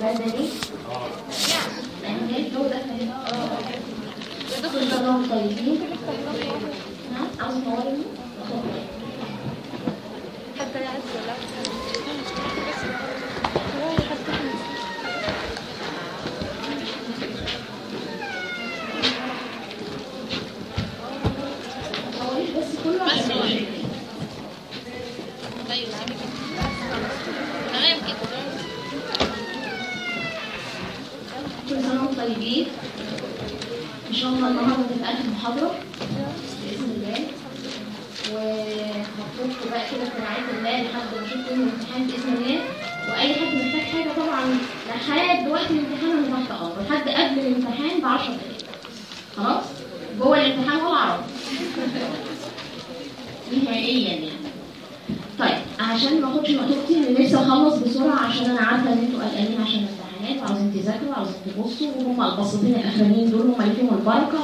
ليه؟ يعني ليه الجو ده كان كل سنة وأنتم طيبين نعم عاوز؟ حتى يعز ولا تنوريش بس كله بس عشان هو. يشوفك. طيب تمام كده كل سنة وأنتم طيبين إن شاء الله النهاردة تبقى آخر محاضرة. بإذن الله. وهحطكم بقى كده في رعاية الله لحد ما نشوف الامتحان بإذن الله. وأي حد محتاج حاجة طبعا لحد وقت الامتحان أنا أمر لحد قبل الامتحان ب 10 دقايق. خلاص؟ جوه الامتحان ولا عرض نهائيا يعني. طيب عشان ما أخدش وقت كتير نفسي أخلص بسرعة عشان أنا عارفة إن أنتوا قلقانين عشان الامتحانات وعاوزين تذاكروا وعاوزين تبصوا وهم البسيطين الاخرانيين دول هم اللي فيهم البركه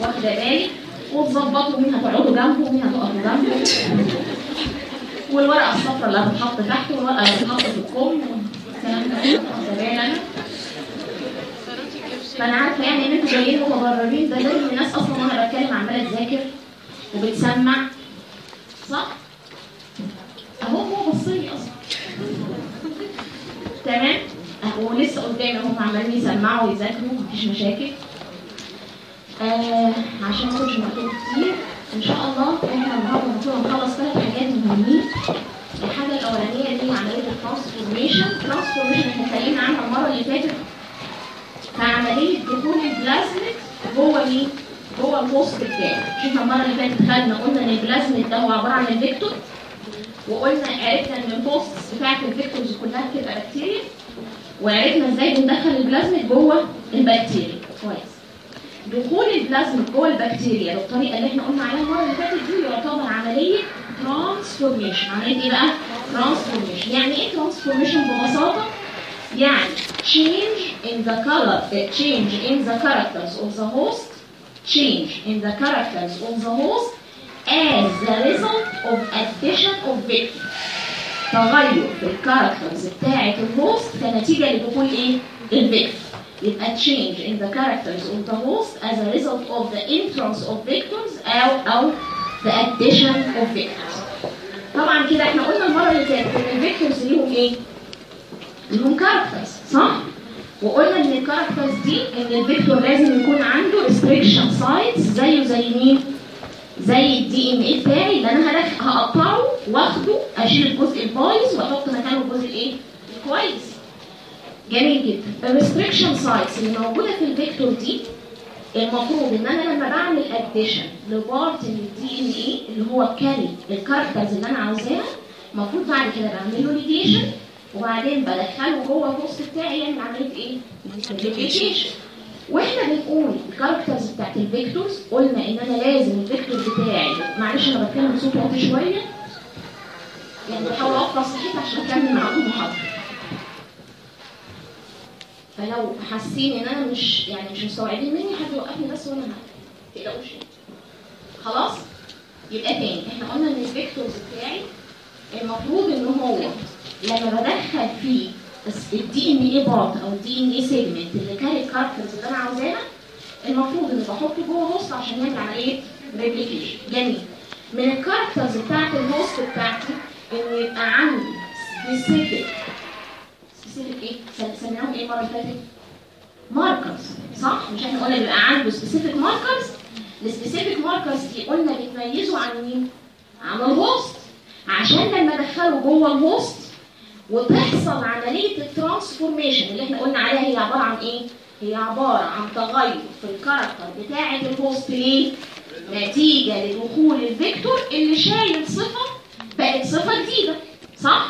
واخده بالي وتظبطوا مين هتقعدوا جنبه ومين هتقفوا جنبه. والورقة الصفراء اللي هتتحط تحت والورقة اللي هتتحط في الكم. فأنا عارفة يعني إن أنتوا جايين متضررين ده غير الناس أصلا وأنا بتكلم عماله تذاكر وبتسمع. صح؟ اهو هو بصلي أصلا تمام؟ اهو لسه قدامي هم عمالين يسمعوا ويذاكروا مفيش مشاكل. آه عشان ما وقت كتير إن شاء الله إحنا النهارده المفروض نخلص ثلاث حاجات مهمين. الحاجة الأولانية هي عملية ال transformation. ال transformation إحنا اتكلمنا عنها المرة اللي فاتت. كعمليه دخول البلازميد جوه مين؟ جوه الوسط بتاعي. شوف المرة اللي فاتت خدنا قلنا إن البلازميد ده هو عبارة عن ال vector وقلنا عرفنا إن ال hosts بتاعت ال vectors كلها بتبقى بكتيريا. وعرفنا إزاي بندخل البلازميد جوه البكتيريا. كويس. دخول البلازميد جوه البكتيريا بالطريقة اللي إحنا قلنا عليها المرة اللي فاتت دي يعتبر عملية transformation عملية إيه بقى؟ transformation يعني إيه transformation ببساطة؟ يعني change in the color uh, change in the characters of the host change in the characters of the host as the result of addition of vector تغير في الكاركترز بتاعة الهوست كنتيجة لدخول إيه؟ الفيكتور يبقى change in the characters of the host as a result of the entrance of أو أو the addition of vectors طبعا كده إحنا قلنا المرة اللي فاتت إن ال vectors ليهم إيه؟ ليهم characters صح؟ وقلنا إن ال characters دي إن ال vector لازم يكون عنده restriction sites زيه زي مين؟ زي ال DNA بتاعي اللي أنا هقطعه واخده أشيل الجزء البايظ وأحط مكانه الجزء الإيه؟ الكويس. جميل جدا. ال restriction sites اللي موجودة في ال vector دي المفروض إن أنا لما بعمل addition ل part من ال DNA اللي هو carry ال characters اللي أنا عاوزاها المفروض بعد كده بعمل له ليجيشن وبعدين بدخله جوه ال host بتاعي يعمل عمليه إيه؟ replication وإحنا بنقول ال characters بتاعت ال vectors قلنا إن أنا لازم ال vector بتاعي معلش أنا بتكلم بصوت واطي شوية. يعني بحاول اوقف صحيح عشان اكمل معاكم محاضره فلو حاسين إن أنا مش يعني مش مستوعبين مني حد يوقفني بس وأنا ما تقلقوش يعني. خلاص؟ يبقى تاني. إحنا قلنا إن ال vectors بتاعي المفروض إن هو لما بدخل فيه ال DNA part أو ال DNA segment اللي كان ال characters اللي أنا عاوزاها المفروض اني بحطه جوه host عشان يعمل عمليه replication جميل من ال characters بتاعت ال host بتاعتي انه يبقى عندي specific specific إيه؟ سم- سميناهم إيه المرة اللي فاتت؟ markers صح؟ مش إحنا قلنا بيبقى عنده specific markers ال specific markers دي قلنا بتميزوا عن مين؟ عن ال host عشان لما أدخله جوه ال host وتحصل عمليه ال transformation اللي إحنا قلنا عليها هي عبارة عن إيه؟ هي عبارة عن تغير في ال character بتاعة ال host ليه؟ نتيجه لدخول ال vector اللي شايل صفة بقت صفة جديدة صح؟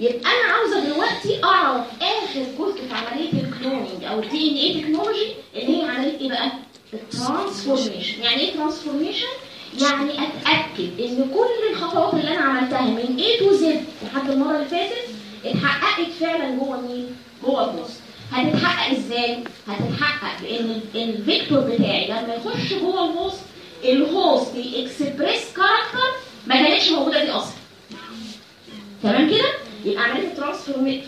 يبقى أنا عاوزة دلوقتي أعرف آخر جزء في عملية ال cloning أو ال DNA technology اللي هي عملية إيه بقى؟ ال transformation يعني إيه transformation؟ يعني أتأكد إن كل الخطوات اللي أنا عملتها من A to Z لحد المرة اللي فاتت اتحققت فعلا جوه مين؟ جوه ال host. هتتحقق إزاي؟ هتتحقق بإن ال- ال vector بتاعي لما يخش جوه ال host ال host ال express character ما كانتش موجودة دي أصلا. تمام كده؟ يبقى عملية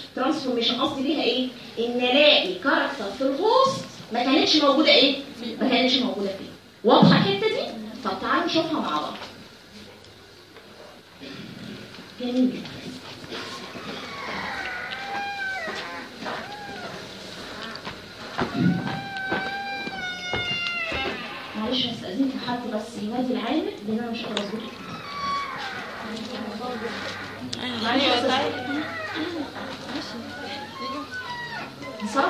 ال transformation قصدي بيها إيه؟ إن ألاقي character في ال host ما كانتش موجودة إيه؟ ما كانتش موجودة فيه واضحة الحتة دي؟ طب تعالوا نشوفها مع بعض جميل جدا معلش هستأذنك حد بس ينادي العامل لأن أنا مش هقدر اظبطه معلش. صح؟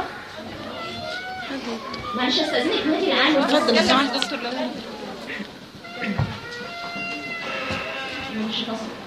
استاذنك نادي العامل اتفضل يا دكتور لو معلش فصل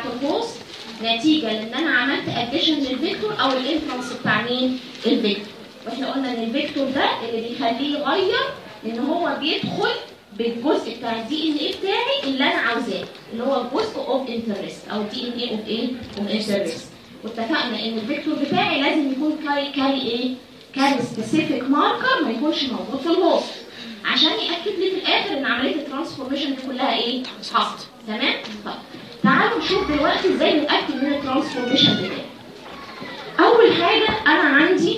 بتاعت ال host نتيجة لأن أنا عملت addition لل vector أو ال influence بتاع مين؟ ال vector وإحنا قلنا إن ال vector ده اللي بيخليه يغير إن هو بيدخل بالجزء بتاع ال DNA بتاعي اللي أنا عاوزاه اللي هو الجزء of interest أو ال DNA of إيه؟ of interest واتفقنا إن ال vector بتاعي لازم يكون carry carry إيه؟ carry specific marker ما يكونش موجود في ال host عشان يأكد لي في الآخر إن عملية ال transformation دي كلها إيه حصل تمام طيب تعالوا نشوف دلوقتي إزاي نتاكد من ال transformation بتاعي. أول حاجة أنا عندي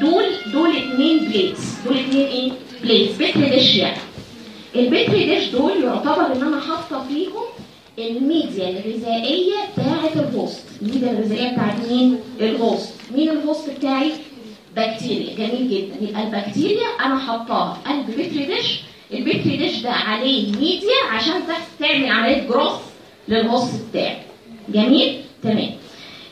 دول دول اتنين plates دول اتنين إيه؟ plates petri dish يعني. ال petri dish دول يعتبر إن أنا حاطة فيهم الميديا الغذائية بتاعة ال host ال media الغذائية بتاعت مين؟ ال host مين ال host بتاعي؟ بكتيريا جميل جدا. يبقى البكتيريا أنا حطاها. في قلب petri dish ال petri dish ده عليه ميديا عشان تعمل عمليه growth لل host بتاعي جميل؟ تمام.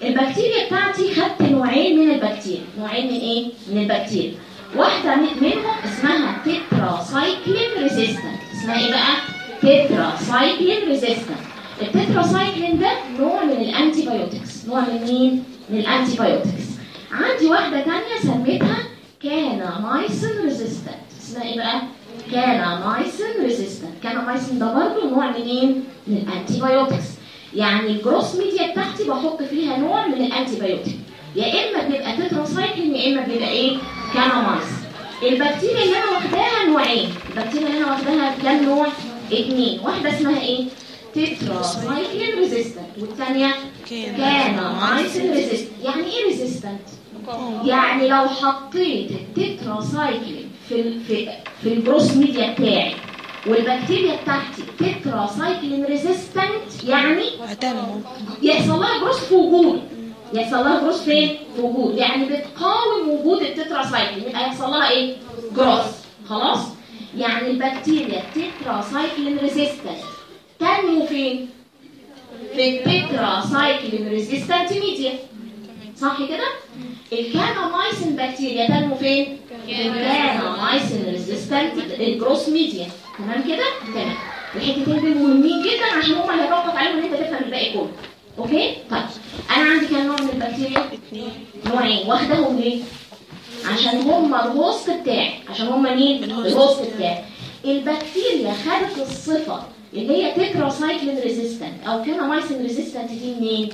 البكتيريا بتاعتي خدت نوعين من البكتيريا. نوعين من إيه؟ من البكتيريا. واحدة منهم اسمها tetracycline resistant اسمها إيه بقى؟ tetracycline resistant ال tetracycline ده نوع من ال antibiotics نوع من مين؟ من ال antibiotics عندي واحدة ثانية سميتها kanamycin resistant اسمها إيه بقى؟ kanamycin resistant kanamycin ده برضه نوع من إيه من ال antibiotics يعني ال growth media بتاعتي بحط فيها نوع من ال antibiotic يا إما بيبقى تتراسايكلين يا إما بيبقى إيه؟ kanamycin البكتيريا اللي أنا واخداها نوعين. البكتيريا اللي أنا واخداها كام نوع؟ اثنين واحدة اسمها إيه؟ tetracycline resistant والثانيه kanamycin resistant يعني إيه resistant يعني لو حطيت التتراسايكلين في في في ال growth media بتاعي والبكتيريا بتاعتي tetracycline resistant يعني يحصل لها جروس في وجود يحصل لها جروس فين؟ في وجود يعني بتقاوم وجود التترا سايكلين يبقى يحصل لها إيه؟ جروس خلاص؟ يعني البكتيريا tetracycline resistant تنمو فين؟ في ال tetracycline resistant media صح كده؟ ال kanamycin بكتيريا تنمو فين؟ في ال kanamycin resistant ال growth media تمام كده؟ تمام الحتتين دول مهمين جدا عشان هما اللي هيتوقف عليهم إن أنت تفهم الباقي كله okay؟ طيب أنا عندي كام نوع من البكتيريا؟ نوعين واخدهم ليه؟ عشان هما ال host بتاعي عشان هما مين؟ ال host. بتاعي البكتيريا خدت الصفة اللي هي tetracycline resistant أو kanamycin resistant دي منين؟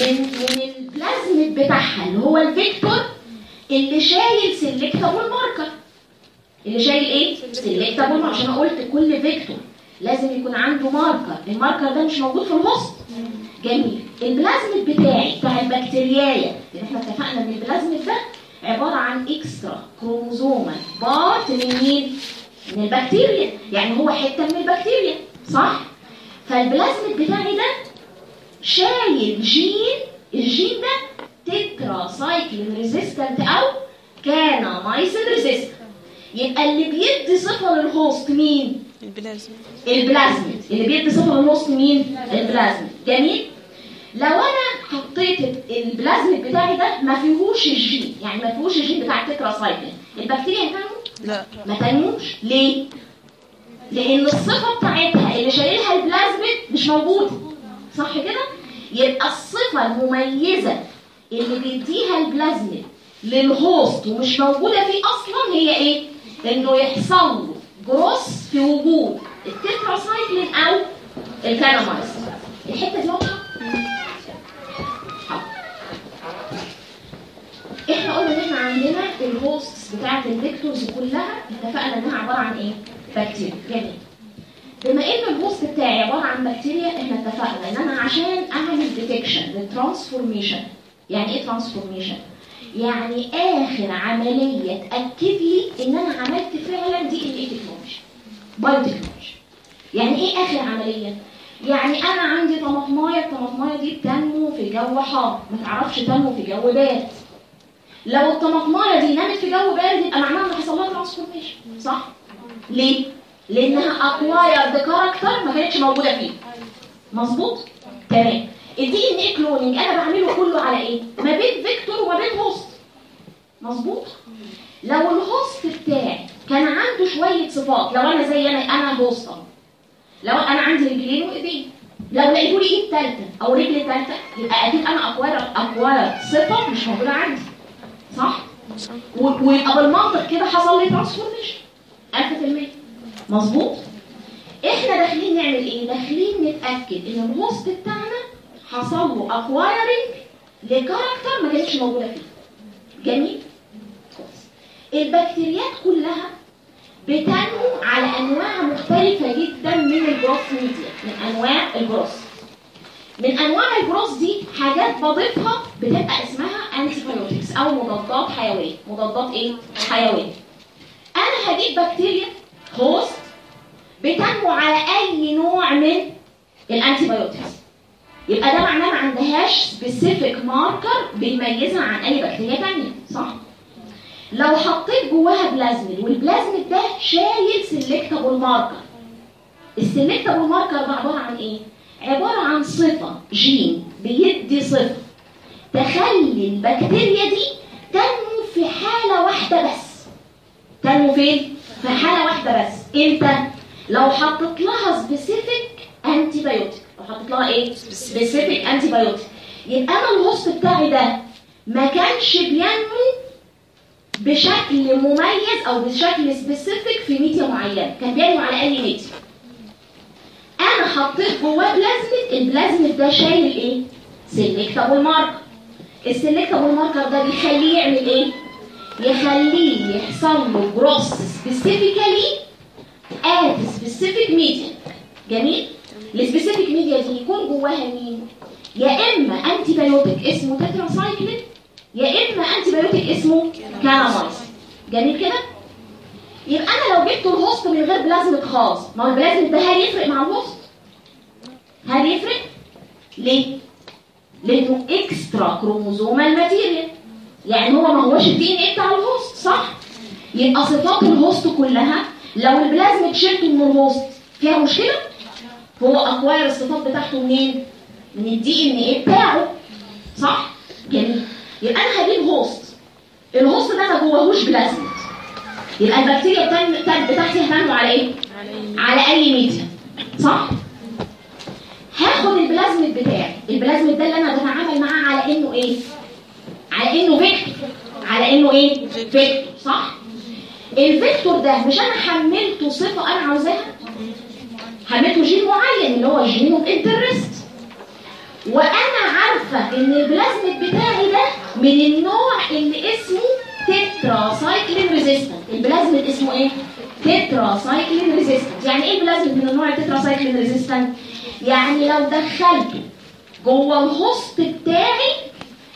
من من البلازميد بتاعها اللي هو ال vector اللي شايل selectable marker اللي شايل إيه؟ selectable marker عشان أنا قلت كل vector لازم يكون عنده marker ال marker ده مش موجود في ال host جميل البلازميد بتاعي بتاع البكتيرياية اللي إحنا اتفقنا إن البلازميد ده عبارة عن extra chromosomal part من مين؟ من البكتيريا يعني هو حتة من البكتيريا صح؟ فالبلازميد بتاعي ده شايل gene ال gene ده tetracycline resistant أو kanamycin resistant يبقى اللي بيدي صفة لل host مين؟ ال plasmid ال plasmid اللي بيدي صفة لل host مين؟ البلازميد جميل؟ لو أنا حطيت البلازميد بتاعي ده ما فيهوش الجين يعني ما فيهوش الجين بتاع التتراسايكلين البكتيريا تنمو لا. ما تنموش. ليه؟ لأن الصفه بتاعتها اللي شايلها البلازميد مش موجوده. صح كده؟ يبقى الصفه المميزه اللي بيديها ال plasmid لل host ومش موجوده فيه أصلا هي إيه؟ انه يحصل له جروس في وجود التتراسايكلين أو ال kanamycin الحتة دي واضحة. إحنا قلنا إن إحنا عندنا ال host بتاعت ال vectors كلها اتفقنا إنها عبارة عن إيه؟ بكتيريا جميل. بما إن ال host بتاعي عبارة عن بكتيريا إحنا اتفقنا إن أنا عشان أعمل detection لل transformation يعني إيه transformation يعني آخر عملية تأكد لي إن أنا عملت فعلا DNA technology technology يعني إيه آخر عملية؟ يعني أنا عندي طماطمايه الطماطمايه دي بتنمو في جو حار. ما تعرفش تنمو في جو بارد. لو الطماطمايه دي نمت في جو بارد يبقى معناها إن حصل لها transformation صح؟ ليه لأنها acquired character ما كانتش موجودة فيه. مظبوط؟ تمام. ال DNA cloning أنا بعمله كله على إيه؟ ما بين vector وما بين host. مظبوط؟ لو ال host بتاعي كان عنده شوية صفات لو أنا زي أنا أنا host لو أنا عندي رجلين وإيدين. لو لقيتوا لي إيد ثالثه أو رجل ثالثه يبقى أكيد أنا acquire acquire صفة مش موجودة عندي. صح؟ ويبقى بالمنطق كده حصل لي transformation 1000% مظبوط؟ إحنا داخلين نعمل إيه؟ داخلين نتأكد إن ال host بتاعنا حصل له acquiring ل character ما كانتش موجودة فيه. جميل؟ كويس. البكتيريات كلها بتنمو على أنواع مختلفة جدا من ال growth media من أنواع الجروس من أنواع الجروس دي حاجات بضيفها بتبقى اسمها antibiotics أو مضادات حيوية. مضادات إيه؟ حيوية. أنا هجيب بكتيريا host بتنمو على أي نوع من ال antibiotics يبقى ده معناه ما عندهاش specific marker بيميزها عن أي بكتيريا ثانية صح؟ لو حطيت جواها plasmid وال plasmid ده شايل selectable marker ال selectable marker ده عبارة عن إيه؟ عبارة عن صفة جين بيدي صفة. تخلي البكتيريا دي تنمو في حالة واحدة بس. تنمو فين في حالة واحدة بس. إمتى؟ لو حطيت لها specific antibiotic لو حطيت لها إيه؟ specific antibiotic يبقى أنا ال host بتاعي ده ما كانش بينمو بشكل مميز أو بشكل specific في ميديا معينة. كان بينمو على أي ميديا أنا حطيت جواه plasmid ال plasmid ده شايل إيه selectable marker. ال selectable marker ده بيخليه يعمل إيه؟ يخليه يحصل له growth specifically at specific media جميل؟ ال specific media دي يكون جواها مين؟ يا إما antibiotic اسمه تتراسايكلين يا إما antibiotic اسمه kanamycin جميل كده؟ يبقى أنا لو جبت ال host من غير بلازمة خالص ما هو البلازمة ده هل يفرق مع ال host هل يفرق؟ ليه؟ لأنه extrachromosomal material يعني هو ما هوش ال DNA بتاع ال host صح؟ يبقى صفات ال host كلها لو البلازمة شلته من ال host فيها مشكلة؟ هو acquire الصفات بتاعته منين؟ من ال DNA بتاعه صح؟ جميل يبقى أنا هجيب host. ال host ده ما جواهوش بلازميد يبقى البكتيريا بتاعتي هتنمو على إيه؟ على أي ميديا صح؟ هاخد البلازميد بتاعي. البلازميد ده اللي أنا بتعامل معاه على إنه إيه؟ على إنه vector. على إنه إيه؟ vector. صح؟ ال vector ده مش أنا حملته صفة أنا عاوزاها؟ حملته جين معين اللي هو gene of interest وأنا عارفة إن البلازميد بتاعي ده من النوع اللي اسمه tetracycline resistant ال plasmid اسمه إيه؟ tetracycline resistant يعني إيه البلازميد من النوع ال tetracycline resistant يعني لو دخلته جوه ال host بتاعي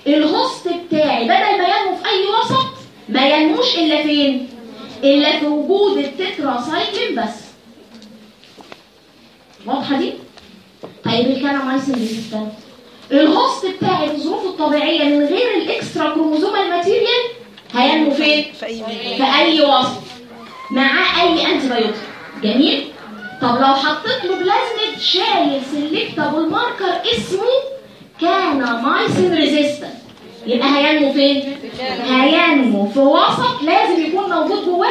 ال host بتاعي بدل ما ينمو في أي وسط ما ينموش إلا فين؟ إلا في وجود التتراسايكلين بس. واضحة دي؟ طيب ال kanamycin resistant ال host بتاعي في ظروفه الطبيعية من غير ال extrachromosomal material هينمو فين؟ في أي في وسط. مع أي antibiotic جميل؟ طب لو حطيت له بلازميد شايل selectable marker اسمه kanamycin resistant. يبقى هينمو فين؟ هينمو في وسط لازم يكون موجود جواه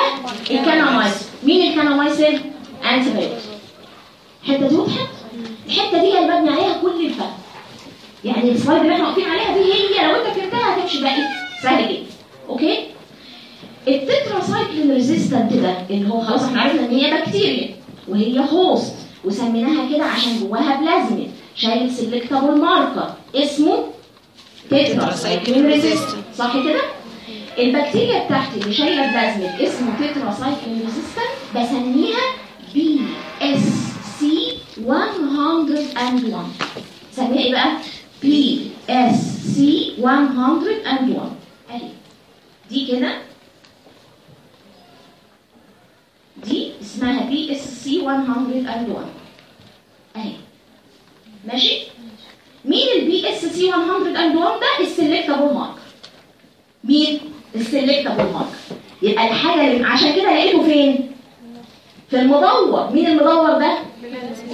ال kanamycin مين ال kanamycin antibiotic الحتة دي وضحت الحتة دي اللي مبني عليها كل الفهم يعني ال slide اللي إحنا واقفين عليها دي هي لو انت فهمتها هتمشي باقي سهل جدا. okay؟ ال tetracycline resistant ده اللي هو خلاص إحنا عرفنا إن هي بكتيريا وهي host وسميناها كده عشان جواها بلازميد شايل selectable marker اسمه tetracycline resistant. صح كده؟ البكتيريا بتاعتي اللي شايلة بلازميد اسمه tetracycline resistant بسميها pSC 101 سميها إيه بقى؟ pSC 101 اهي دي كده. دي اسمها pSC 101 اهي ماشي؟ مين ال pSC 101 ده؟ ال selectable marker مين؟ ال selectable marker يبقى الحاجة اللي عشان كده لقيته فين؟ في المدور. مين المدور ده؟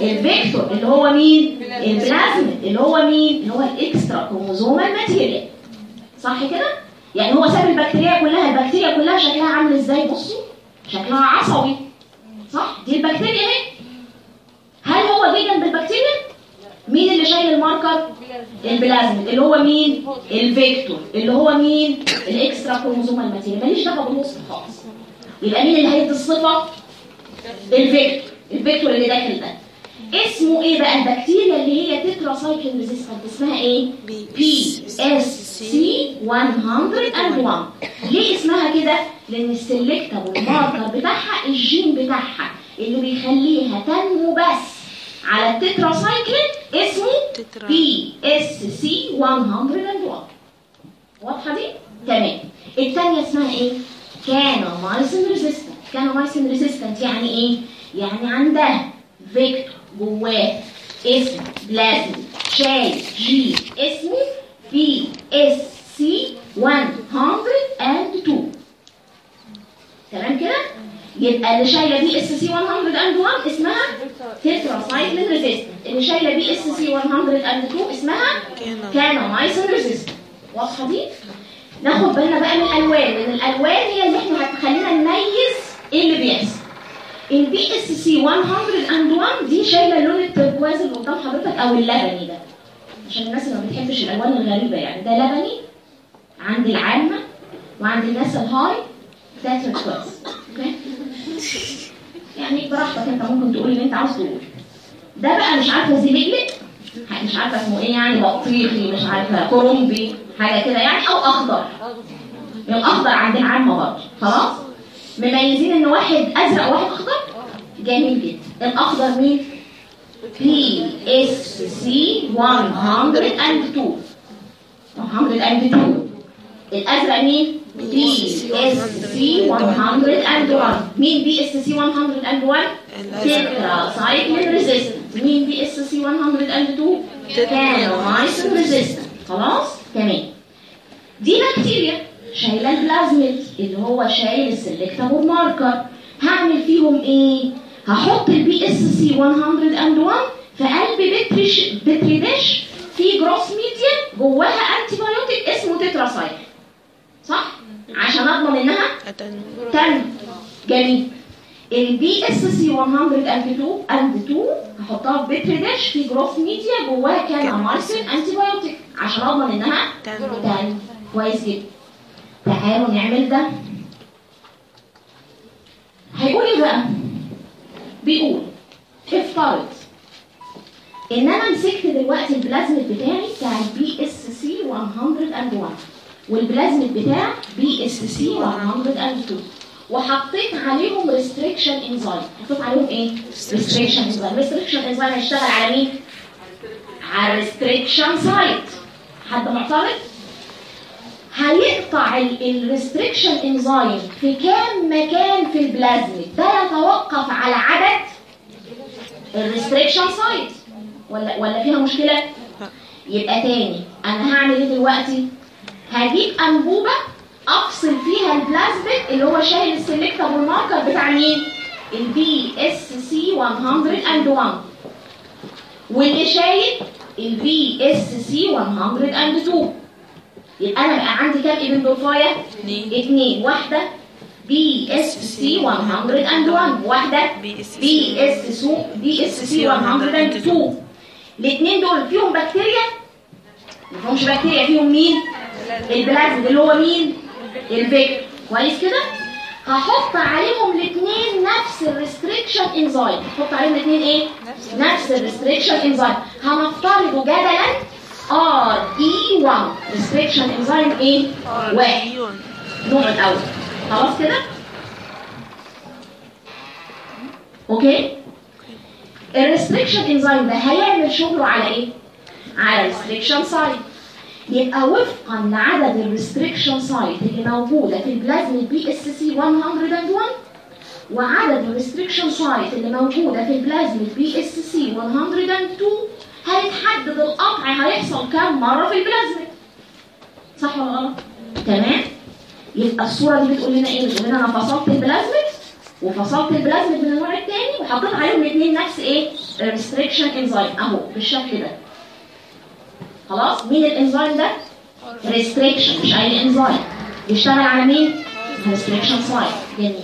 ال vector اللي هو مين؟ البلازميد اللي هو مين؟ اللي هو ال extrachromosomal material. صح كده؟ يعني هو ساب البكتيريا كلها البكتيريا كلها شكلها عامل إزاي؟ بصوا شكلها عصوي. صح؟ دي البكتيريا اهي. هل هو جه جنب البكتيريا مين اللي شايل ال marker؟ ال plasmid اللي هو مين؟ ال vector اللي هو مين؟ ال extrachromosomal material ماليش دعوة بالوصف خالص. يبقى مين اللي هيدي الصفة؟ ال vector. ال vector اللي داخل ده. اسمه إيه بقى؟ البكتيريا اللي هي tetracycline resistant. اسمها إيه؟ pSC 101 ليه اسمها كده؟ لأن ال selectable marker بتاعها الجين بتاعها اللي بيخليها تنمو بس. على التتراسايكلين اسمه. pSC 101 واضحة دي؟ تمام. الثانية اسمها إيه؟ kanamycin resistant kanamycin resistant يعني إيه؟ يعني عندها vector جواه اسم بلازما شاي جي اسمه pSC 102 تمام كده؟ يبقى اللي شايلة pSC 101 اسمها tetracycline resistant اللي شايلة pSC 102 اسمها كان kanamycin resistant واضحة دي؟ ناخد بالنا بقى من الألوان. لأن الألوان هي اللي إحنا هتخلينا نميز إيه اللي بيحصل. ال pSC 101 دي شايلة اللون التركواز اللي قدام حضرتك أو اللبني ده. عشان الناس اللي ما بتحبش الألوان الغريبة يعني. ده لبني عند العامه وعند الناس ال high. ده تركواز okay يعني براحتك انت ممكن تقول اللي انت عاوز تقوله. ده بقى مش عارفة زليقلق مش عارفة اسمه إيه يعني بطيخي مش عارفة كرنبي حاجة كده يعني أو أخضر. الأخضر عند العامة برضه خلاص؟ مميزين إن واحد أزرق وواحد أخضر؟ جميل جدا. الأخضر مين؟ pSC 102 102 الأزرق مين؟ بي اس سي 101 مين بي اس سي 101 تترا سايكلين ريزيستنت مين pSC 102 kanamycin resistant خلاص؟ تمام. دي بكتيريا شايله البلازميد اللي هو شايل ال selectable marker هعمل فيهم إيه؟ هحط ال pSC 101 في قلب petri dish petri في growth media جواها antibiotic اسمه تتراسايكل صح؟ عشان اضمن إنها تنمو جميل. ال pSC 102 and 2 هحطها في petri dish في growth media جواها kanamycin antibiotic عشان اضمن إنها تنمو. تاني كويس جدا. تعالوا نعمل ده. هيقول إيه بقى؟ بيقول افترض إن أنا مسكت دلوقتي البلازميد بتاعي بتاع ال pSC 101 والبلازميد بتاع pSC 102 وحطيت عليهم restriction enzyme حطيت عليهم إيه؟ restriction enzyme restriction enzyme هيشتغل على مين؟ على ال restriction site حد معترض؟ هيقطع ال restriction enzyme في كام مكان في البلازميد ده يتوقف على عدد ال restriction site ولا ولا فيها مشكلة؟ يبقى تاني. أنا هعمل إيه دلوقتي؟ هجيب أنبوبة أفصل فيها البلازميد اللي هو شايل ال selectable marker بتاع مين؟ ال pSC 101 واللي شايل ال pSC 102 يبقى أنا بقى عندي كام ضفايه اتنين. اتنين. واحدة pSC 101 واحدة بي اس بي اس سو بي اس سي 102 الاثنين دول فيهم بكتيريا؟ ما فيهمش بكتيريا فيهم مين؟ البلازميد اللي هو مين؟ ال vector كويس كده؟ هحط عليهم الاثنين نفس ال restriction enzyme هحط عليهم الاثنين إيه؟ نفس ال restriction. enzyme هنفترضه جدلا RE 1 restriction enzyme إيه؟ واحد. أيوه النوع الأول خلاص كده؟ okay؟ ال restriction enzyme ده هيعمل شغله على إيه؟ على ال restriction site يبقى وفقا لعدد ال restriction site اللي موجودة في ال plasmid pSC 101 وعدد ال restriction site اللي موجودة في ال plasmid pSC 102 هيتحدد القطع هيحصل كام مرة في البلازميد صح ولا غلط؟ تمام؟ يبقى الصورة دي بتقول لنا إيه؟ بتقول لنا أنا فصلت البلازميد وفصلت البلازميد من النوع الثاني وحطيت عليهم الاثنين نفس إيه؟ restriction enzyme أهو بالشكل ده. خلاص؟ مين الإنزيم ده؟ restriction مش أي إنزيم. بيشتغل على مين؟ restriction site جميل.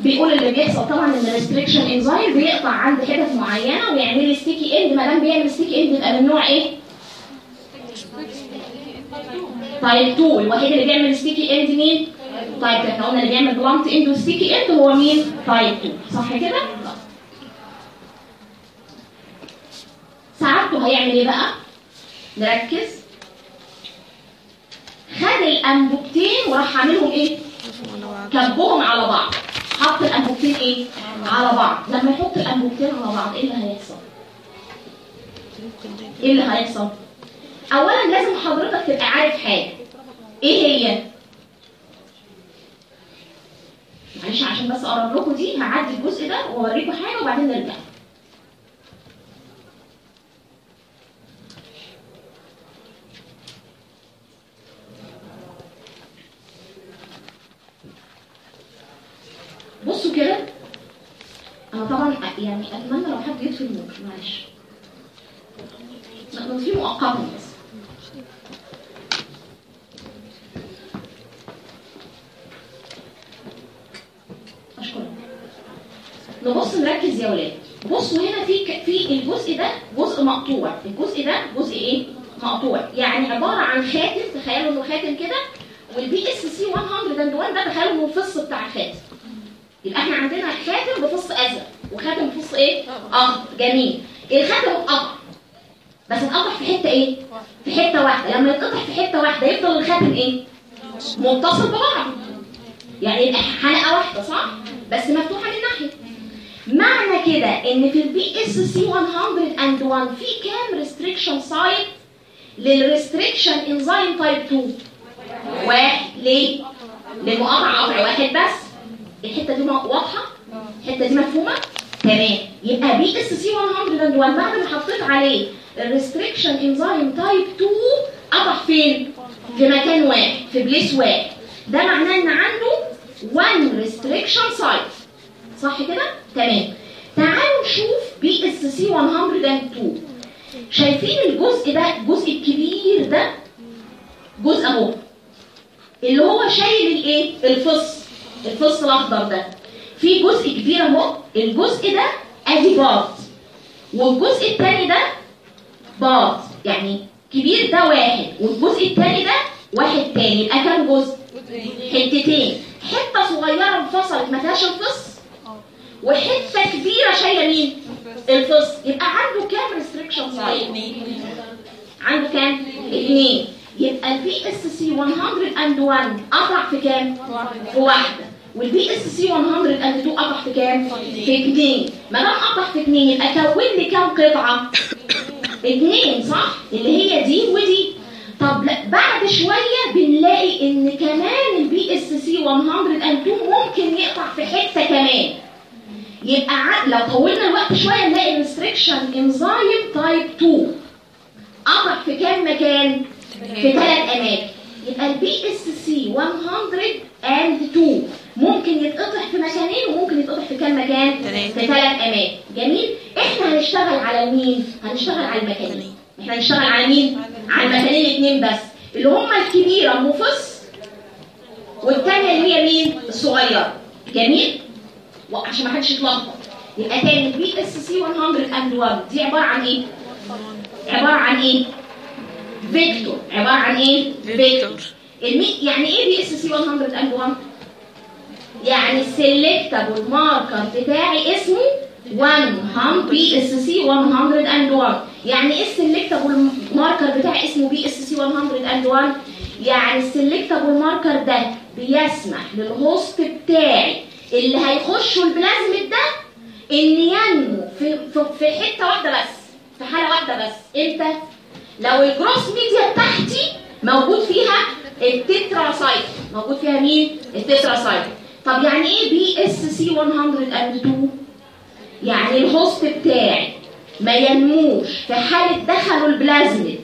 بيقول اللي بيحصل طبعا إن ال restriction enzyme بيقطع عند حتت معينة ويعمل لي sticky end ما دام بيعمل sticky end يبقى من نوع إيه؟ type 2 الوحيد اللي بيعمل sticky end مين؟ طيب إحنا قلنا اللي بيعمل blunt end و sticky end هو مين؟ type 2 صح كده؟ ساعته هيعمل إيه بقى؟ نركز. خد الأنبوبتين وراح عاملهم إيه؟ كبهم على بعض. حط الأنبوبتين إيه؟ على بعض. لما يحط الأنبوبتين على بعض إيه اللي هيحصل؟ إيه اللي هيحصل؟ اولا لازم حضرتك تبقى عارف حاجة. إيه هي؟ معلش عشان بس أقرب لكم دي هعدي الجزء ده وأوريكم حاجة وبعدين نرجع. بصوا كده. أنا طبعا يعني أتمنى لو حد يطفي النور معلش. نطفيه مؤقتا. بس أشكرك. نبص نركز يا ولاد. بصوا هنا في ك... في الجزء ده جزء مقطوع. الجزء ده جزء إيه؟ مقطوع. يعني عبارة عن خاتم تخيلوا إنه خاتم كده وال PSC 101 ده تخيلوا انه الفص بتاع الخاتم. يبقى إحنا عندنا خاتم بفص أزرق. وخاتم بفص إيه؟ آه جميل. الخاتم اتقطع بس اتقطع في حتة إيه؟ في حتة واحدة. لما يتقطع في حتة واحدة يفضل الخاتم إيه؟ متصل ببعض. يعني حلقة واحدة صح؟ بس مفتوحة من ناحية. معنى كده إن في ال PSC 101 في كام restriction site لل restriction enzyme type 2 واحد ليه؟ لما قطعه قطع واحد بس. الحتة دي واضحة؟ الحتة دي مفهومة؟ تمام. يبقى PSC 101 بعد ما حطيت عليه ال restriction enzyme type 2 قطع فين؟ في مكان واحد في place واحد. ده معناه إن عنده 1 restriction site صح كده؟ تمام. تعالوا نشوف PSC 102 شايفين الجزء ده الجزء الكبير ده؟ جزء أهو. اللي هو شايل الإيه؟ الفص. الفص الأخضر ده. في جزء كبير أهو الجزء ده أدي part والجزء الثاني ده part يعني كبير ده واحد والجزء الثاني ده واحد تاني. يبقى كام جزء؟ حتتين. حتة صغيرة انفصلت ما فيهاش الفص وحتة كبيرة شايلة مين؟ الفص يبقى عنده كام restriction site عنده كام؟ اثنين يبقى ال PSC 101 قطع في كام؟ في واحدة. وال PSC 102 قطع في كام؟ في اثنين. ما دام قطع في اثنين. يبقى كون لي كام قطعة. اثنين صح؟ اللي هي دي ودي. طب لا بعد شوية بنلاقي إن كمان ال PSC 102 ممكن يقطع في حتة كمان. يبقى لو طولنا الوقت شوية نلاقي restriction enzyme type 2 قطع في كام مكان؟ في ثلاث أماكن. يبقى ال PSC 102 ممكن يتقطع في مكانين وممكن يتقطع في كام مكان. في ثلاث أماكن. جميل. إحنا هنشتغل على مين هنشتغل على المكانين. إحنا هنشتغل على مين؟ على المكانين الاثنين بس. اللي هما الكبيرة ام فص والثانيه اللي هي مين؟ الصغيرة. جميل؟ وعشان ما حدش يتلخبط. يبقى تاني ال PSC 101 دي عبارة عن إيه؟ عبارة عن إيه؟ vector. عبارة عن إيه؟ vector. يعني إيه PSC 101 يعني ال selectable marker بتاعي اسمه 1 PSC 101 يعني إيه ال selectable marker بتاعي اسمه PSC 101 يعني ال selectable marker ده بيسمح لل host بتاعي اللي هيخشوا البلازميد ده إن ينمو في في, في حتة واحدة بس في حالة واحدة بس. إمتى؟ لو ال growth media بتاعتي موجود فيها التتراسايت موجود فيها مين؟ التتراسايت طب يعني إيه PSC 102 يعني ال host بتاعي ما ينموش في حالة دخلوا البلازميد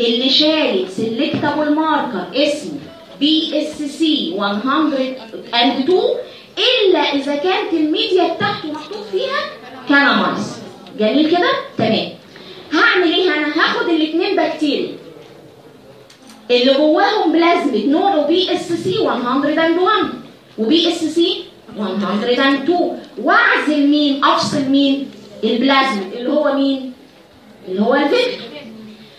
اللي شايل selectable marker اسمه PSC 102 إلا إذا كانت الميديا بتاعته محطوط فيها kanamycin جميل كده؟ تمام. هعمل إيه؟ أنا هاخد الاثنين بكتيريا اللي جواهم بلازميد نوعه PSC 101 و PSC 102 واعزل مين أفصل مين البلازميد اللي هو مين؟ اللي هو ال vector.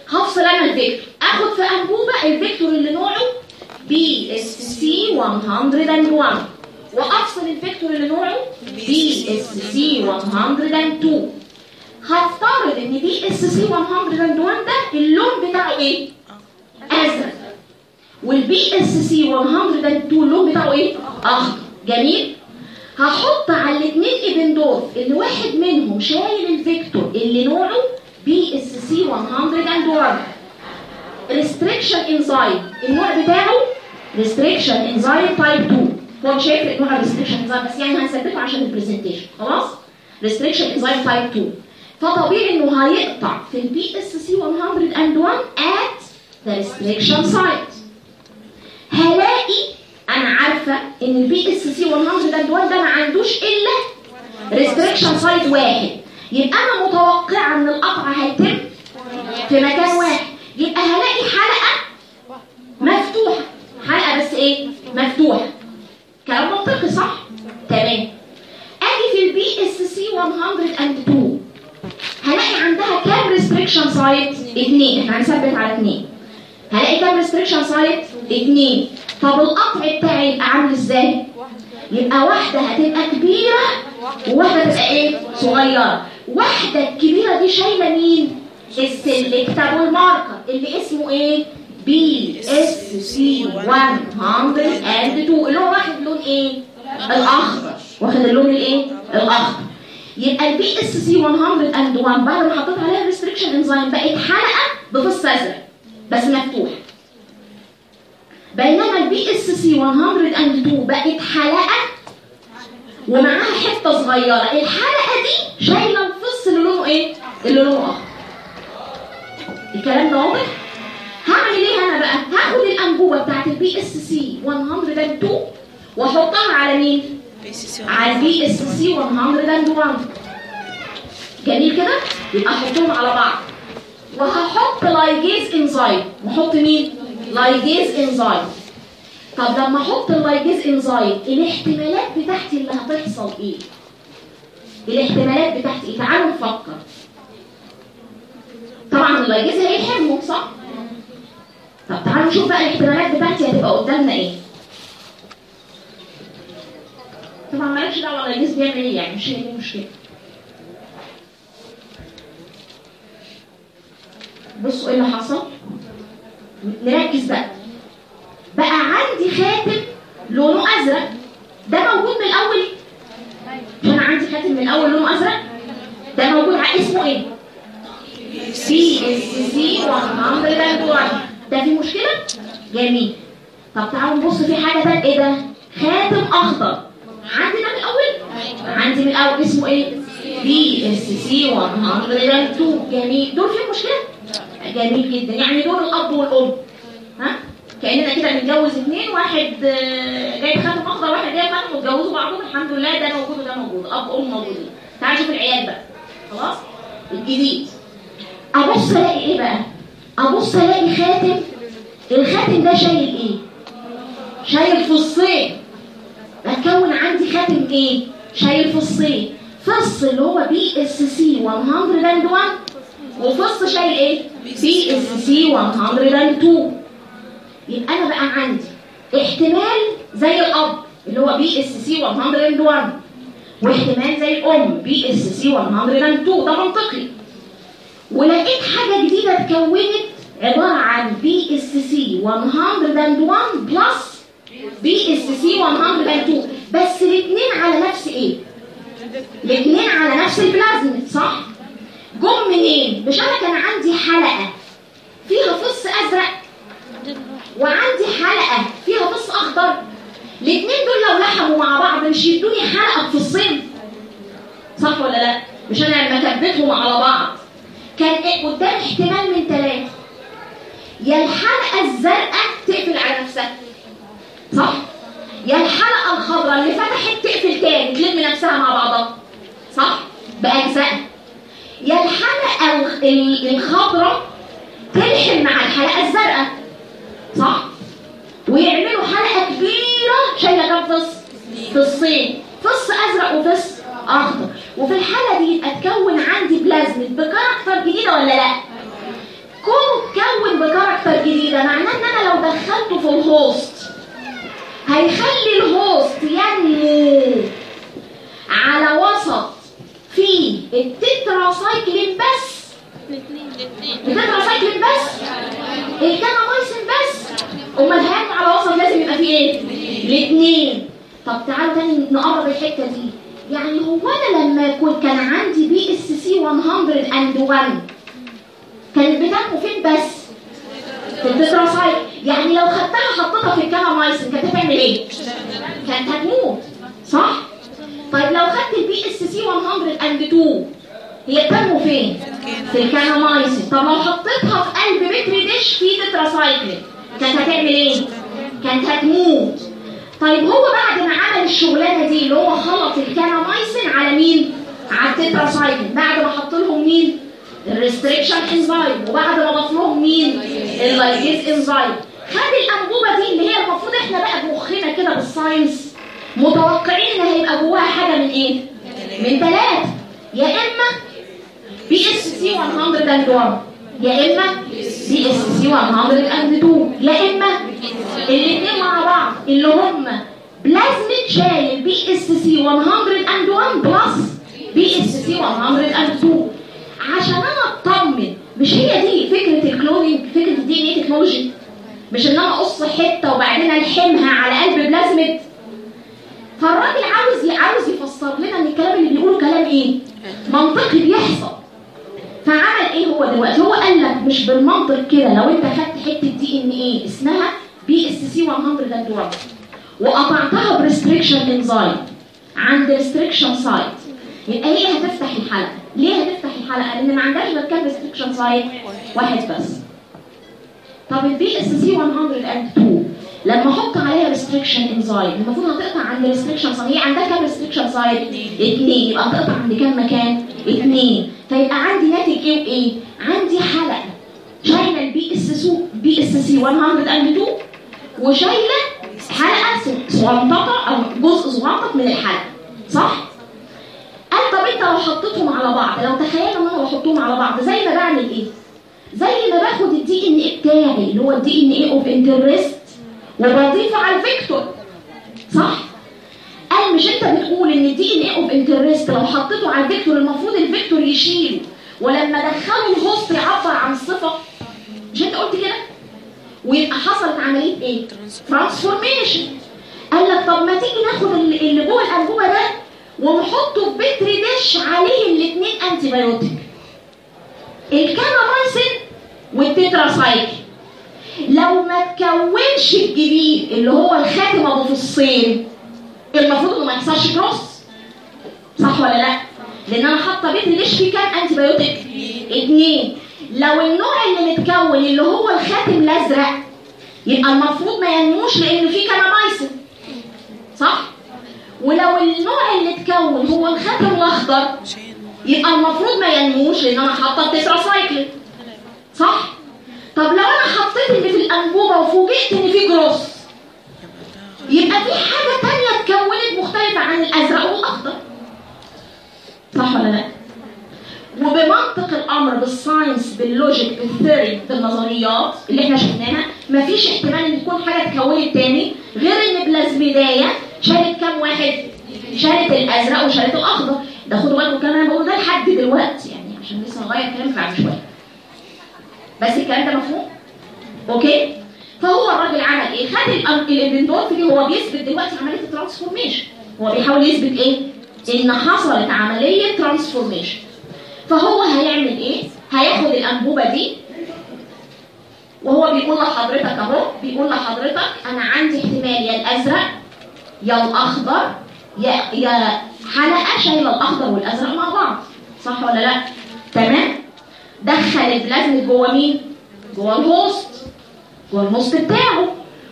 هفصل أنا ال vector. آخد في انبوبه ال vector اللي نوعه PSC 101 وأفصل ال vector اللي نوعه PSC 102 هفترض إن PSC 101 ده اللون بتاعه إيه؟ أزرق. وال PSC 102 اللون بتاعه إيه اخضر جميل. هحط على الاثنين eppendorf اللي واحد منهم شايل ال vector اللي نوعه PSC 101 restriction enzyme النوع بتاعه restriction enzyme type 2 هو مش هيفرق نوع ال restriction enzyme بس يعني هنثبته عشان ال presentation خلاص؟ restriction enzyme type 2 فطبيعي إنه هيقطع في ال PSC 101 at the restriction site. هلاقي أنا عارفة إن ال PSC 101 ده ما عندوش إلا restriction site واحد. يبقى أنا متوقعة إن القطع هيتم في مكان واحد. يبقى هلاقي حلقة مفتوحة. حلقة بس إيه؟ مفتوحة. كلام منطقي صح؟ تمام. آجي في ال PSC 102 هلاقي عندها كام restriction site اثنين إحنا هنثبت على اثنين هلاقي كام restriction site اثنين طب القطع بتاعي يبقى عامل إزاي؟ يبقى واحدة هتبقى كبيرة وواحده تبقى إيه؟ صغيرة. واحدة الكبيرة دي شايلة مين؟ ال selectable marker اللي اسمه إيه؟ PSC 102 اللي هو واخد لون إيه؟ الأخضر. واخد اللون الإيه؟ الأخضر. يبقى ال PSC 101 بعد ما حطيت عليها restriction enzyme بقت حلقة بفص أزرق. بس مفتوح. بينما ال PSC 102 بقت حلقة ومعاها حتة صغيرة. الحلقة دي شايلة الفص اللي لونه إيه؟ اللي لونه أخضر. الكلام ده واضح؟ هعمل إيه أنا بقى؟ هاخد الانبوبه بتاعت البي إس سي 102 وأحطها على مين؟ على ال PSC 101 جميل كده؟ يبقى أحطهم على بعض. وهحط ligase enzyme واحط مين؟ ligase enzyme طب لما أحط ال ligase enzyme الاحتمالات بتاعتي اللي هتحصل إيه؟ الاحتمالات بتاعتي إيه؟ تعالوا نفكر. طبعا ال ligase هيلحموا صح؟ طب تعالوا نشوف بقى الاحتمالات بتاعتي هتبقى قدامنا إيه. طبعا مالكش دعوة اللايجيز بيعمل إيه يعني؟ مش هي دي المشكلة بصوا إيه اللي حصل؟ نركز بقى. بقى عندي خاتم لونه ازرق. ده موجود من الأول؟ أنا عندي خاتم من الأول لونه ازرق. ده موجود على اسمه إيه؟ PSC 101 ده في مشكلة؟ جميل. طب تعالوا نبص في حاجة تانية إيه ده؟ خاتم أخضر. عندي ده من الأول؟ عندي من الأول. اسمه إيه؟ PSC 102 جميل. دول فيهم مشكله جميل جدا. يعني دول الأب والأم. ها؟ كأننا كده بنتجوز اثنين واحد آه، جايب خاتم أخضر واحد جايب خاتم واتجوزوا بعضهم الحمد لله ده موجود وده موجود. أب وام موجودين. تعال شوف العيال بقى. خلاص؟ الجديد. أبص ألاقي إيه بقى؟ أبص ألاقي خاتم. الخاتم ده شايل إيه؟ شايل فصين. بتكون عندي خاتم إيه؟ شايل فصين. فص اللي هو PSC 101 وفص شايل إيه؟ PSC 102 يبقى أنا بقى عندي احتمال زي الأب اللي هو PSC 101 واحتمال زي الأم PSC 102 ده منطقي. ولقيت حاجة جديدة اتكونت عبارة عن بي اس سي 101 بلس بي اس سي 102 بس الاثنين على نفس إيه؟ الاثنين على نفس البلازميد صح؟ جم منين مش أنا كان عندي حلقة. فيها فص أزرق. وعندي حلقة فيها فص أخضر. الاثنين دول لو لحموا مع بعض مش يدوني حلقة بفصين صح ولا لأ؟ مش أنا لما كبتهم على بعض. كان إيه؟ قدام احتمال من ثلاثة يا الحلقة الزرقاء تقفل على نفسها. صح؟ يا الحلقة الخضراء اللي فتحت تقفل تاني تلم نفسها مع بعضها. صح؟ بأجزاء. يا الحلقة الخ- ال- الخضراء تلحم مع الحلقة الزرقاء صح؟ ويعملوا حلقة كبيرة شايله كام فص فصين فص أزرق وفص أخضر. وفي الحاله دي يبقى عندي plasmid ب character جديدة ولا لا؟ كون تكون ب character جديدة. معناه إن أنا لو دخلته في ال host هيخلي ال host ينمو على وسط فيه. التتراسايكلين بس. التتراسايكلين بس. ال kanamycin بس. أمال هينمو على وسط لازم يبقى فيه إيه؟ الاثنين طب تعالوا تاني نقرب الحتة دي. يعني هو أنا لما يكون كان عندي PSC 101 كانت بتنمو فين بس؟ في التتراسايت يعني لو خدتها حطيتها في ال kanamycin كانت هتعمل إيه؟ كانت هتموت صح؟ طيب لو خدت ال PSC 102 هي بتنمو فين؟ في ال kanamycin طب لو حطيتها في قلب petri dish في تتراسايكلين كانت هتعمل إيه؟ كانت هتموت. طيب هو بعد ما عمل الشغلانة دي اللي هو خلط ال kanamycin على مين؟ على التتراسايكلين بعد ما حط لهم مين؟ ال restriction enzyme وبعد ما ضاف لهم مين؟ ال ligase enzyme خد الأنبوبة دي اللي هي المفروض إحنا بقى بمخنا كده بال science. متوقعين إن هيبقى جواها حاجة من إيه؟ من ثلاثة يا إما PSC 101 يا إما PSC 102 يا إما الاثنين مع بعض اللي هم بلازميد شايل بي إس سي 101 بلس بي إس سي 102 عشان أنا أطمن مش هي دي فكرة ال cloning فكرة ال DNA technology؟ مش إن أنا أقص حتة وبعدين ألحمها على قلب بلازميد فالراجل عاوز عاوز يفسر لنا إن الكلام اللي بيقوله كلام إيه؟ منطقي بيحصل. فعمل إيه هو دلوقتي؟ هو قال لك مش بالمنطق كده لو أنت خدت حتة DNA اسمها PSC 101 وقطعتها ب restriction enzyme عند restriction site يبقى هي هتفتح الحلقة؟ ليه هتفتح الحلقة؟ لأن ما عندهاش غير كام restriction site واحد بس. طب ال PSC 102 لما أحط عليها restriction enzyme المفروض هتقطع عند restriction site هي عندها كام restriction site اثنين يبقى هتقطع عند كام مكان؟ اثنين فيبقى عندي ناتج إيه وايه عندي حلقة. شايلة ال PSC PSC 102 وشايلة حلقة صغنططة أو جزء صغنطط من الحلقة. صح؟ قال طب أنت لو حطيتهم على بعض لو تخيلنا إن أنا بحطهم على بعض زي ما بعمل إيه؟ زي ما باخد ال DNA بتاعي اللي هو ال DNA of interest وبضيفه على ال vector صح؟ قال مش انت بتقول ان ال DNA of interest؟ لو حطيته على ال vector المفروض ال vector يشيله. ولما دخله ال host يعبر عن الصفه مش انت قلت كده؟ ويبقى حصلت عملية إيه؟ transformation قال لك طب ما تيجي ناخد اللي جوه الأنبوبة ده ونحطه في petri dish عليه الاثنين antibiotic ال kanamycin وال tetracycline لو ما تكونش الجديد اللي هو الخاتم أبو فصين المفروض إنه ما يحصلش growth. صح ولا لا؟ لأن أنا حاطة petri dish فيه كام antibiotic اثنين لو النوع اللي متكون اللي هو الخاتم الأزرق يبقى المفروض ما ينموش لأن فيه kanamycin صح؟ ولو النوع اللي اتكون هو الخاتم الأخضر يبقى المفروض ما ينموش لأن أنا حاطة التتراسايكلين صح؟ طب لو أنا حطيت اللي في الأنبوبة وفوجئت إن في جروس يبقى في حاجة تانية اتكونت مختلفة عن الأزرق والأخضر. صح ولا لأ؟ وبمنطق الأمر بال science بال logic بال theory بالنظريات اللي إحنا شفناها مفيش احتمال إن تكون حاجة اتكونت تاني غير إن بلازميدايه شالت كام واحد شالت الأزرق وشالت الأخضر. ده خدوا بالكم كمان أنا بقول ده لحد دلوقتي يعني عشان لسه هغير كلام بعد شوية. بس الكلام ده مفهوم؟ أوكي؟ فهو الراجل عمل إيه؟ خد الانفنتورفي هو بيثبت دلوقتي عملية ال transformation. هو بيحاول يثبت إيه؟ إن حصلت عملية transformation. فهو هيعمل إيه؟ هياخد الأنبوبة دي وهو بيقول لحضرتك أهو بيقول لحضرتك أنا عندي احتمال يا الأزرق يا الأخضر يا يا حلقة شايلة الأخضر والأزرق مع بعض. صح ولا لا؟ تمام؟ دخل البلازميد جوه مين؟ جوه ال host. جوه ال host بتاعه.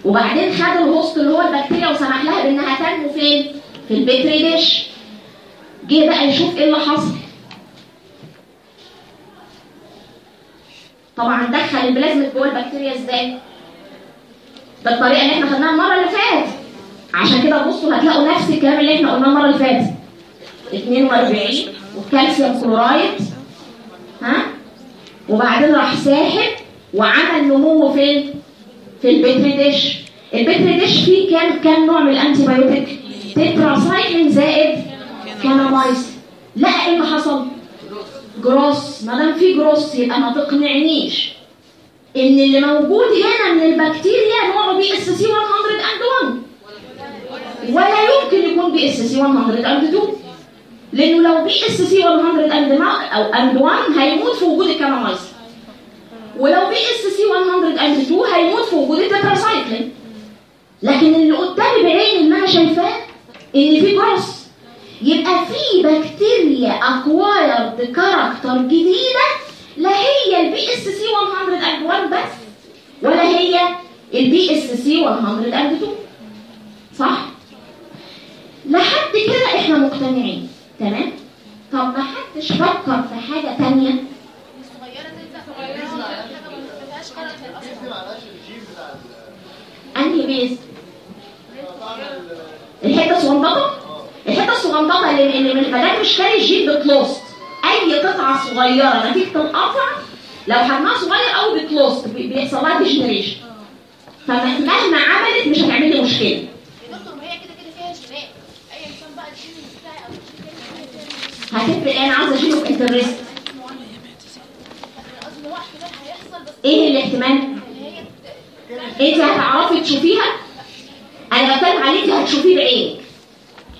وبعدين خد ال host اللي هو البكتيريا وسمح لها بإنها تنمو فين؟ في ال petri dish جه بقى يشوف إيه اللي حصل. طبعا دخل البلازميد جوه البكتيريا إزاي؟ بالطريقة اللي إحنا خدناها المرة اللي فاتت. عشان كده بصوا هتلاقوا نفس الكلام اللي إحنا قلناه المرة اللي فاتت. 42 وال calcium chloride. ها؟ وبعدين راح ساحب وعمل نمو فين؟ في ال petri dish ال petri dish فيه كام كام نوع من ال antibiotic tetracycline زائد kanamycin لا إيه اللي حصل؟ جروس. ما دام في جروس يبقى ما تقنعنيش. إن اللي موجود هنا من البكتيريا نوعه pSC 101 ولا يمكن يكون pSC 102 لأنه لو pSC 100 and أو and 1 هيموت في وجود ال kanamycin ولو pSC 100 and 2 هيموت في وجود التتراسايكلين لكن اللي قدامي بعيني اللي أنا شايفاه إن في جروس يبقى في بكتيريا acquired character جديدة لا هي ال pSC 100 and 1 بس ولا هي ال pSC 100 and 2 صح؟ لحد كده إحنا مقتنعين. تمام؟ طب ما حدش فكر في حاجة ما بتاع أنهي piece؟ الحتة الصغنططة؟ الحتة الصغنططة اللي من مدام مش carry الجين بت lost أي قطعة صغيرة نتيجة القطع لو حجمها صغير قوي بت lost بي- بيحصل لها degeneration فمهما عملت مش هتعمل لي مشكلة يا دكتور ما هي كده كده فيها جينات أيا كان بقى الجين بتاعي أو الجين التاني فيها هتفرق أنا عاوزة اشيله في interest إيه الاحتمال؟ ت- أنت هتعرفي تشوفيها؟ أنا بتكلم عليك أنت هتشوفيه بعينك.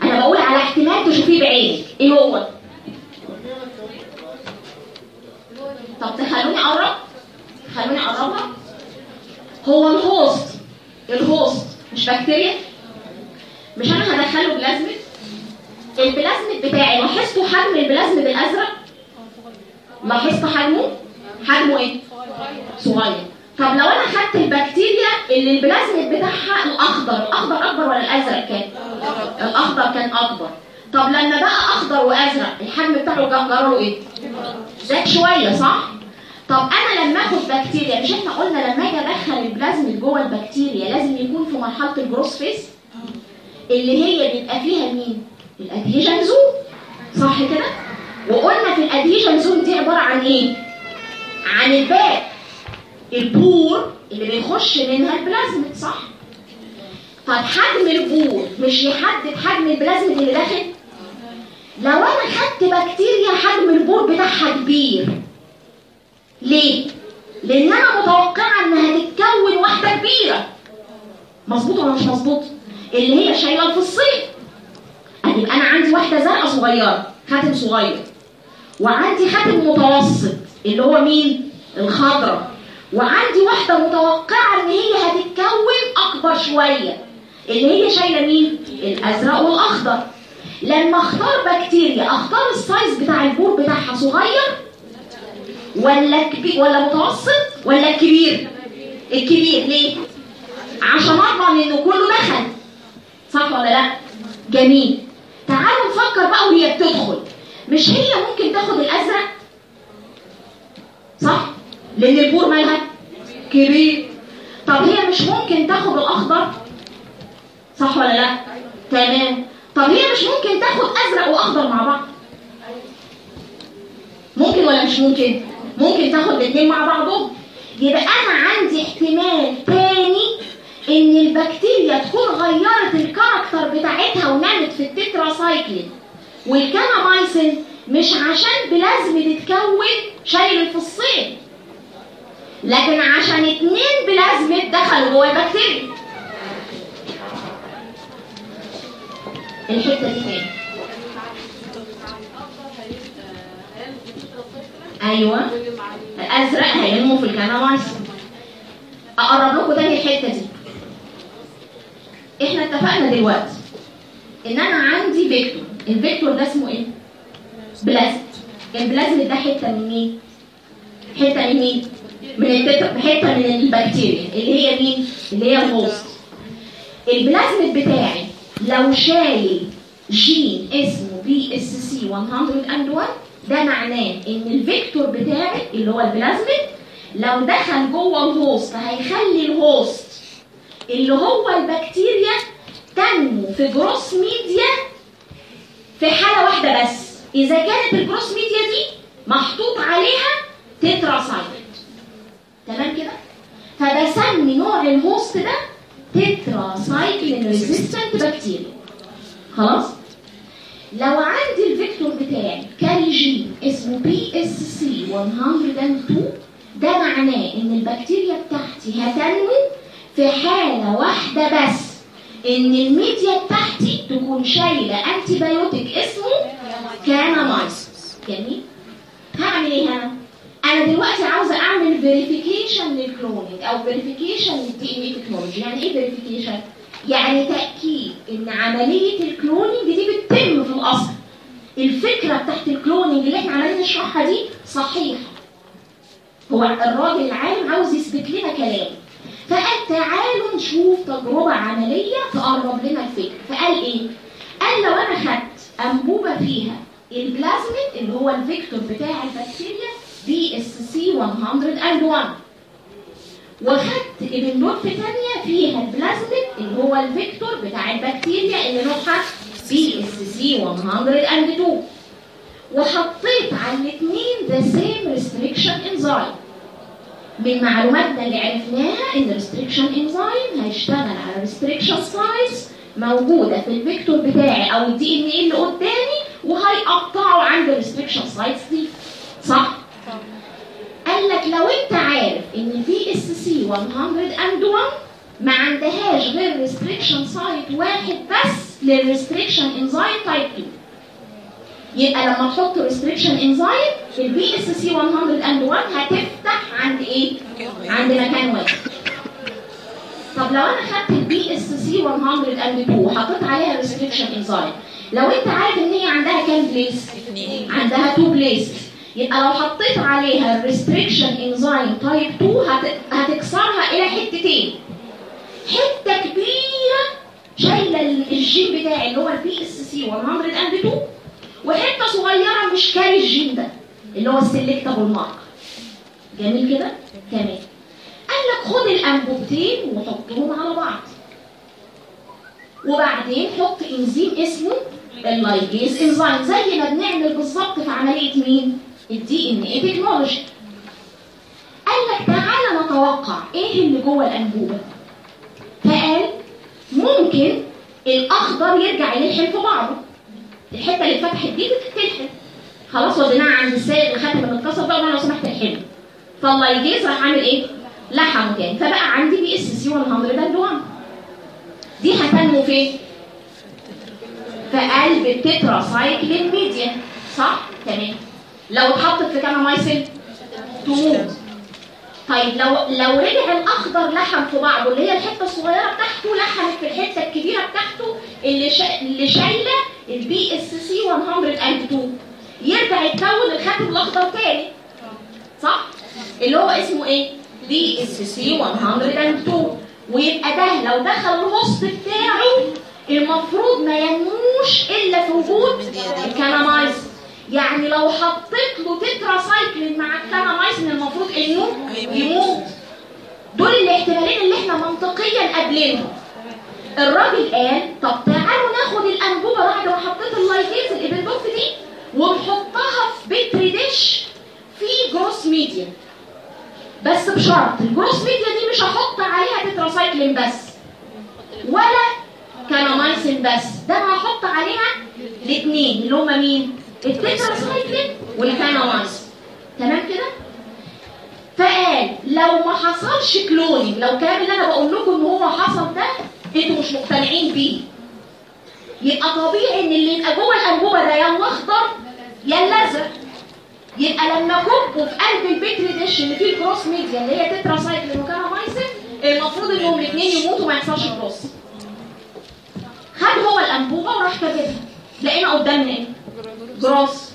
أنا بقول على احتمال تشوفيه بعينك. إيه هو؟ طب تخلوني أقرب؟ خلوني أقربها؟ هو ال host. ال host. مش بكتيريا؟ مش أنا هدخله plasmid ال plasmid بتاعي لاحظتوا حجم البلازميد الازرق لاحظتوا حجمه؟ حجمه إيه؟ صغير. طب لو أنا خدت البكتيريا اللي البلازميد بتاعها الأخضر الاخضر أكبر ولا الأزرق كان؟ الأخضر كان أكبر. طب لما بقى أخضر وأزرق الحجم بتاعه جرى له إيه؟ زاد شوية صح؟ طب أنا لما آخد بكتيريا مش إحنا قلنا لما أجي أدخل البلازميد جوه البكتيريا لازم يكون في مرحلة ال growth phase؟ اللي هي بيبقى فيها مين؟ ال adhesion zone صح كده؟ وقلنا في ال adhesion zone دي عبارة عن إيه؟ عن الباب ال pore اللي بيخش منها البلازميد صح؟ طب حجم ال pore مش يحدد حجم البلازميد اللي داخل؟ لو أنا خدت بكتيريا حجم ال pore بتاعها كبير ليه؟ لأن أنا متوقعة إنها تتكون واحدة كبيرة. مظبوط ولا مش مظبوط؟ اللي هي شايلة الفصين يبقى أنا عندي واحدة زرقاء صغيرة خاتم صغير. وعندي خاتم متوسط اللي هو مين؟ الخضراء وعندي واحدة متوقعة إن هي هتتكون أكبر شوية اللي هي شايلة مين؟ الأزرق والأخضر. لما أختار بكتيريا أختار ال size بتاع ال pore بتاعها صغير ولا كبير ولا متوسط ولا كبير؟ الكبير. ليه؟ عشان أضمن إنه كله دخل. صح ولا لأ؟ جميل. تعالوا نفكر بقى وهي بتدخل. مش هي ممكن تاخد الأزرق؟ صح؟ لأن البور مالها؟ كبير. طب هي مش ممكن تاخد الأخضر؟ صح ولا لأ؟ تمام. طب هي مش ممكن تاخد أزرق وأخضر مع بعض؟ ممكن ولا مش ممكن؟ ممكن تاخد الاثنين مع بعضهم. يبقى أنا عندي احتمال تاني إن البكتيريا تكون غيرت ال character بتاعتها ونمت في ال tetracycline. وال kanamycin مش عشان بلازمة تتكون شايل الفصين لكن عشان اتنين بلازمة دخلوا جوه البكتيريا. الحتة دي فين؟ أيوه. الأزرق هينمو في ال kanamycin أقرب لكم تاني الحتة دي. إحنا اتفقنا دلوقتي ان أنا عندي vector. ال vector ده اسمه إيه؟ plasmid ال plasmid ده حتة من مين؟ حتة من مين؟ من حتة من البكتيريا. اللي هي مين؟ اللي هي ال host ال plasmid بتاعي لو شايل جين اسمه pSC 101 ده معناه ان ال vector بتاعي اللي هو البلازميد لو دخل جوه ال host هيخلي ال host اللي هو البكتيريا تنمو في growth media في حالة واحدة بس إذا كانت ال growth media دي محطوط عليها تتراسايكل تمام كده؟ فبسمي نوع ال host ده tetracycline resistant bacteria خلاص؟ لو عندي ال vector بتاعي carry جين اسمه pSC 102 ده معناه إن البكتيريا بتاعتي هتنمو في حالة واحدة بس إن الميديا بتاعتي تكون شايلة antibiotic اسمه kanamycin جميل. هعمل إيه أنا أنا دلوقتي عاوزة أعمل verification لل cloning أو verification لل DNA technology يعني إيه verification يعني تأكيد إن عملية ال cloning دي بتتم في الأصل. الفكرة بتاعت ال cloning اللي إحنا عمالين نشرحها دي صحيحة. هو الراجل العالم عاوز يثبت لنا كلام. فقال تعالوا نشوف تجربة عملية تقرب لنا الفكرة فقال إيه؟ قال لو أنا خدت أنبوبة فيها البلازميد اللي هو ال vector بتاع البكتيريا pSC 101 وخدت انبوبة تانية فيها البلازميد اللي هو ال vector بتاع البكتيريا اللي نوعها pSC 102 وحطيت على الاثنين the same restriction enzyme من معلوماتنا اللي عرفناها إن ال restriction enzyme هيشتغل على restriction sites موجودة في ال vector بتاعي أو ال DNA اللي قدامي وهيقطعه عند ال restriction sites دي صح؟ قال لك لو أنت عارف إن pSC 101 ما عندهاش غير restriction site واحد بس لل restriction enzyme type 2 يبقى لما تحط restriction enzyme ال pSC 101 هتفتح عند إيه؟ عند مكان واحد. طب لو أنا خدت ال pSC 102 وحطيت عليها restriction enzyme لو أنت عارف إن هي عندها كام place؟ عندها 2 place يبقى لو حطيت عليها ال restriction enzyme type 2 هت... هتكسرها إلى حتتين. حتة كبيرة شايلة الجين بتاعي اللي هو ال pSC 102 وحتة صغيرة مش carry الجين ده اللي هو ال selectable marker جميل كده؟ تمام. قال لك خد الأنبوبتين وحطهم على بعض. وبعدين حط إنزيم اسمه ال ligase enzyme زي ما بنعمل بالظبط في عملية مين؟ ال DNA technology قال لك تعالى نتوقع إيه اللي جوه الأنبوبة. فقال ممكن الأخضر يرجع يلحم في بعضه. الحته اللي اتفتحت دي تلحم خلاص وديناها عند الصايغ الخاتم اللي اتكسر بقى لو سمحت الحم فال ligase راح عامل إيه؟ لحمه تاني فبقى عندي pSC 101 دي هتنمو فين؟ في قلب ال tetracycline media صح؟ تمام لو اتحطت في kanamycin تموت طيب لو لو رجع الأخضر لحم في بعضه اللي هي الحتة الصغيرة بتاعته لحمت في الحتة الكبيرة بتاعته اللي شا... اللي شايلة ال pSC 102 يرجع يتكون الخاتم الأخضر تاني. صح؟ اللي هو اسمه إيه؟ pSC 102 ويبقى ده لو دخل ال host بتاعه المفروض ما ينموش إلا في وجود ال kanamycin يعني لو حطيت له تترا سايكلين مع ال kanamycin المفروض إنه يموت. دول الاحتمالين اللي إحنا منطقيا قابلينهم. الراجل قال طب تعالوا ناخد الأنبوبة بعد ما حطيت ال ligase ال end product دي ونحطها في petri dish في growth media. بس بشرط ال growth media دي مش هحط عليها تتراسايكلين بس ولا kanamycin بس. ده أنا هحط عليها الاثنين اللي هما مين؟ ال tetracycline وال kanamycin تمام كده؟ فقال لو ما حصلش cloning لو الكلام اللي أنا بقول لكم إن هو حصل ده إنتوا مش مقتنعين بيه. يبقى طبيعي إن اللي يبقى جوه الأنبوبة ده يا الأخضر يا الأزرق. يبقى لما كبوا في قلب ال petri dish اللي فيه ال growth media اللي هي tetracycline و kanamycin المفروض إنهم الاثنين يموتوا ما يحصلش growth خد هو الأنبوبة وراح كاتبها. لقينا قدامنا إيه؟ جروس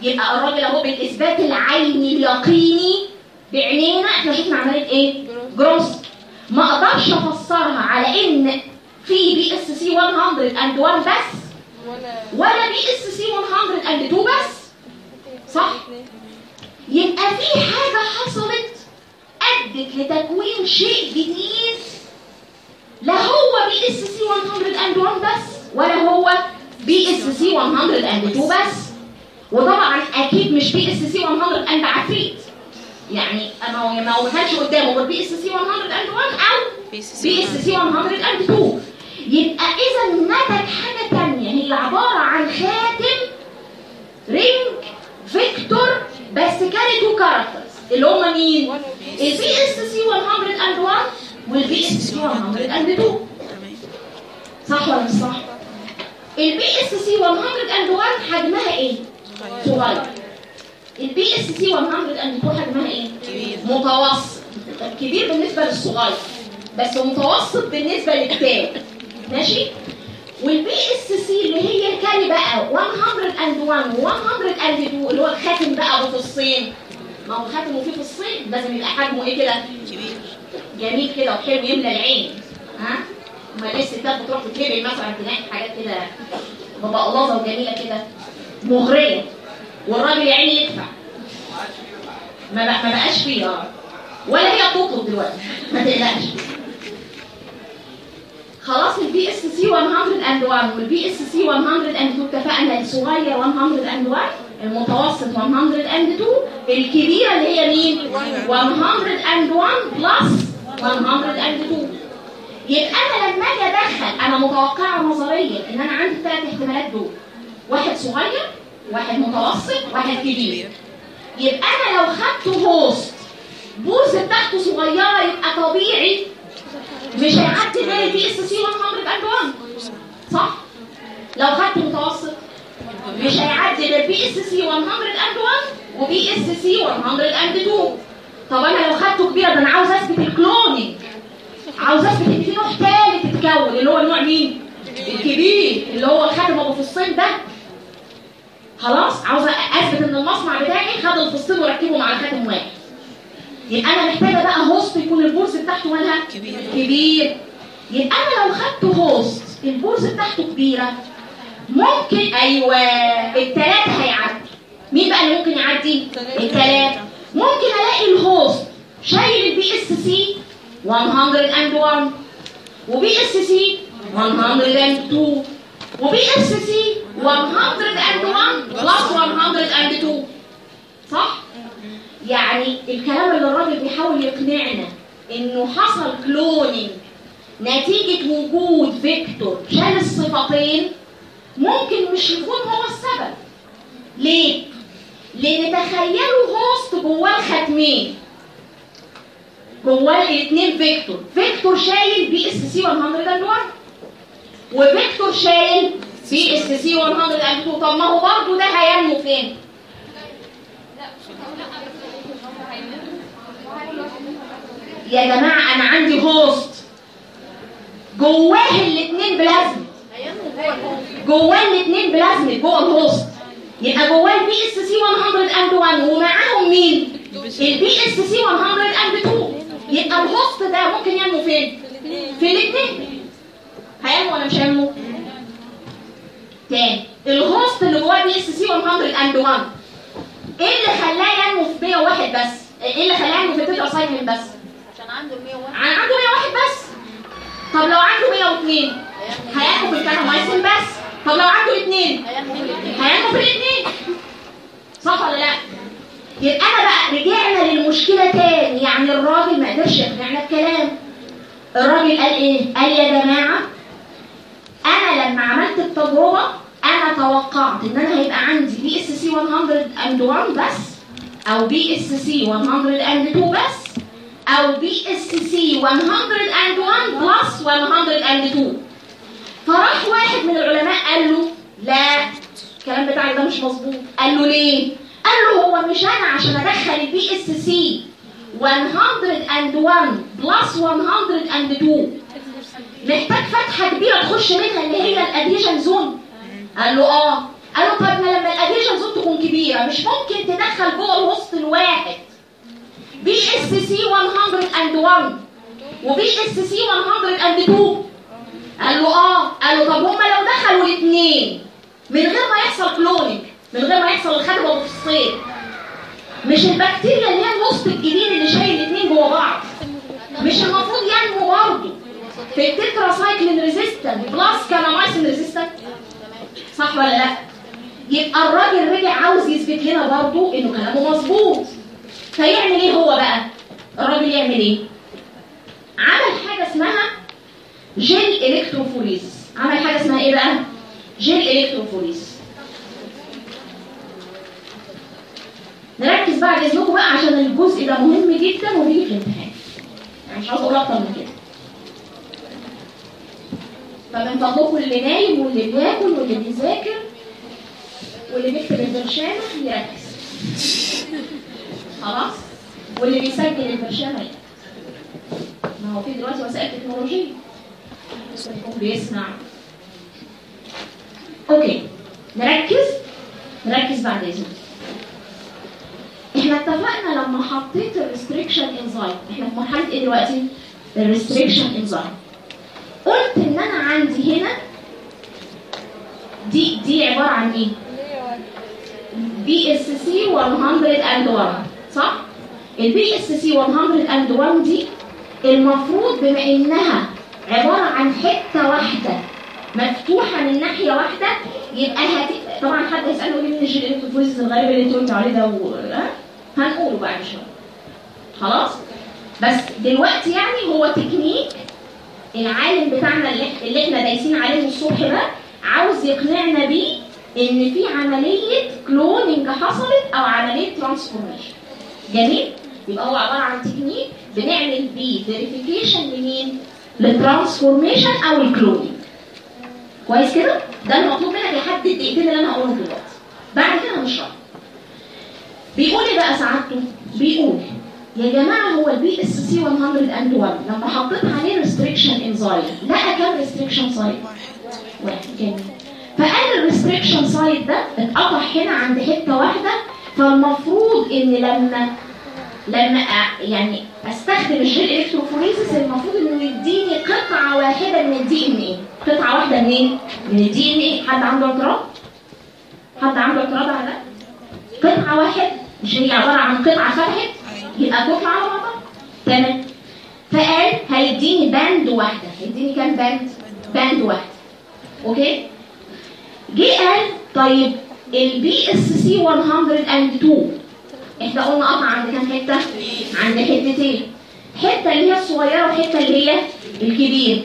يبقى الراجل أهو بالإثبات العيني اليقيني بعينينا إحنا شفنا عملية إيه؟ جروس ما أقدرش أفسرها على إن في pSC 101 بس ولا pSC 102 بس. صح؟ يبقى في حاجة حصلت أدت لتكوين شيء جديد. لا هو pSC 101 بس ولا هو pSC 102 بس. وطبعا أكيد مش pSC 100 عفريت يعني ما هو ما هو كانش قدامه غير pSC 101 أو pSC 102 يبقى إذا نتج حاجة ثانية هي عبارة عن خاتم ring vector بس carry two characters اللي هم مين؟ ال pSC 101 وال pSC 102 صح ولا مش صح؟ ال pSC 101 حجمها إيه؟ صغير ال pSC 102 حجمها إيه؟ كبير. متوسط كبير بالنسبة للصغير بس متوسط بالنسبة للكتاب ماشي؟ وال pSC اللي هي كان بقى 101 و102 اللي هو الخاتم بقى بفصين ما هو الخاتم وفيه فصين لازم يبقى حجمه إيه كده؟ كبير جميل كده وحلو يملى العين ها ما ليه الستات بتروح تتهبل مثلا تلاقي حاجات كده مبقلظه وجميله كده مغرية. والراجل يا عيني يدفع. ما بقى ما بقاش فيه آه. ولا هي بتطلب دلوقتي. ما تقلقش. خلاص ال pSC 101 وال pSC 102 اتفقنا الصغير 101 المتوسط 102 الكبيرة اللي هي مين؟ 101 plus 102 يبقى أنا لما أجي أدخل أنا متوقعة نظريا إن أنا عندي الثلاث احتمالات دول. واحد صغير واحد متوسط واحد كبير. يبقى أنا لو خدت host pores بتاعته صغيرة يبقى طبيعي مش هيعدي غير ال pSC 101 صح؟ لو خدت متوسط مش هيعدي غير بي SC 101 و pSC 102 طب أنا لو خدته كبير ده أنا عاوز أثبت ال cloning عاوز اثبت ان في نوع ثالث اتكون اللي هو النوع مين؟ الكبير اللي هو الخاتم ابو فصين ده. خلاص عاوز أثبت إن المصنع بتاعي خد الفصين وركبهم على خاتم واحد يبقى أنا محتاجة بقى host يكون ال pores بتاعته مالها كبير. كبير. يبقى أنا لو خدت host ال pores بتاعته كبيرة ممكن أيوه التلات هيعدي. مين بقى اللي ممكن يعدي؟ التلات ممكن ألاقي ال host شايل ال pSC 101 و pSC 102 و pSC 101 plus 102 صح؟ يعني الكلام اللي الراجل بيحاول يقنعنا إنه حصل cloning نتيجة وجود vector شايل الصفتين ممكن مش يكون هو السبب. ليه؟ لأن تخيلوا host جواه خاتمين جواه الاثنين vector. vector شايل pSC 101 و vector شايل pSC 102 طب ما هو برضه ده هينمو فين؟ يا جماعة أنا عندي host جواه الاثنين بلازم جواه الاثنين بلازم جوه ال host يبقى جواه ال pSC 101 ومعاهم مين؟ ال pSC 102 يبقى ال host ده ممكن ينمو فين؟ في الاثنين هينمو ولا مش هينمو؟ تاني ال host اللي جواه pSC 101 إيه اللي خلاه ينمو في 101 بس؟ إيه اللي خلاه ينمو في التترا سايكلين بس؟ عشان عنده 101 عن- عنده 101 بس طب لو عنده 102 هياخد في ال kanamycin بس طب لو عنده اثنين هيعمل هياخد في الاثنين صح ولا لا؟ يبقى أنا بقى رجعنا للمشكلة تاني. يعني الراجل ما قدرش يقنعنا الكلام الراجل قال إيه؟ قال يا جماعة أنا لما عملت التجربة أنا توقعت إن أنا هيبقى عندي pSC 101 بس أو pSC 102 بس أو pSC 101 plus 102 فراح واحد من العلماء قال له لا الكلام بتاعي ده مش مظبوط. قال له ليه؟ قال له هو مش أنا عشان أدخل ال pSC 101 plus 102 محتاج فتحة كبيرة تخش منها اللي هي ال adhesion zone قال له آه. قال له طب ما لما ال adhesion zone تكون كبيرة مش ممكن تدخل جوه ال host الواحد. pSC 101 و pSC 102 قال له آه. قال له طب هما لو دخلوا الاثنين من غير ما يحصل cloning من غير ما يحصل الخاتم أبو فصين مش البكتيريا اللي هي ال host الجديد اللي شايل الاثنين جوه بعض مش المفروض ينمو برضه في ال tetracycline resistant plus kanamycin resistant صح ولا لا؟ يبقى الراجل رجع عاوز يثبت لنا برضه إنه كلامه مظبوط فيعمل إيه هو بقى؟ الراجل يعمل إيه؟ عمل حاجة اسمها gel electrophoresis عمل حاجة اسمها إيه بقى؟ gel electrophoresis نركز بعد اذنكم بقى عشان الجزء ده مهم جدا وبيجي في الامتحان. يعني مش عاوز أقول أكتر من كده. فمن فضلكم اللي نايم واللي بياكل واللي بيذاكر واللي بيكتب البرشامة يركز. خلاص؟ واللي بيسجل البرشامة ما هو في دلوقتي وسائل تكنولوجية. بيسمع. Okay. نركز؟ نركز بعد إذنك. إحنا اتفقنا لما حطيت ال restriction enzyme إحنا في مرحلة إيه دلوقتي؟ ال restriction enzyme قلت إن أنا عندي هنا دي دي عبارة عن إيه؟ pSC 101 صح؟ ال pSC 101 دي المفروض بما إنها عبارة عن حتة واحدة مفتوحة من ناحية واحدة يبقى هت... طبعا حد يسأله ليه من ال electrophoresis الغريب اللي أنت قلت عليه ده و... هنقوله بعد شوية خلاص؟ بس دلوقتي يعني هو تكنيك العالم بتاعنا اللي, إحنا دايسين عليه الصبح ده عاوز يقنعنا بيه إن في عملية cloning حصلت أو عملية transformation جميل؟ يبقى هو عبارة عن تكنيك بنعمل بيه verification لمين لل transformation أو ال cloning كويس كده؟ ده المطلوب منك لحد الدقيقتين اللي أنا هقولهم دلوقتي. بعد كده هنشرح بيقول إيه بقى سعادته؟ بيقول يا جماعة هو ال pSC 101 لما حطيت عليه restriction enzyme لقى كام restriction site واحد جميل فقال ال restriction site ده اتقطع هنا عند حتة واحدة فالمفروض إن لما لما يعني أستخدم ال gel electrophoresis المفروض إنه يديني قطعة واحدة من ال DNA قطعة واحدة منين من ال DNA حد عنده اعتراض؟ حد عنده اعتراض على ده؟ قطعة واحد مش هي عبارة عن قطعة فتحت؟ يبقى قطعه على بعضها. تمام. فقال هيديني band واحدة. هيديني كام band band واحدة okay؟ جه قال طيب ال pSC 102 إحنا قلنا قطع عند كام حتة؟ عند حتتين. حتة اللي هي الصغيرة وحتة اللي هي الكبيرة.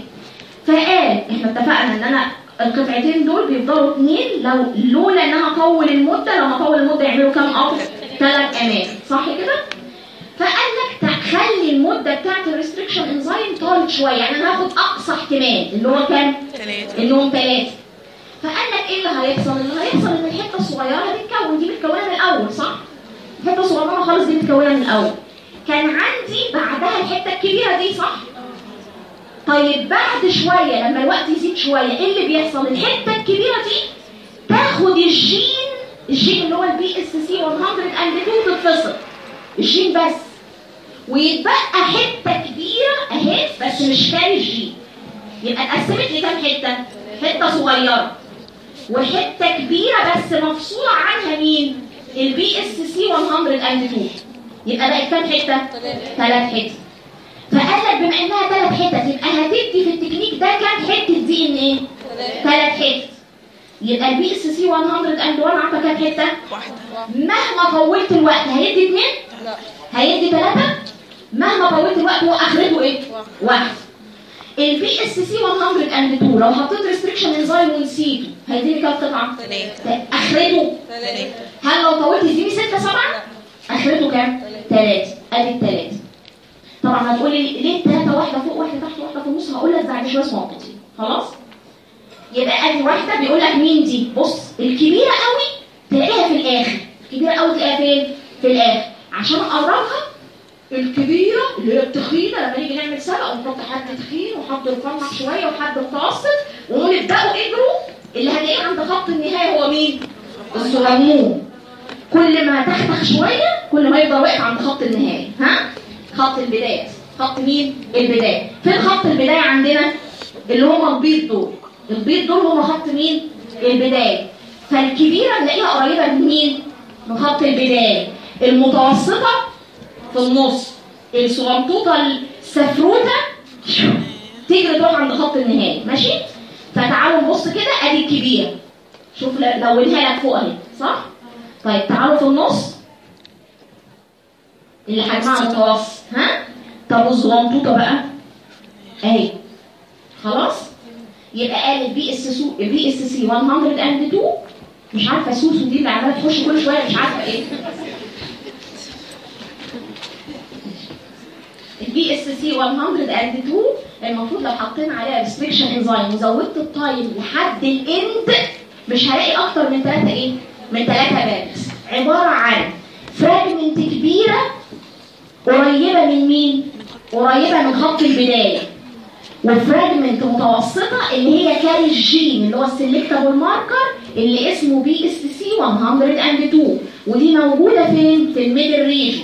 فقال إحنا اتفقنا إن أنا القطعتين دول بيفضلوا اتنين. لو لولا ان أنا اطول المدة لما اطول المدة يعملوا كام قطع؟ ثلاث أمان صح كده؟ فقال لك تخلي المدة بتاعت ال restriction enzyme طالت شوية. يعني أنا هاخد أقصى احتمال اللي هو كام؟ ثلاثة انهم ثلاثة فقال لك إيه اللي هيحصل؟ اللي هيحصل إن الحتة الصغيرة هتتكون دي متكونة من الأول صح؟ الحتة الصغيرة خالص دي متكونة من الأول. كان عندي بعدها الحتة الكبيرة دي صح؟ طيب بعد شوية لما الوقت يزيد شوية إيه اللي بيحصل؟ الحتة الكبيرة دي تاخد ال gene ال gene اللي هو ال pSC 102 تتفصل الجين بس. ويتبقى حتة كبيرة أهي بس مش كان الجين. يبقى اتقسمت لكام حتة؟ حتة صغيرة. وحتة كبيرة بس مفصولة عنها مين؟ ال pSC 102 يبقى بقت كام حتة؟ ثلاث حتت فقال لك بما إنها ثلاث حتت يبقى هتدي في التكنيك ده كام حتة DNA؟ ثلاث حتت يبقى ال pSC 101 عطى كام حتة؟ واحدة. مهما طولت الوقت هيدي اثنين لا. هيدي ثلاثة مهما طولت الوقت هو أخرته إيه؟ واحد. ال pSC 102 لو حطيت restriction enzyme ونسيته هيديني كام قطعة؟ ثلاثة أخرته؟ ثلاثة هل لو طولت يديني ستة سبعة؟ أخرته كام؟ ثلاثة أدي الثلاثة طبعا هتقولي ليه الثلاثة واحدة فوق واحدة تحت واحدة في النص هقول لك بعد اسمها تفصيل خلاص؟ يبقى ادي واحدة بيقول لك مين دي؟ بص الكبيرة قوي تلاقيها في الآخر الكبيرة قوي تلاقيها فين؟ في الآخر عشان أقربها الكبيرة اللي هي التخينة لما نيجي نعمل سبق ونحط حد تخين وحد رفيع شوية وحد متوسط ونبدأوا اجروا اللي هنلاقيه عند خط النهاية هو مين؟ الصغنون كل ما تختخ شوية كل ما يفضل واقف عند خط النهاية ها؟ خط البداية خط مين؟ البداية فين خط البداية عندنا؟ اللي هما البيض دول البيض دول هما خط مين؟ البداية فالكبيرة نلاقيها قريبة من مين؟ من خط البداية المتوسطة في النص الصغنطوطة السفروتة تجري تروح عند خط النهاية ماشي؟ فتعالوا نبص كده أدي الكبيرة شوف ل- لونها لك فوق أهي صح؟ طيب تعالوا في النص اللي حجمها متوسط ها؟ طب والصغنطوطة بقى أهي خلاص؟ يبقى قال ال pSو ال pSC 102 مش عارفة سوسو دي اللي عمالة تخش كل شوية مش عارفة إيه ال pSC 102 المفروض لو حطينا عليها restriction enzyme وزودت ال time لحد ال end مش هلاقي أكتر من ثلاثة إيه؟ من ثلاثة bands عبارة عن fragment كبيرة قريبة من مين؟ قريبة من خط البدايه و fragment متوسطة اللي هي carry ال gene اللي هو ال selectable marker اللي اسمه pSC 102 ودي موجودة فين؟ في ال middle region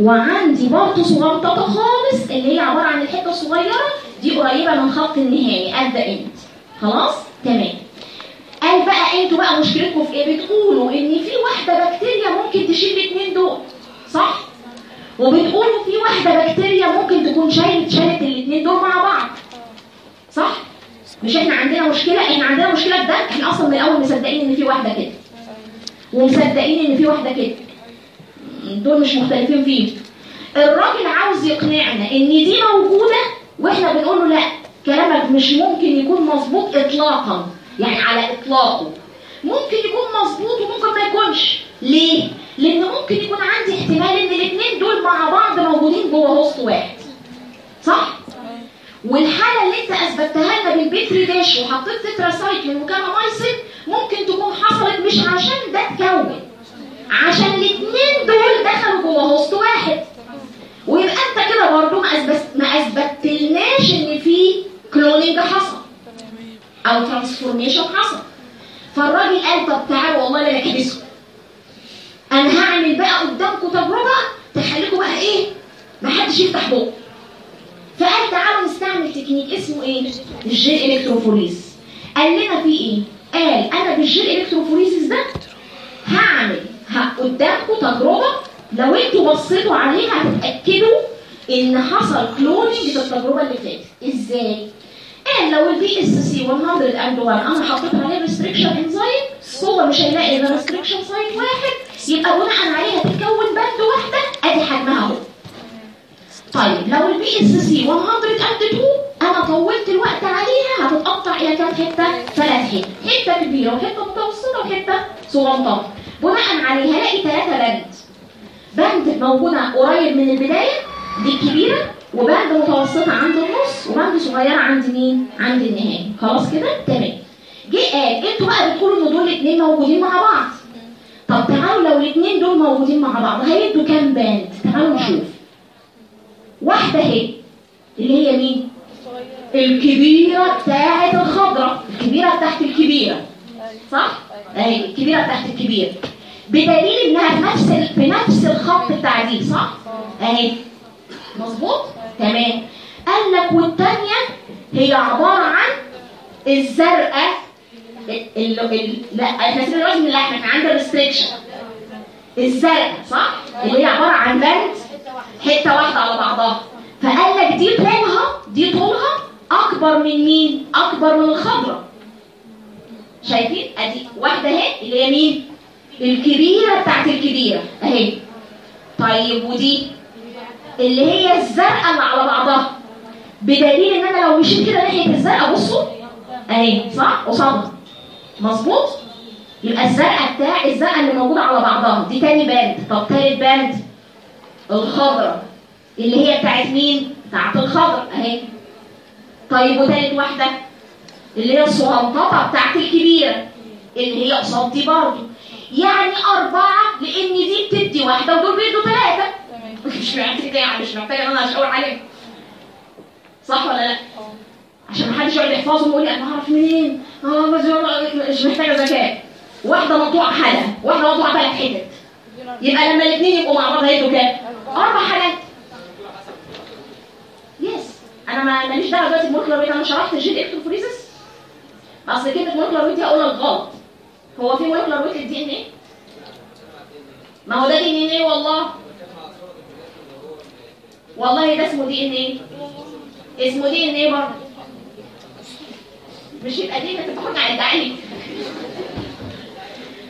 وعندي برضه صغنططه خالص اللي هي عبارة عن الحته الصغيرة دي قريبة من خط النهاية at the end خلاص؟ تمام قال بقى أنتوا بقى مشكلتكم في إيه؟ بتقولوا إن في واحدة بكتيريا ممكن تشيل الاثنين دول صح؟ وبتقولوا في واحدة بكتيريا ممكن تكون شايلت شالت الاثنين دول مع بعض. صح؟ مش إحنا عندنا مشكلة؟ إحنا عندنا مشكلة في ده؟ إحنا أصلا من الأول مصدقين إن في واحدة كده. ومصدقين إن في واحدة كده. دول مش مختلفين فيه. الراجل عاوز يقنعنا إن دي موجودة وإحنا بنقول له لا. كلامك مش ممكن يكون مظبوط اطلاقا. يعني على إطلاقه. ممكن يكون مظبوط وممكن ما يكونش. ليه؟ لأن ممكن يكون عندي احتمال إن الاثنين دول مع بعض موجودين جوه host واحد. صح؟ والحالة اللي أنت أثبتها لنا بال petri dish وحطيت tetracycline و kanamycin ممكن تكون حصلت مش عشان ده اتكون. عشان الاثنين دول دخلوا جوه host واحد. ويبقى أنت كده برضه ما اثبت ما أثبتلناش إن في cloning حصل. أو transformation حصل. فالراجل قال طب تعالوا والله لا نكبسكم أنا هعمل بقى قدامكم تجربة تخليكم بقى إيه؟ ما حدش يفتح بقه. فقال تعالوا نستعمل تكنيك اسمه إيه؟ ال gel electrophoresis قال لنا في إيه؟ قال أنا بال gel electrophoresis ده هعمل قدامكم تجربة لو أنتوا بصيتوا عليها هتتاكدوا إن حصل cloning في التجربة اللي فاتت. إزاي؟ قال لو ال pSC101 أنا حطيت عليه restriction enzyme هو مش هيلاقي غير restriction site واحد يبقى بناء عليها تتكون band واحدة أدي حجمها اهو طيب لو ال pSC102 أنا طولت الوقت عليها هتتقطع إلى كام حتة؟ ثلاث حتت، حتة كبيره وحتة متوسطه وحتة صغنطة. بناء عليها هلاقي ثلاثة band. بند موجودة قريب من البداية دي الكبيره وبند متوسطة عند النص وبند صغيرة عند مين؟ عند النهاية. خلاص كده؟ تمام. جه قال أنتوا بقى بتقولوا إن دول الاثنين موجودين مع بعض. طب تعالوا لو الاثنين دول موجودين مع بعض هيدوا كام باند؟ تعالوا نشوف. واحدة اهي اللي هي مين؟ الكبيرة بتاعت الخضرة الكبيرة بتاعت الكبيرة صح؟ اهي الكبيرة بتاعت الكبيرة بدليل إنها في نفس في نفس الخط دي صح؟ أهي مظبوط؟ تمام. قال لك والتانية هي عبارة عن الزرقاء ال... ال... لا إحنا سيبنا دلوقتي من إحنا عندنا ريستريكشن الزرقاء صح؟ اللي هي عبارة عن بند حتة واحدة على بعضها. فقال لك دي طولها دي طولها أكبر من مين؟ أكبر من الخضرة. شايفين؟ أدي واحدة أهي اللي هي مين؟ الكبيرة بتاعت الكبيرة. أهي. طيب ودي اللي هي الزرقاء اللي على بعضها. بدليل إن أنا لو مشيت كده ناحية الزرقاء بصوا. أهي صح؟ قصادها مظبوط؟ يبقى الزرقاء بتاع الزرقاء اللي موجوده على بعضها. دي تاني band طب تالت band الخضرة. اللي هي بتاعت مين؟ بتاعت الخضرة. أهي. طيب وتالت واحدة. اللي هي الصغنططة بتاعت الكبيرة. اللي هي قصاد دي برضه. يعني أربعة لأن دي بتدي واحدة ودول بيدوا ثلاثة مش يعني مش محتاجة إن أنا أشاور عليهم صح ولا لأ؟ عشان محدش يقعد يحفظهم ويقول لي أنا هعرف منين؟ آه بس مش محتاجة ذكاء واحدة مقطوعة حلقة واحدة مقطوعة ثلاث حتت يبقى لما الاثنين يبقوا مع بعض هيدوا كام؟ أربع حالات. يس أنا ما ماليش دعوة دلوقتي بمولكيولار ويت أنا شرحت الجين إكتروفوريزس أصل كلمة مولكيولار ويت دي هقولها غلط. هو في مولكيولار ويت للدي إن إيه؟ ما هو ده دي إن إيه والله؟ والله ده اسمه دي إن إيه؟ اسمه دي إن إيه برضه؟ مش يبقى دي تبقى على التعليم.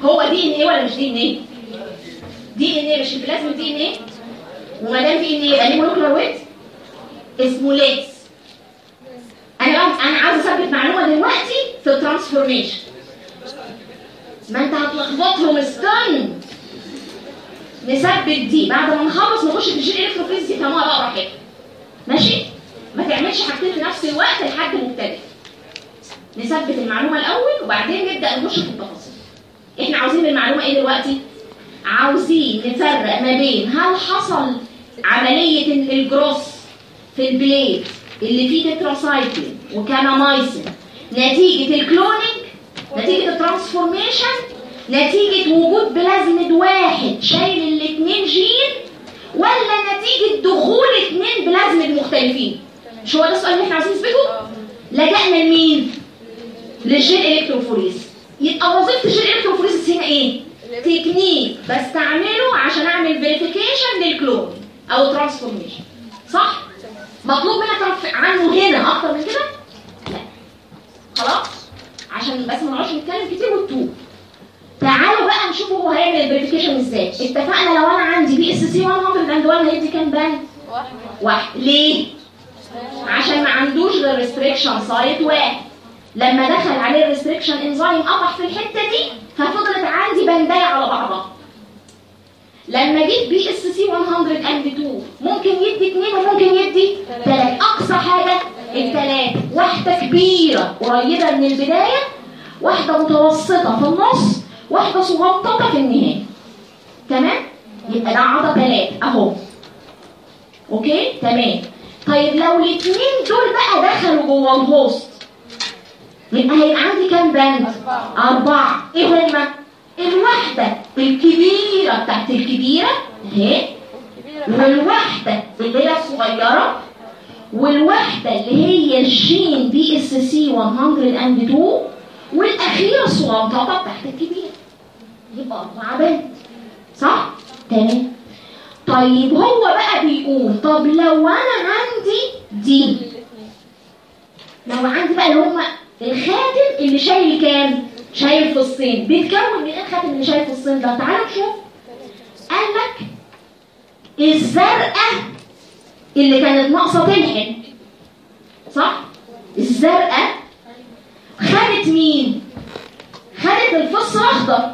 هو دي إن إيه ولا مش دي إن إيه؟ دي إن إيه مش البلازما دي إن إيه وما دام دي إن إيه يبقى ليه ويت اسمه ليس أنا أنا عاوز أثبت معلومة دلوقتي في الترانسفورميشن ما أنت هتلخبطهم استنى نثبت دي بعد ما نخلص نخش ماشي؟ ما تعملش حاجتين في نفس الوقت لحد مبتدئ نثبت المعلومة الأول وبعدين نبدأ نخش في التفاصيل. إحنا عاوزين المعلومة إيه دلوقتي؟ عاوزين نفرق ما بين هل حصل عملية ال- الجروس في ال plate اللي فيه تتراسايكلين و kanamycin نتيجة ال cloning نتيجة ال transformation نتيجة وجود بلازميد واحد شايل الاثنين جين ولا نتيجة دخول اثنين بلازميد مختلفين؟ مش هو ده السؤال اللي إحنا عايزين نثبته؟ لجأنا لمين؟ لل gel electrophoresis يبقى وظيفة ال gel electrophoresis هنا إيه؟ تكنيك بستعمله عشان أعمل verification لل clone أو transformation صح؟ مطلوب منك عنه هنا أكتر من كده؟ لا. خلاص؟ عشان بس ما نقعدش نتكلم كتير وتتوه تعالوا بقى نشوف هو هيعمل ال verification إزاي. اتفقنا لو أنا عندي pSC101 هيدي كام band واحد. واحد. ليه؟ عشان ما عندوش غير restriction site واحد. لما دخل عليه ال restriction enzyme قطع في الحتة دي ففضلت عندي band ايه على بعضها. لما جيت pSC102 ممكن يدي اثنين وممكن يدي ثلاثة أقصى حاجة الثلاثه واحدة كبيرة قريبة من البداية واحدة متوسطة في النص واحدة صغنططه في النهاية. تمام؟ يبقى ده عضله ثلاثة أهو. أوكي؟ تمام. طيب لو الاثنين دول بقى دخلوا جوه الهوست يبقى هيبقى عندي كام بند أربعة. اربعه إيه هما؟ الواحدة الكبيرة بتاعت الكبيرة اهي كبيرة والواحدة اللي هي الصغيرة والواحدة اللي هي الجين بي إس سي 102 والأخيرة الصغنططه بتاعت الكبيره يبقى أربعة بند صح؟ تمام. طيب هو بقى بيقول طب لو أنا عندي دي لو عندي بقى اللي هم الخاتم اللي شايل كام؟ شايل فصين. بيتكون من إيه الخاتم اللي شايل فصين ده؟ تعالوا نشوف. قال لك الزرقاء اللي كانت ناقصة تلحم صح؟ الزرقاء خدت مين؟ خدت الفص الاخضر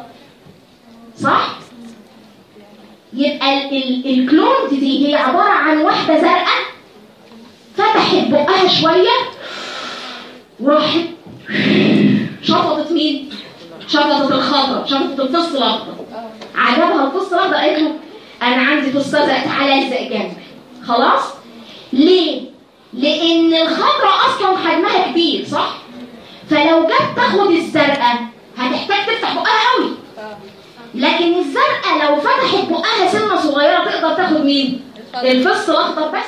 صح؟ يبقى ال- ال- الكلون دي هي عبارة عن واحدة زرقاء فتحت بقها شوية وراحت شفطت مين؟ شفطت الخضرا شفطت الفص الأخضر آه عجبها الفص الأخضر قالت له أنا عندي فص ازرق تعالى ألزق جنبي خلاص؟ ليه؟ لأن الخضرا أصلا حجمها كبير صح؟ فلو جت تاخد الزرقاء هتحتاج تفتح بقها قوي لكن الزرقاء لو فتحت بقها سنة صغيرة تقدر تاخد مين؟ الفص الأخضر بس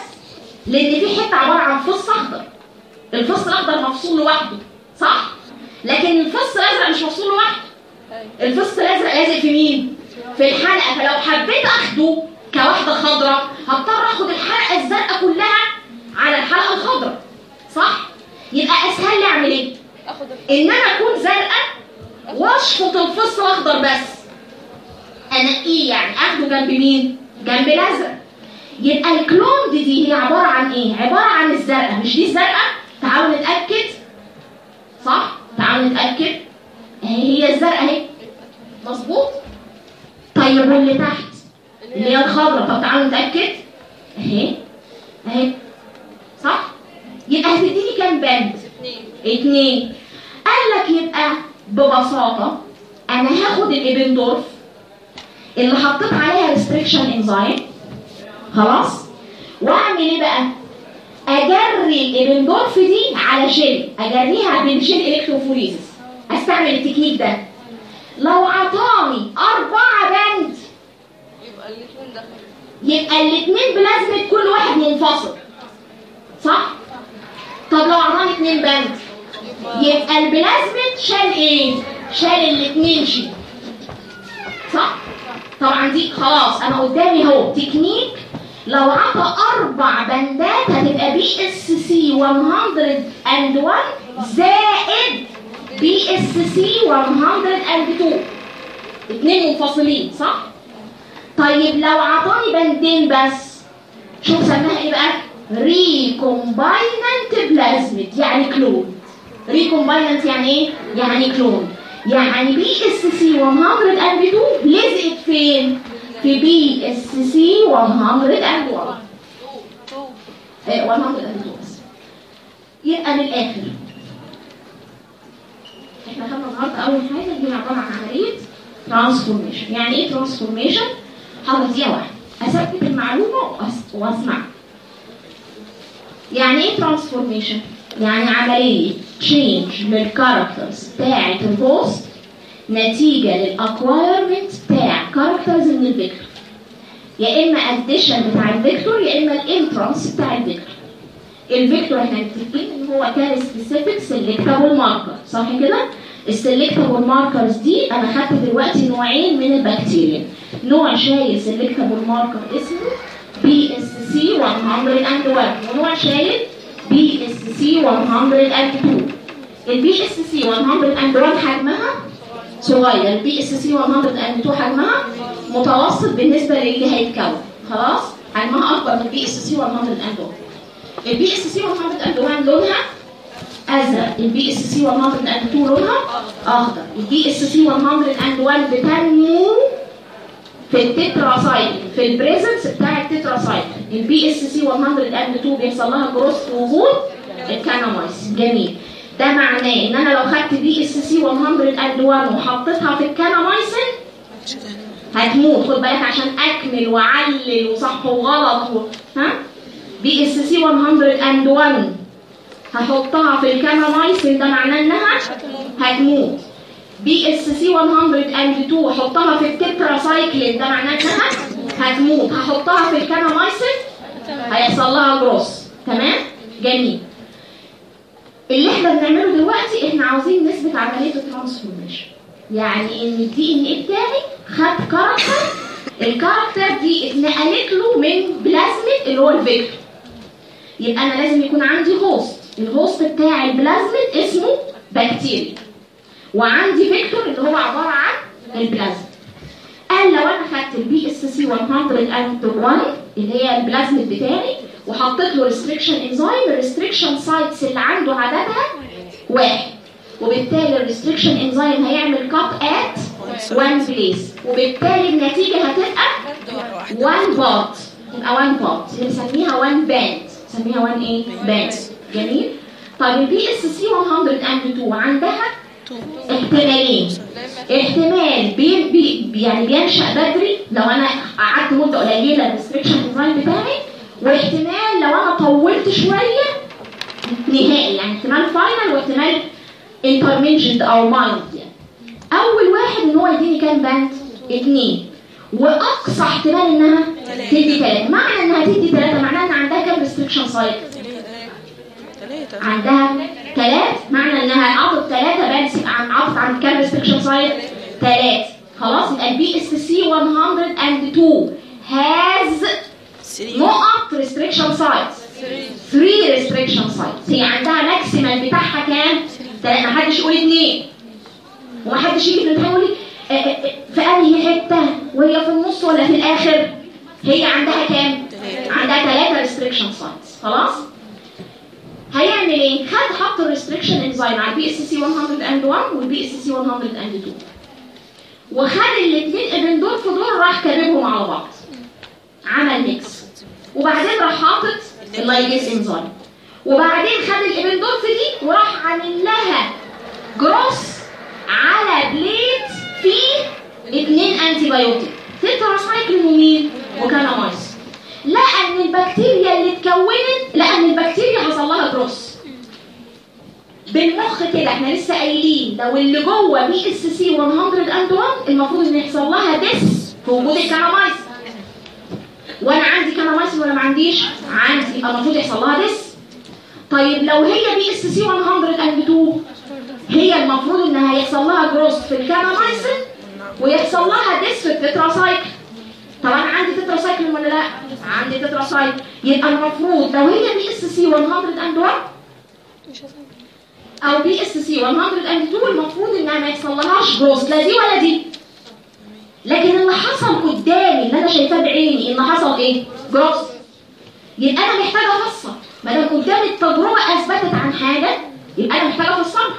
لأن في حتة عبارة عن فص أخضر الفص الأخضر مفصول لوحده صح؟ لكن الفص الأزرق مش مفصول لوحده الفص الأزرق لازق في مين؟ في الحلقة فلو حبيت أخده كواحدة خضراء هضطر آخد الحلقة الزرقاء كلها على الحلقة الخضراء صح؟ يبقى أسهل لي أعمل إيه؟ ان أنا اكون زرقاء وأشفط الفص الأخضر بس. انقيه يعني؟ أخده جنب مين؟ جنب الأزرق. يبقى الكلون دي, دي هي عبارة عن إيه؟ عبارة عن الزرقاء. مش دي الزرقاء؟ تعالوا نتأكد. صح؟ تعالوا نتأكد. أهي هي الزرقاء أهي. مظبوط؟ طيب واللي تحت؟ اللي هي الخضراء طب تعالوا نتأكد. أهي. أهي. صح؟ يبقى هتديني كام اثنين اتنين قال لك يبقى ببساطة أنا هاخد الإبندورف اللي حطيت عليها ريستريكشن انزيم خلاص؟ وأعمل إيه بقى؟ أجري الإبندورف دي على جيل. أجريها بالجيل إلكتروفوريزس أستعمل التكنيك ده. لو عطاني أربعة بند. يبقى الاثنين دخلوا يبقى الاتنين بلازمة كل واحد منفصل. صح؟ طب لو عطاني اتنين بند يبقى البلازميد شال إيه؟ شال الاتنين شيء صح؟ طبعا دي خلاص أنا قدامي أهو تكنيك لو عطى أربع band ات هتبقى بي إس سي 101 زائد بي إس سي 102 اتنين منفصلين صح؟ طيب لو عطاني band ين بس شوف سماها إيه بقى؟ recombinant plasmid يعني clone recombinant يعني إيه؟ يعني clone يعني pSC102 لزقت فين؟ في بي اس سي 101 تو تو آه، 102 بس يبقى من الآخر إحنا خدنا النهارده اول حاجة هي عباره عن عمليه ترانسفورميشن يعني إيه ترانسفورميشن دقيقه واحدة اثبت المعلومه وأس- واسمع يعني إيه ترانسفورميشن يعني عملية تشينج للكاركترز بتاعه الهوست نتيجة لل acquirement بتاع characters من ال vector يا إما addition بتاع ال vector يا إما ال entrance بتاع ال vector ال vector إحنا متفقين إن هو كان specific selectable marker صح كده؟ ال selectable markers دي أنا خدت دلوقتي نوعين من البكتيريا. نوع شايل selectable marker اسمه pSC 101 ونوع شايل pSC 102 ال pSC 101 حجمها صغير. ال pSC 102 حجمها متوسط بالنسبة للي هيتكون. خلاص؟ حجمها أكبر من ال pSC 102 ال pSC 101 لونها أزرق. ال pSC 102 لونها أخضر. ال pSC 101 بتنمو في التتراسايكل في ال presence بتاع ال tetracycline ال pSC 102 بيحصل لها growth في وجود ال kanamycin جميل. ده معناه إن أنا لو خدت pSC 101 وحطيتها في ال kanamycin هتموت. خد بالك عشان أكمل وأعلل وصح وغلط و... ها؟ pSC 101 هحطها في ال kanamycin ده معناه إنها هتموت. pSC 102 احطها في التتراسايكلين. ده معناه انها هتموت. هحطها في ال kanamycin هيحصل لها جروس. تمام؟ جميل. اللي إحنا بنعمله دلوقتي إحنا عاوزين نثبت عملية ال transformation. يعني إن ال DNA بتاعي خد character. ال character دي اتنقلت له من بلازميد اللي هو ال vector. يبقى أنا لازم يكون عندي host ال host بتاع البلازميد اسمه بكتيريا وعندي vector اللي هو عبارة عن البلازميد قال لو أنا خدت ال pSC 101 اللي هي البلازميد بتاعي وحطيت له restriction enzyme ال restriction sites اللي عنده عددها واحد. وبالتالي ال restriction enzyme هيعمل cut at 1 place وبالتالي النتيجة هتبقى 1 part يبقى 1 part بنسميها 1 band نسميها 1 إيه band جميل؟ طيب ال pSC 102 عندها احتمالين. احتمال بي بي يعني بينشأ بدري لو أنا قعدت مدة قليلة ال restriction enzyme بتاعي واحتمال لو أنا طولت شوية نهائي يعني احتمال final واحتمال intermediate أو مايند يعني. أول واحد إن هو يديني كام band اتنين. وأقصى احتمال إنها تدي ثلاثة معنى إنها تدي ثلاثة معناها إن عندها كام restriction site عندها ثلاث معنى إنها عطت ثلاثة يبقى عن عطت عن كام restriction site ثلاث. خلاص يبقى ال pSC 102 has نقط restriction sites 3 restriction sites هي عندها maximal بتاعها كام؟ تلاقي ما حدش يقول اثنين وما حدش يجي في الامتحان يقول آه، آه، آه، في أنهي حتة؟ وهي في النص ولا في الآخر؟ هي عندها كام؟ عندها ثلاثة restriction sites خلاص؟ هيعمل إيه؟ خد حط ال restriction enzyme على ال pSC 101 وال pSC 102 وخد الاثنين ابن دول في دول راح كابهم على بعض. عمل mix وبعدين راح حاطط ال ligase enzyme وبعدين خد الإبن دول في دي وراح عامل لها جروس على plate فيه اثنين antibiotic tetracycline ومين و kanamycin لقى أن البكتيريا اللي اتكونت لقى أن البكتيريا حصل لها جروس بالمخ كده إحنا لسه قايلين لو اللي جوه pSC 101 المفروض إن يحصل لها death في وجود ال kanamycin وأنا عندي kanamycin ولا ما عنديش؟ عندي. المفروض يحصل لها death. طيب لو هي pSC 102 هي المفروض إنها هيحصل لها growth في ال kanamycin ويحصل لها death في التتراسايكل طب أنا عندي تتراسايكل ولا لا؟ عندي تتراسايكل يبقى المفروض لو هي pSC 101 أو pSC 102 المفروض إنها ما يحصل لهاش growth لا دي ولا دي. لكن اللي حصل قدامي اللي أنا شايفاه بعيني ان حصل إيه؟ growth يبقى أنا محتاجة أفسر. ما دام قدامي التجربة أثبتت عن حاجة يبقى أنا محتاجة أفسرها.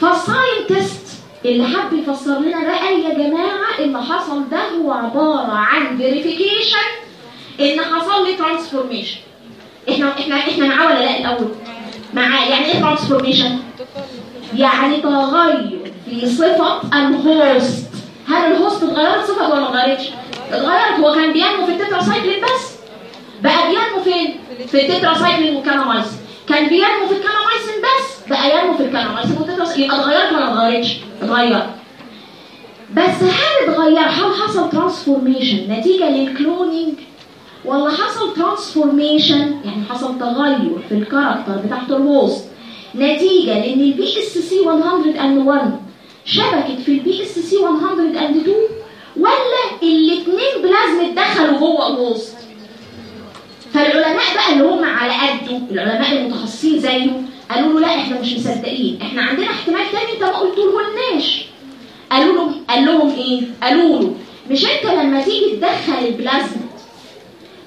فال scientist اللي حب يفسر لنا قال يا جماعة اللي حصل ده هو عبارة عن verification إن حصل لي transformation إحنا إحنا إحنا معاه ولا لأ الأول؟ معاه. يعني إيه transformation يعني تغير في صفة ال host هل ال host اتغيرت صفته ولا ما اتغيرتش؟ اتغيرت. هو كان بينمو في التتراسايكلين بس. بقى بينمو فين؟ في ال tetracycline وال kanamycin كان بينمو في ال kanamycin بس بقى ينمو في ال kanamycin وال tetracycline يبقى اتغيرت ولا ما اتغيرتش اتغيرت بس هل اتغير؟ هل حصل transformation نتيجة لل cloning ولا حصل transformation يعني حصل تغير في ال character بتاعت ال host نتيجة لأن ال pSC 101 شبكت في ال pSC 102 ولا الاثنين بلازميد دخلوا جوه ال host فالعلماء بقى اللي هم على قده العلماء المتخصصين زيه قالوا له لا إحنا مش مصدقين إحنا عندنا احتمال تاني أنت ما قلتولهولناش قالوا له قال لهم إيه؟ قالوا له مش أنت لما تيجي تدخل البلازميد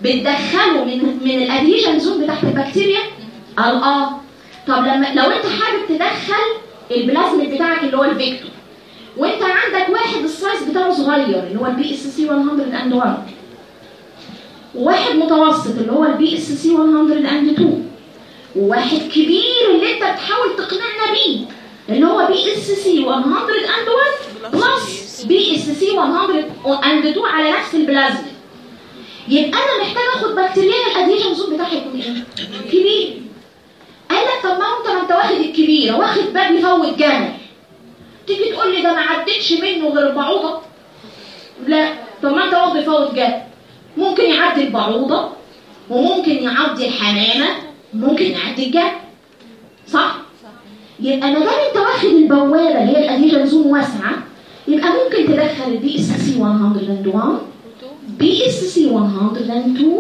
بتدخله من من ال adhesion zone بتاعت البكتيريا؟ قال آه طب لما لو أنت حابب تدخل البلازميد بتاعك اللي هو ال vector وأنت عندك واحد ال size بتاعه صغير اللي هو ال pSC 101 وواحد متوسط اللي هو ال pSC 102 وواحد كبير اللي انت بتحاول تقنعنا بيه اللي هو بي اس سي 101 بلس بي اس سي 102 على نفس البلازميد. يبقى أنا محتاج آخد بكتيريا ال adhesion zone بتاعها يكون إيه؟ كبير. قال لك طب ما انت ما أنت واخد الكبيرة واخد باب يفوت جمل تيجي تقول لي ده ما عدتش منه غير البعوضه لا طب ما أنت واخد يفوت جمل ممكن يعدي البعوضه وممكن يعدي الحمامه ممكن يعدي الجمل صح؟ يبقى ما دام انت واخد البوابة اللي هي ال adhesion zone واسعة يبقى ممكن تدخل ال pSC 101 pSC 102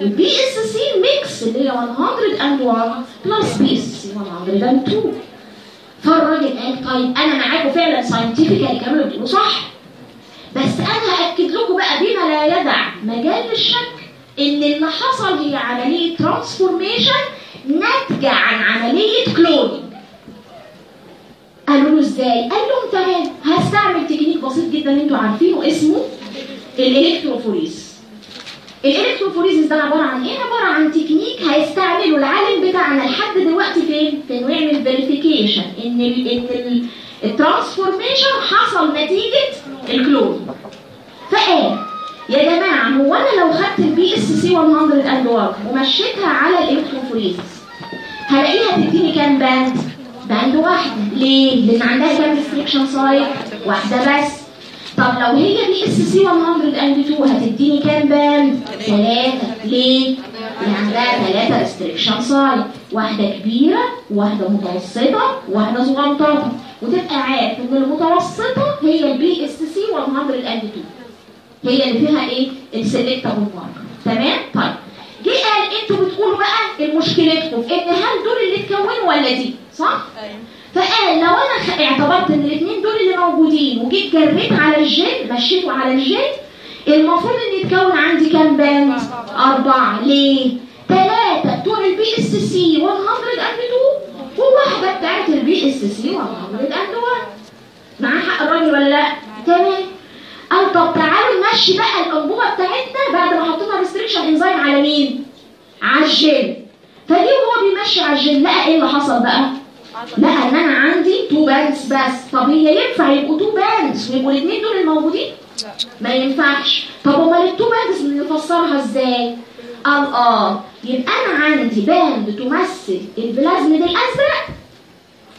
وال pSC mix اللي هي 101 plus pSC 102 فالراجل قال طيب أنا معاكم فعلا scientifically كانوا بتقولوا صح؟ بس أنا هاكد لكم بقى بما لا يدع مجال للشك إن اللي حصل هي عملية transformation ناتجة عن عملية cloning قالوا له إزاي؟ قال لهم تمام هستعمل تكنيك بسيط جدا أنتوا عارفينه اسمه ال electrophoresis ال electrophoresis ده عبارة عن إيه؟ عبارة عن تكنيك هيستعمله العالم بتاعنا لحد دلوقتي فين؟ في انه يعمل verification إن إن ال ال transformation حصل نتيجة ال cloning فقال يا جماعة هو أنا لو خدت ال pSC 101 ومشيتها على ال electrophoresis هلاقيها تديني كام band؟ band واحدة ليه؟ لأن عندها كام restriction site؟ واحدة بس طب لو هي pSC 102 هتديني كام band؟ ثلاثة ليه؟ لأن عندها ثلاثة restriction site واحدة كبيرة وواحده متوسطة وواحده صغنططه وتبقى عارف إن المتوسطة هي ال pSC 102 هي اللي فيها إيه؟ ال selectable marker تمام؟ طيب جه قال أنتوا بتقولوا بقى مشكلتكم في إن هل دول اللي اتكونوا ولا دي صح؟ فقال لو أنا اعتبرت إن الاثنين دول اللي موجودين وجيت جريت على الجل مشيته على الجل المفروض إن يتكون عندي كام band؟ أربعة ليه؟ ثلاثة بتوع ال pSC 102 وواحدة بتاعت ال pSC 101 معاه حق الراجل ولا لا؟ تمام قال طب تعالوا نمشي بقى الأنبوبة بتاعتنا بعد ما حطينا restriction enzyme على مين؟ على الجل فجه وهو بيمشي على الجل لقى إيه اللي حصل بقى؟ لقى إن أنا عندي two bands بس طب هي ينفع يبقوا two bands ويبقوا الاثنين دول الموجودين؟ ما ينفعش طب امال ال two bands نفسرها إزاي؟ قال آه يبقى أنا عندي band تمثل البلازميد الازرق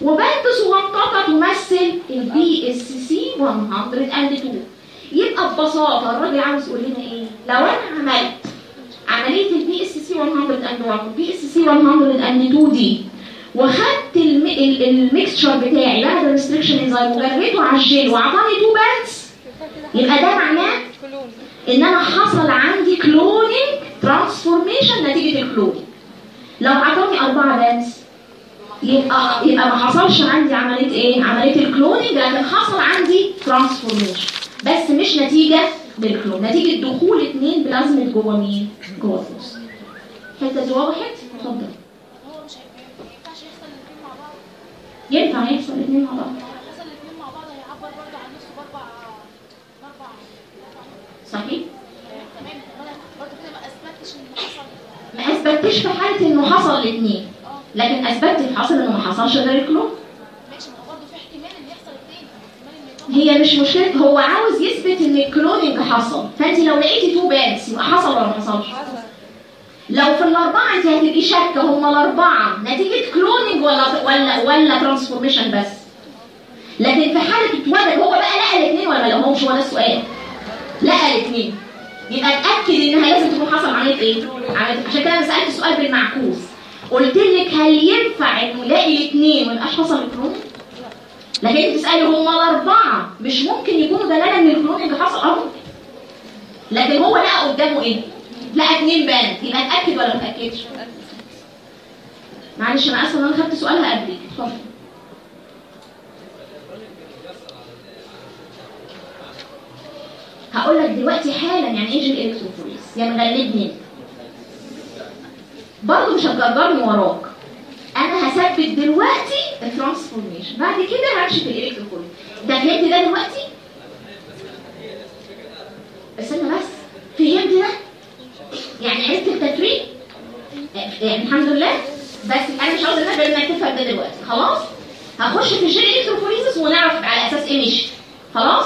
و band صغنططة تمثل ال pSC 102 يبقى ببساطة الراجل عاوز يقول لنا إيه؟ لو أنا عملت عملية ال pSC 101 وال pSC 102 دي وخدت الم... ال- ال mixture بتاعي بعد ال restriction enzyme وجريته على الجيل وعطاني two bands يبقى ده معناه إن أنا حصل عندي cloning transformation نتيجة ال cloning لو عطاني أربعة bands يبقى يبقى ما حصلش عندي عملية إيه؟ عملية ال cloning لكن حصل عندي transformation بس مش نتيجة بالكلون نتيجة دخول اثنين بلازمة جوه مين؟ جوه الفوس الحته دي وضحت؟ اتفضل ينفع يحصل الاثنين مع بعض لو حصل الاثنين مع بعض هيعبر برضه عن نفسه باربع باربع باربع- صحيح؟ تمام طب أنا برضه كده ما أثبتش في حالة إنه حصل الاثنين لكن أثبتت في حصل إنه ما حصلش غير الكلون هي مش مشكلة هو عاوز يثبت إن ال cloning حصل. فانت لو لقيتي two bands يبقى حصل ولا ما حصلش؟ لو في الأربعة انت هتبقي شاكة. هم الأربعة. نتيجة cloning ولا ولا ولا transformation بس. لكن في حالة اتولد هو بقى لقى الاثنين ولا ما لقاهمش ده السؤال. لقى الاثنين يبقى اتأكد انها لازم تكون حصل عمليه إيه؟ عمليه عشان كده أنا سألت السؤال بالمعكوس قلت لك هل ينفع انه يلاقي الاثنين وما يبقاش حصل ال cloning؟ لكن أنت تسألي هم الأربعة مش ممكن يكونوا دلاله ان ال cloning حصل أهو لكن هو لقى قدامه إيه؟ لقى اتنين band يبقى اتأكد ولا ما اتأكدش؟ معلش أنا آسفة إن أنا خدت سؤالها قبلك اتفضل هقول لك دلوقتي حالا يعني إيه gel electrophoresis يا مغلبني برضه مش هتجرجرني وراك. أنا هثبت دلوقتي ال transformation بعد كده همشي في الالكتروفوريس ده ده دلوقتي؟ استنى بس. فهمت ده؟ يعني عرفت التفريق؟ يعني الحمد لله. بس أنا مش عاوز الناس انك تفهم ده دلوقتي. خلاص؟ هخش في ال gel electrophoresis ونعرف على أساس إيه مشي. خلاص؟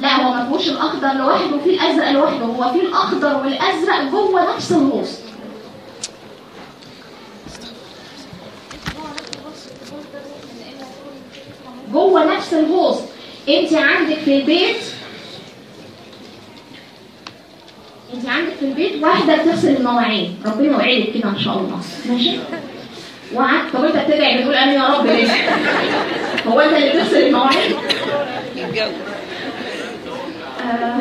لا هو ما فيهوش الأخضر لوحده وفيه الأزرق لوحده. هو فيه الأخضر والأزرق جوه نفس الوسط. جوه نفس الهوست انت عندك في البيت انت عندك في البيت واحدة بتغسل المواعين. ربنا يوعدك كده إن شاء الله. ماشي؟ وقعدت طب انت بتدعي بتقول آمين يا رب ليه؟ هو انت اللي بتغسل المواعين آه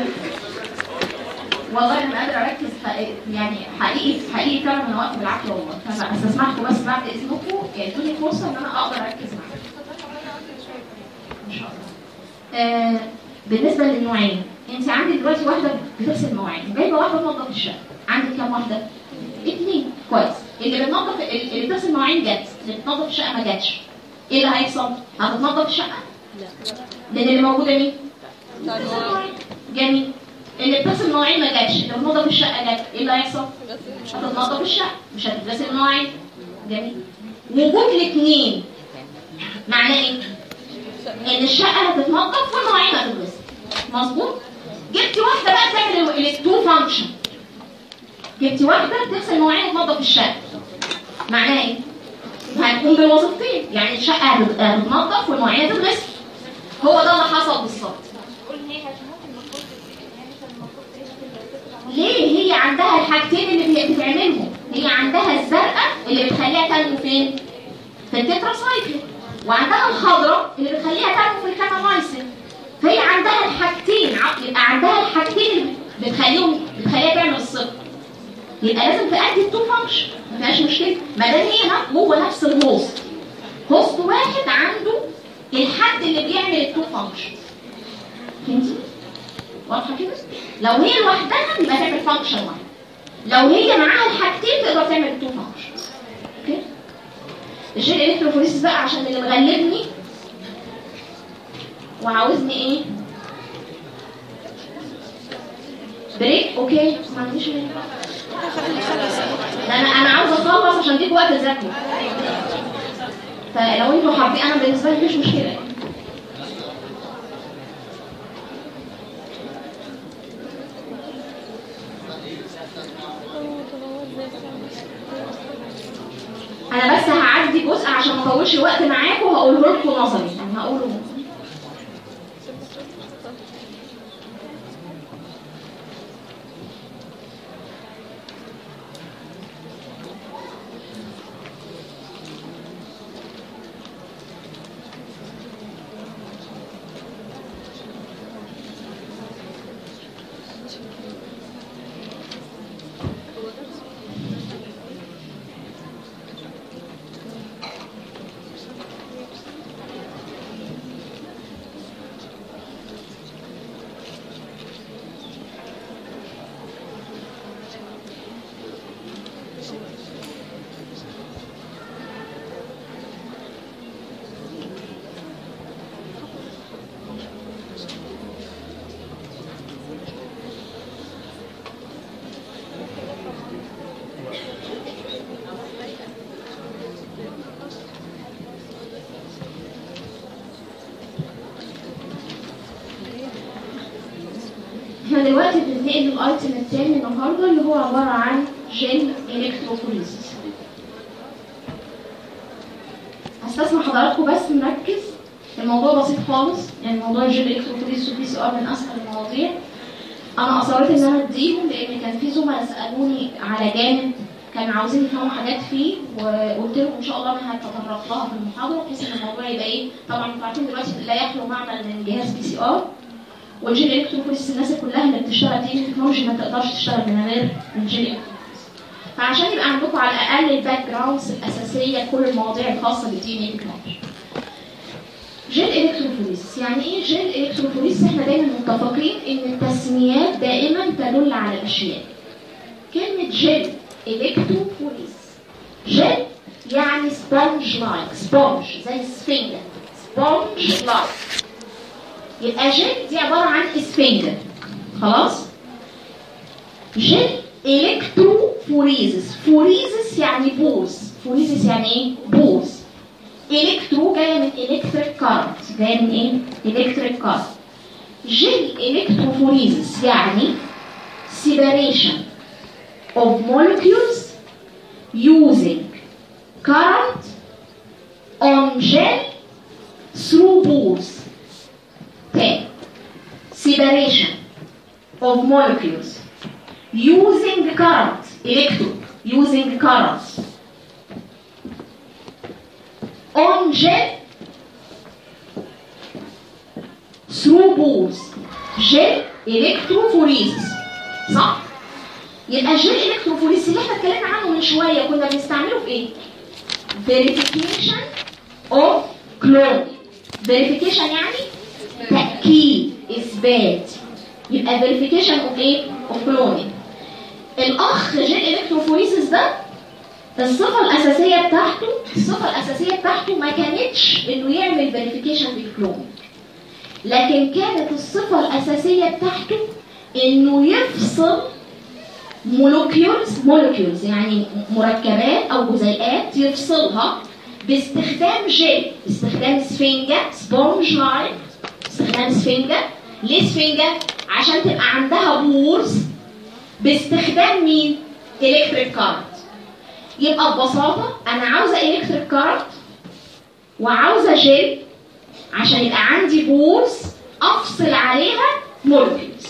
والله أنا قادرة اركز. حقيقي يعني حقيقي حقيقي فعلا أنا وقت بالعافية والله. فاستسمحكم بس بعد إذنكم. يعني ادوني فرصه إن أنا أقدر أركز معاكم. إن شاء الله. آه بالنسبة للنوعين أنت عندك دلوقتي واحدة بتغسل مواعين جايبة واحدة تنظف الشقة. عندك كام واحدة؟ اثنين. كويس. اللي بتنظف اللي بتغسل مواعين جت. اللي بتنظف الشقة ما جاتش. إيه اللي هيحصل؟ هتتنظف الشقة؟ لأن اللي موجودة مين؟ جميل. اللي بتغسل مواعين ما جاتش اللي بتنظف الشقة جت. إيه اللي هيحصل؟ هتتنظف الشقة. مش هتتغسل المواعين. جميل. وجود الاثنين معناه إيه؟ إن الشقة هتتنظف والمواعين هتتغسل مظبوط؟ جبتي واحدة بقى تعمل ال two function جبتي واحدة تغسل المواعين وتنظف الشقة. معناها إيه؟ هتقوم بالوظيفتين يعني الشقة هتتنظف والمواعين هتتغسل. هو ده اللي حصل بالظبط. ليه؟ هي عندها الحاجتين اللي بتعملهم. هي عندها الزرقاء اللي بتخليها تنمو فين؟ في التتراسايكل. وعندها الخضراء اللي بتخليها تنمو في الكاتامايسين. فهي عندها الحاجتين يبقى عندها الحاجتين اللي بتخليهم بتخليها تعمل الصفر. يبقى لازم تأدي ال two function ما فيهاش مشكلة. ما دام هي جوه نفس ال host host واحد عنده الحد اللي بيعمل ال two function فهمتي؟ واضحة كده؟ لو هي لوحدها يبقى تعمل function واحد. لو هي معاها الحاجتين تقدر تعمل ال two function okay؟ الشيء ال electrophoresis بقى عشان اللي مغلبني. وعاوزني إيه؟ break okay. ما عنديش break أنا أنا عاوزة أخلص عشان اديك وقت تذاكروا فلو إنتوا حابين أنا بالنسبة لي مفيش مشكلة. أنا بس هعدي جزء عشان ما أطولش الوقت معاكم وهقوله لكم نظري. يعني هقوله. دلوقتي بننتقل لل item التاني النهارده اللي هو عبارة عن gel electrophoresis هستسمع حضراتكم بس نركز الموضوع بسيط خالص. يعني موضوع ال gel electrophoresis وال PCR من أسهل المواضيع. أنا أصريت إن أنا أديهم لأن كان في زملاء سالوني على جانب كانوا عاوزين يفهموا حاجات فيه. وقلت لهم إن شاء الله أنا هتطرق لها في المحاضرة بحيث إن الموضوع يبقى إيه. طبعا أنتوا عارفين دلوقتي لا يخلو معمل من جهاز PCR وال gel electrophoresis الناس كلها اللي بتشتغل DNA technology ما تقدرش تشتغل من غير ال gel electrophoresis فعشان يبقى عندكم على الأقل ال backgrounds الأساسية كل المواضيع الخاصة بال DNA technology gel electrophoresis يعني إيه gel electrophoresis إحنا دايما متفقين إن التسميات دائما تدل على الأشياء. كلمة gel electrophoresis gel يعني sponge like sponge زي السفنجه sponge like يبقى جيل دي عبارة عن اسفنجه خلاص؟ gel electrophoresis phoresis يعني pores phoresis يعني إيه؟ pores electro جاية من electric current جاية من إيه؟ electric current gel electrophoresis يعني separation of molecules using current on gel through pores. تاني separation of molecules using current electron using current on gel through pores gel electrophoresis صح يبقى ال gel electrophoresis اللي إحنا اتكلمنا عنه من شوية كنا بنستعمله في إيه verification of cloning verification يعني تأكيد إثبات يبقى verification of إيه of cloning الأخ gel electrophoresis ده الصفة الأساسية بتاعته الصفة الأساسية بتاعته ما كانتش إنه يعمل verification بال clone لكن كانت الصفة الأساسية بتاعته إنه يفصل molecules molecules يعني مركبات أو جزيئات يفصلها باستخدام جيل باستخدام سفنجة sponge like باستخدام سفنجة ليه سفنجة؟ عشان تبقى عندها pores باستخدام مين؟ electric current يبقى ببساطة أنا عاوزة electric current وعاوزة جيل عشان يبقى عندي pores أفصل عليها molecules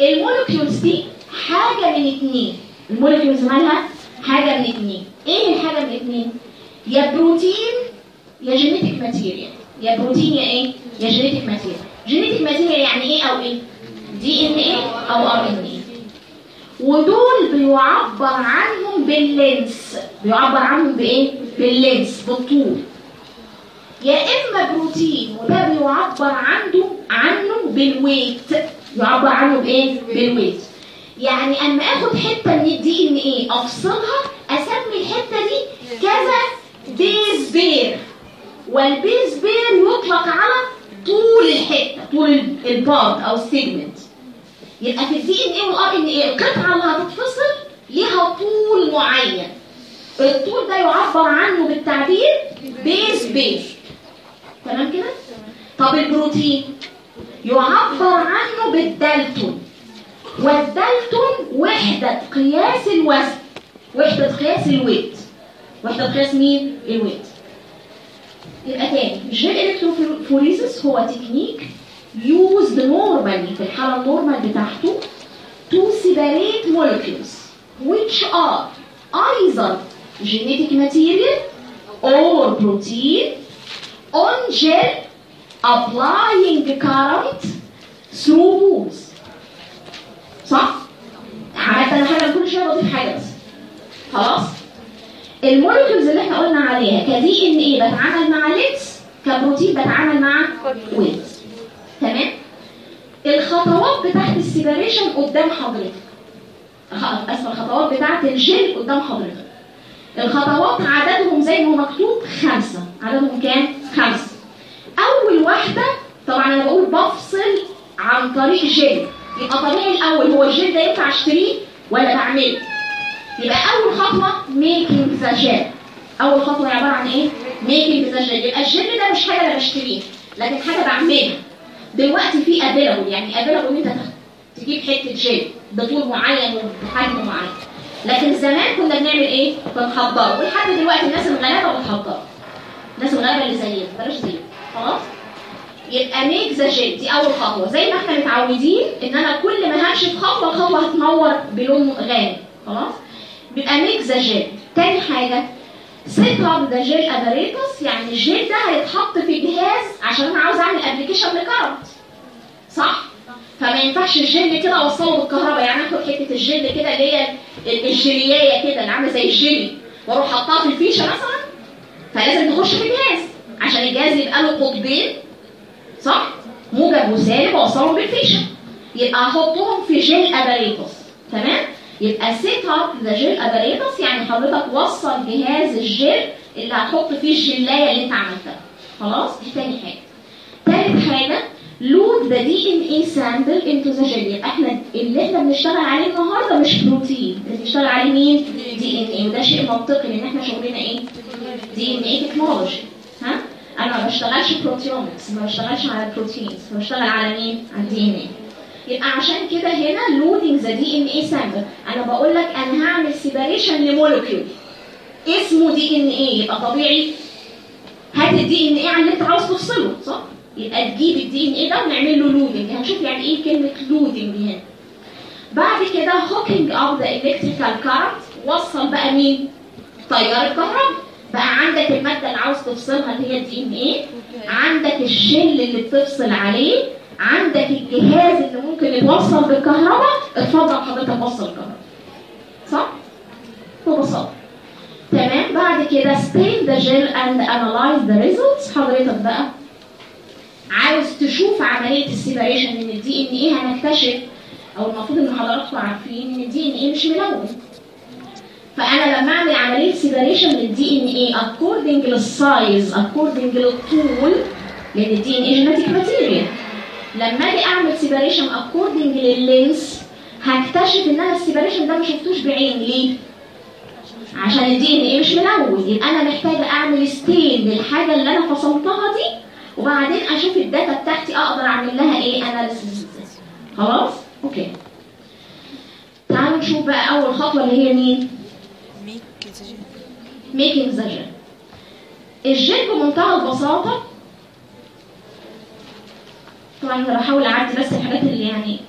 ال molecules دي حاجة من اتنين ال molecules مالها حاجة من اتنين إيه الحاجة من اتنين؟ يا بروتين يا genetic material يا بروتين يا إيه؟ يا genetic material. genetic material يعني إيه أو إيه؟ DNA أو RNA ودول بيعبر عنهم بال length. بيعبر عنهم بإيه؟ بال length بالطول. يا إما بروتين وده بيعبر عنه عنه بال weight يعبر عنه بإيه؟ بال weight يعني أما آخد حتة من ال DNA أفصلها أسمي الحتة دي كذا base pair وال base pair يطلق على طول الحته طول ال part أو ال segment يبقى في ال DNA وال RNA القطعه اللي هتتفصل ليها طول معين. الطول ده يعبر عنه بالتعبير base pair تمام كده؟ طب البروتين؟ يعبر عنه بال Dalton وال Dalton وحدة قياس الوزن. وحدة قياس ال weight وحدة قياس مين؟ ال weight يبقى تاني gel electrophoresis هو technique used normally في الحالة ال normal بتاعته to separate molecules which are either genetic material or protein on gel applying the current through صح؟ حتى أنا حاجة كل شوية بضيف حاجة بس. خلاص؟ ال molecules اللي إحنا قلنا عليها ك DNA؟ بتعامل مع length كبروتين بتعامل مع ويتس تمام؟ الخطوات بتاعت ال separation قدام حضرتك. اسف الخطوات بتاعت الجيل قدام حضرتك. الخطوات عددهم زي ما هو مكتوب خمسة. عددهم كام؟ خمسة. أول واحدة طبعا أنا بقول بفصل عن طريق جيل يبقى طبيعي الأول هو الجيل ده ينفع أشتريه ولا بعمله؟ يبقى أول خطوة making the gel أول خطوة عبارة عن إيه؟ making the gel يبقى الجيل ده مش حاجة أنا بشتريها لكن حاجة بعملها. دلوقتي في available يعني available إن أنت تجيب حتة جيل بطول معين وبحجم معين. لكن زمان كنا بنعمل إيه؟ بنحضره. ولحد دلوقتي الناس الغلابة بتحضره. الناس الغلابة اللي زينا. بلاش زينا خلاص؟ يبقى make the gel دي أول خطوة. زي ما إحنا متعودين إن أنا كل ما همشي في خطوة الخطوه هتنور بلون غامق. خلاص؟ بيبقى make the gel تاني حاجة up the gel apparatus يعني الجيل ده هيتحط في جهاز عشان أنا عاوز أعمل application ل current صح؟ فما ينفعش الجل كده أوصله بالكهرباء. يعني أخد حتة الجل كده اللي هي الجليايه كده اللي عاملة زي الجيلي. وأروح حطها في الفيشة مثلا. فلازم تخش في الجهاز عشان الجهاز يبقى له قطبين. صح؟ موجب وسالب واوصلهم بالفيشة. يبقى أحطهم في gel apparatus تمام؟ يبقى set up the gel apparatus يعني حضرتك وصل جهاز الجيل اللي هتحط فيه الجلاية اللي أنت عملتها خلاص؟ دي تاني حاجة تالت حاجة load the DNA sample into the gel يبقى إحنا اللي إحنا بنشتغل عليه النهارده مش بروتين بنشتغل عليه مين؟ DNA وده شيء منطقي لأن إحنا شغلنا إيه؟ DNA technology ها؟ أنا ما بشتغلش proteomics ما بشتغلش على ال proteins بشتغل على مين؟ على ال DNA يبقى عشان كده هنا loading the DNA sample أنا بقول لك أنا هعمل separation ل molecule. اسمه DNA يبقى طبيعي. هات ال DNA على اللي انت عاوز تفصله صح؟ يبقى تجيب ال DNA ده ونعمل له loading هنشوف يعني إيه كلمة loading هنا. بعد كده hooking up the electrical current وصل بقى مين؟ تيار الكهرباء. بقى عندك المادة اللي عاوز تفصلها اللي هي ال DNA عندك الجل اللي بتفصل عليه. عندك الجهاز اللي ممكن يتوصل بالكهرباء؟ اتفضل حضرتك وصل الكهرباء. صح؟ ببساطة. تمام. بعد كده stain the gel and analyze the results. حضرتك بقى عاوز تشوف عملية ال separation إن ال DNA هنكتشف أو المفروض إن حضراتكم عارفين إن ال DNA مش ملون. فأنا لما أعمل عملية separation لل DNA according لل size according للطول لأن ال DNA genetic material لما أجي أعمل separation according لل length هكتشف إن أنا ال separation ده ما شفتوش بعيني. ليه؟ عشان ال DNA مش ملون. يبقى أنا محتاجة أعمل stain للحاجة اللي أنا فصلتها دي وبعدين أشوف ال data بتاعتي أقدر أعمل لها إيه؟ analysis خلاص؟ okay. تعالوا نشوف بقى أول خطوة اللي هي مين؟ making the gel ال gel بمنتهى البساطة طبعا أنا بحاول اعدي بس الحاجات اللي يعني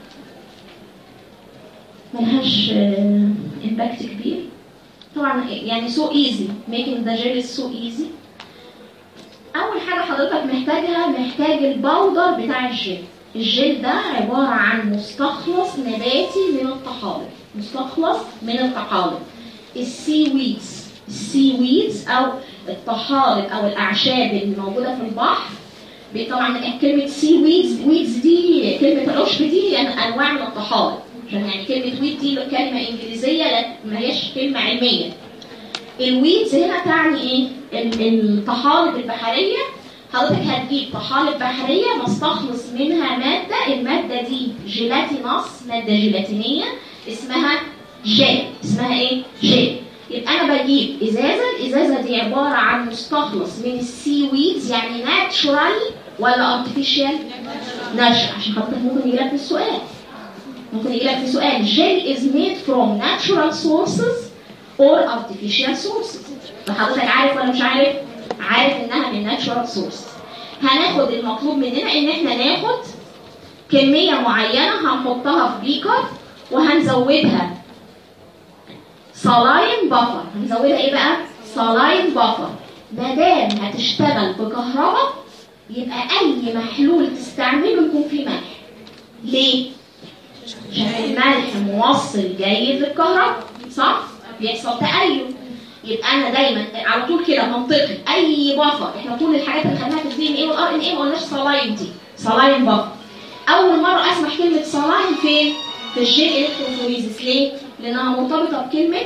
ملهاش impact كبير. طبعا يعني so easy making the gel so easy أول حاجة حضرتك محتاجها محتاج ال powder بتاع ال gel ال gel ده عبارة عن مستخلص نباتي من الطحالب مستخلص من الطحالب ال seaweeds ال seaweeds أو الطحالب أو الأعشاب اللي موجودة في البحر طبعا كلمة seaweeds weeds دي كلمة العشب دي أنواع من الطحالب عشان يعني كلمة weed دي كلمة إنجليزية ما هيش كلمة علمية. ال weeds هنا تعني إيه؟ ال- الطحالب البحرية. حضرتك هتجيب طحالب بحريه مستخلص منها مادة. المادة دي gelatinous مادة جيلاتينية اسمها جيل اسمها إيه؟ جيل يبقى أنا بجيب إزازة. الإزازة دي عبارة عن مستخلص من ال seaweeds يعني natural ولا artificial natural عشان حضرتك ممكن يجي لك السؤال. ممكن يجي لك سؤال gel is made from natural sources or artificial sources. فحضرتك عارف ولا مش عارف؟ عارف إنها من natural sources. هناخد المطلوب مننا إن إحنا ناخد كمية معينة هنحطها في beaker وهنزودها. saline buffer هنزودها إيه بقى؟ saline buffer ما دام هتشتغل بكهرباء يبقى أي محلول تستعمله يكون فيه ملح ليه؟ عشان الملح موصل جيد للكهرباء صح؟ بيحصل تأين يبقى أنا دايما على طول كده منطقي أي buffer إحنا طول الحاجات اللي خدناها في ال DNA وال RNA ما قلناش saline دي saline buffer أول مرة أسمع كلمة saline فين؟ في ال gel electrophoresis ليه؟ لأنها مرتبطة بكلمة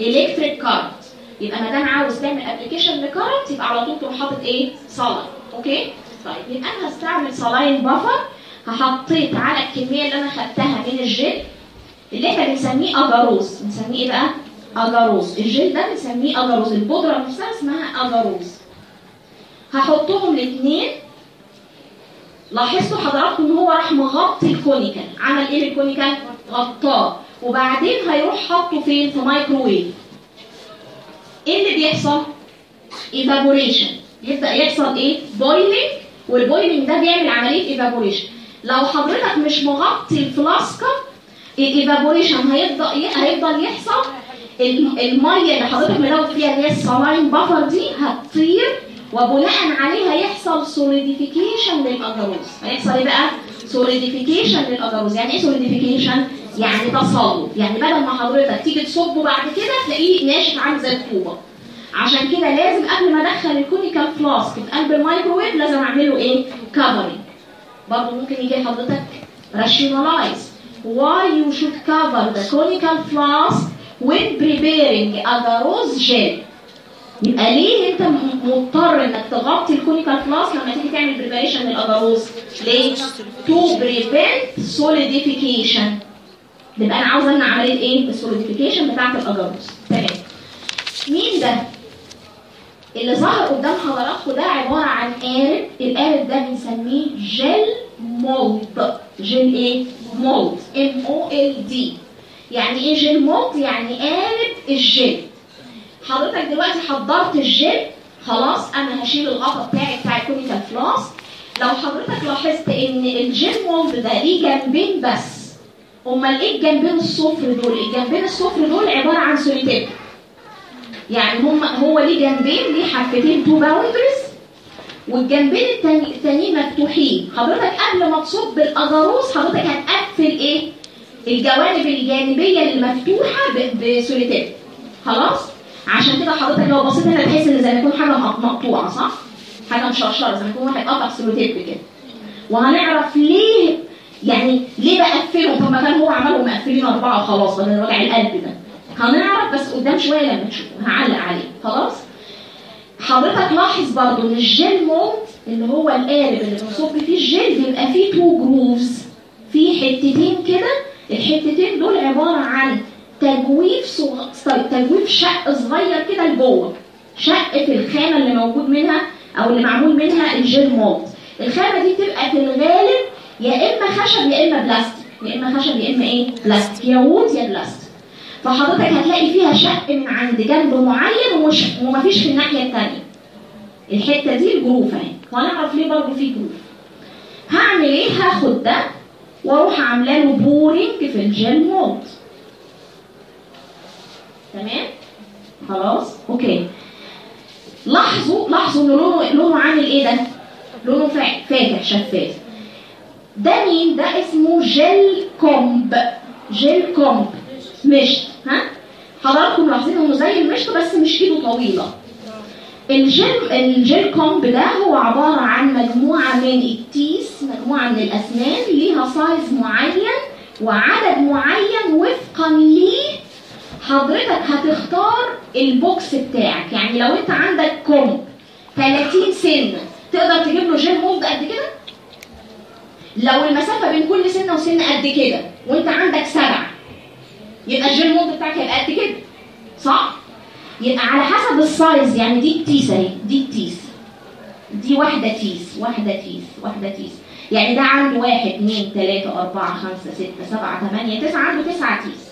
electric current يبقى ما دام عاوز تعمل application ل current يبقى على طول تروح حاطط إيه؟ saline okay؟ طيب يبقى أنا هستعمل saline buffer هحطيت على الكمية اللي أنا خدتها من الجيل اللي إحنا بنسميه agarose بنسميه إيه بقى؟ agarose ال gel ده بنسميه agarose البودرة نفسها اسمها agarose هحطهم الاثنين لاحظتوا حضراتكم إن هو راح مغطي ال conical. عمل إيه ال conical غطاه. وبعدين هيروح حاطه فين؟ في مايكروويف إيه اللي بيحصل؟ evaporation يبدأ يحصل إيه؟ boiling وال boiling ده بيعمل عملية evaporation لو حضرتك مش مغطي ال flask ال evaporation هيفضل هيفضل يحصل. الم- المية اللي حضرتك ملوت فيها اللي هي ال saline buffer دي هتطير وبناء عليها يحصل solidification لل agarose. هيحصل إيه بقى؟ solidification لل agarose. يعني إيه solidification يعني تصلب يعني بدل ما حضرتك تيجي تصبه بعد كده تلاقيه ناشف عامل زي الطوبه عشان كده لازم قبل ما ادخل ال conical flask في قلب الميكروويف لازم اعمل له إيه؟ covering برضه ممكن يجي حضرتك rationalize why you should cover the conical flask when preparing agarose gel. يبقى ليه انت مضطر انك تغطي ال conical flask لما تيجي تعمل preparation لل agarose ليه؟ to prevent solidification. يبقى أنا عاوز امنع عمليه إيه؟ ال solidification بتاعه ال agarose تمام. مين ده؟ اللي ظهر قدام حضراتكم ده عبارة عن قارب القارب ده بنسميه gel mold. gel إيه؟ mold. M O L D يعني إيه gel mold؟ يعني قارب الجل حضرتك دلوقتي حضرت الجل خلاص أنا هشيل الغطا بتاعي بتاع الكونيكال فلاس لو حضرتك لاحظت إن ال gel mold ده ليه جنبين بس. أمال إيه الجنبين الصفر دول؟ الجنبين الصفر دول عبارة عن سوليتيب يعني هم هو ليه جنبين؟ ليه حفتين two boundaries والجنبين التاني التانيين مفتوحين. حضرتك قبل ما تصب ال agarose حضرتك هتقفل إيه؟ الجوانب الجانبية المفتوحة ب- بسوليتيب خلاص؟ عشان كده حضرتك لو بصيت هنا تحس إن زي ما يكون حاجة مق- مقطوعة صح؟ حاجة مشرشرة زي ما يكون واحد قطع سوليتيب كده. وهنعرف ليه يعني ليه بقفلهم؟ طب ما كان هو عملهم مقفلين أربعة وخلاص بدل وجع القلب ده. هنعرف بس قدام شوية لما نشوفه هعلق عليه خلاص؟ حضرتك لاحظ برضو إن ال gel mold اللي هو القالب اللي بنصب فيه الجيل بيبقى فيه two grooves في حتتين كده. الحتتين دول عبارة عن تجويف صغ... تجويف شق صغير كده لجوه. شق في الخامة اللي موجود منها أو اللي معمول منها ال gel mold الخامة دي بتبقى في الغالب يا إما خشب يا إما بلاستيك. يا إما خشب يا إما إيه؟ بلاستيك. يا wood يا بلاستيك. فحضرتك هتلاقي فيها شق من عند جنب معين ومش ومفيش في الناحية الثانية الحتة دي ال groove اهي. وهنعرف ليه برضه في groove. هعمل إيه؟ هاخد ده وأروح عامله له pouring في ال gel mold تمام؟ خلاص؟ okay. لاحظوا لاحظوا إن لونه لونه عامل إيه ده؟ لونه فا- فاتح شفاف. ده مين؟ ده اسمه gel comb gel comb مشط ها؟ حضراتكم ملاحظين إنه زي المشط بس مش ايده طويلة. ال gel ال gel comb ده هو عبارة عن مجموعة من ال teeth مجموعة من الأسنان ليها size معين وعدد معين وفقا ليه حضرتك هتختار ال box بتاعك. يعني لو أنت عندك comb 30 سنه تقدر تجيب له gel mold قد كده؟ لو المسافة بين كل سنه وسنه قد كده وأنت عندك سبعة يبقى الجيل مولد بتاعك هيبقى قد كده. صح؟ يبقى على حسب السايز يعني دي التيس اهي دي التيس. دي واحدة تيس واحدة تيس واحدة تيس. يعني ده عنده واحد اثنين ثلاثة أربعة خمسة ستة سبعة ثمانية تسعة عنده تسعة تيس.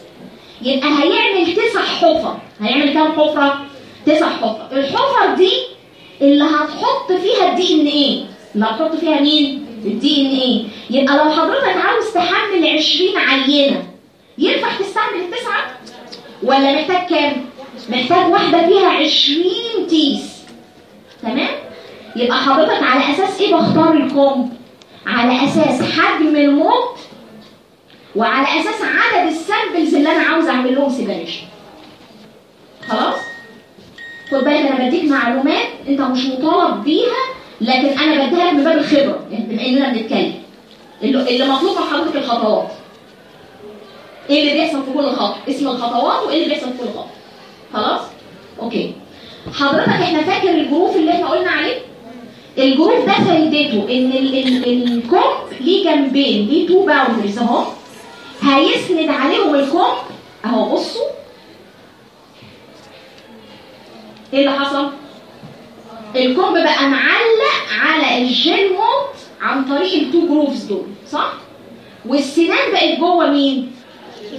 يبقى هيعمل تسع حفر. هيعمل كام حفرة؟ تسع حفر. الحفر دي اللي هتحط فيها الدي ان إيه اللي هتحط فيها مين؟ الدي ان إيه يبقى لو حضرتك عاوز تحمل 20 عينة ينفع تستعمل التسعة؟ ولا محتاج كام؟ محتاج واحدة فيها 20 teeth تمام؟ يبقى حضرتك على أساس إيه بختار ال comb؟ على أساس حجم ال mold وعلى أساس عدد ال samples اللي أنا عاوز أعمل لهم separation خلاص؟ خد بالك أنا بديك معلومات أنت مش مطالب بيها لكن أنا بديها لك من باب الخبرة بما إننا بنتكلم اللي مطلوب من حضرتك الخطوات إيه اللي بيحصل في كل خطوه اسم الخطوات وايه اللي بيحصل في كل خطوه خلاص؟ okay حضرتك إحنا فاكر ال groove اللي إحنا قلنا عليه؟ ال groove ده فايدته إن ال- ال- ال comb ليه جنبين. ليه two boundaries أهو. هيسند عليهم ال comb أهو بصوا. إيه اللي حصل؟ ال comb بقى معلق على ال gel mold عن طريق ال two grooves دول صح؟ والسنان بقت جوه مين؟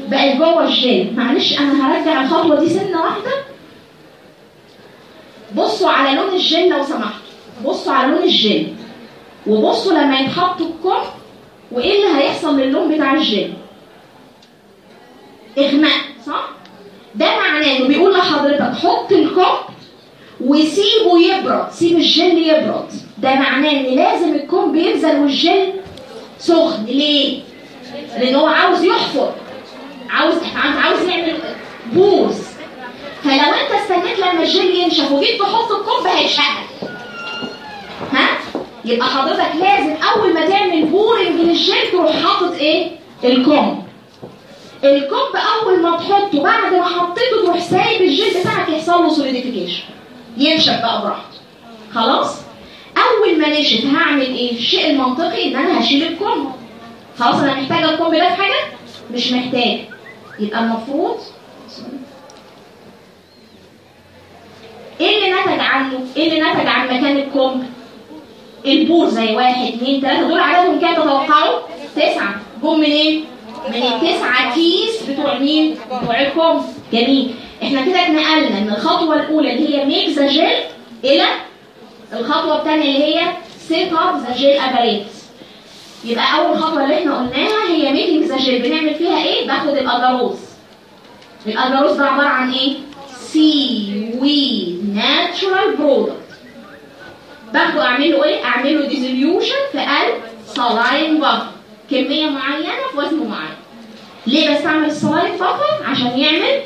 بقت جوه الجل معلش أنا هرجع الخطوة دي سنة واحدة. بصوا على لون الجل لو سمحتوا. بصوا على لون الجل وبصوا لما يتحط ال comb إيه اللي هيحصل للون بتاع الجل إغماء صح؟ ده معناه إنه بيقول لحضرتك حط ال comb وسيبه يبرد سيب الجل يبرد. ده معناه إن لازم ال comb بينزل والجل سخن. ليه؟ لأن هو عاوز يحفر. عاوز عاوز يعمل pores. فلو انت استنيت لما الجل ينشف وجيت تحط ال comb هيشقق ها؟ يبقى حضرتك لازم أول ما تعمل pouring لل gel تروح حاطط إيه؟ ال comb. ال comb أول ما تحطه بعد ما حطيته تروح سايب الجل بتاعك يحصل له solidification ينشف بقى براحته. خلاص؟ أول ما نشف هعمل إيه؟ الشيء المنطقي إن أنا هشيل ال comb. خلاص أنا محتاجة ال comb ده في حاجة؟ مش محتاج. يبقى المفروض إيه اللي نتج عنه إيه اللي نتج عن مكان ال comb ال pores زي واحد اتنين تلاتة دول عددهم كام تتوقعوا؟ تسعة. جم منين؟ من التسعة كيس بتوع مين؟ بتوع ال comb جميل. إحنا كده اتنقلنا من الخطوة الأولى اللي هي make the gel إلى الخطوة الثانية اللي هي set up the gel apparatus يبقى أول خطوة اللي إحنا قلناها هي making the gel بنعمل فيها إيه؟ باخد ال agarose ال agarose ده عبارة عن إيه؟ seaweed natural product باخده اعمل له إيه؟ اعمل له dissolution في قلب saline buffer كمية معينة في وزن معين. ليه بستعمل ال saline buffer عشان يعمل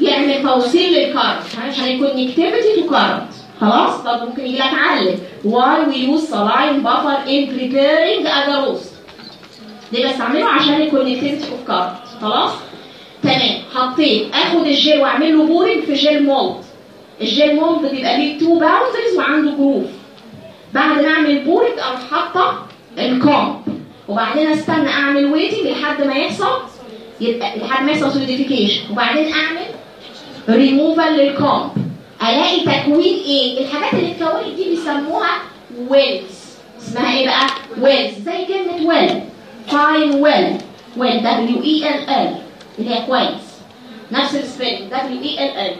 يعمل توصيل لل current عشان ال conductivity to current خلاص؟ طب ممكن يجي لك علم why we use saline buffer in preparing agarose ليه بستعمله؟ عشان ال conductivity of current خلاص؟ تمام. حطيت. آخد الجيل وأعمل له pouring في gel mold. ال gel mold بيبقى ليه two boundaries وعنده groove بعد ما أعمل pouring أروح حاطة ال comb وبعدين أستنى أعمل waiting لحد ما يحصل. يبقى لحد ما يحصل solidification وبعدين أعمل ريموفال للكومب الاقي تكوين إيه؟ الحاجات اللي اتكونت دي بيسموها wells اسمها إيه بقى؟ wells زي كلمة well fine well well W E L L اللي هي كويس نفس ال spelling W E L L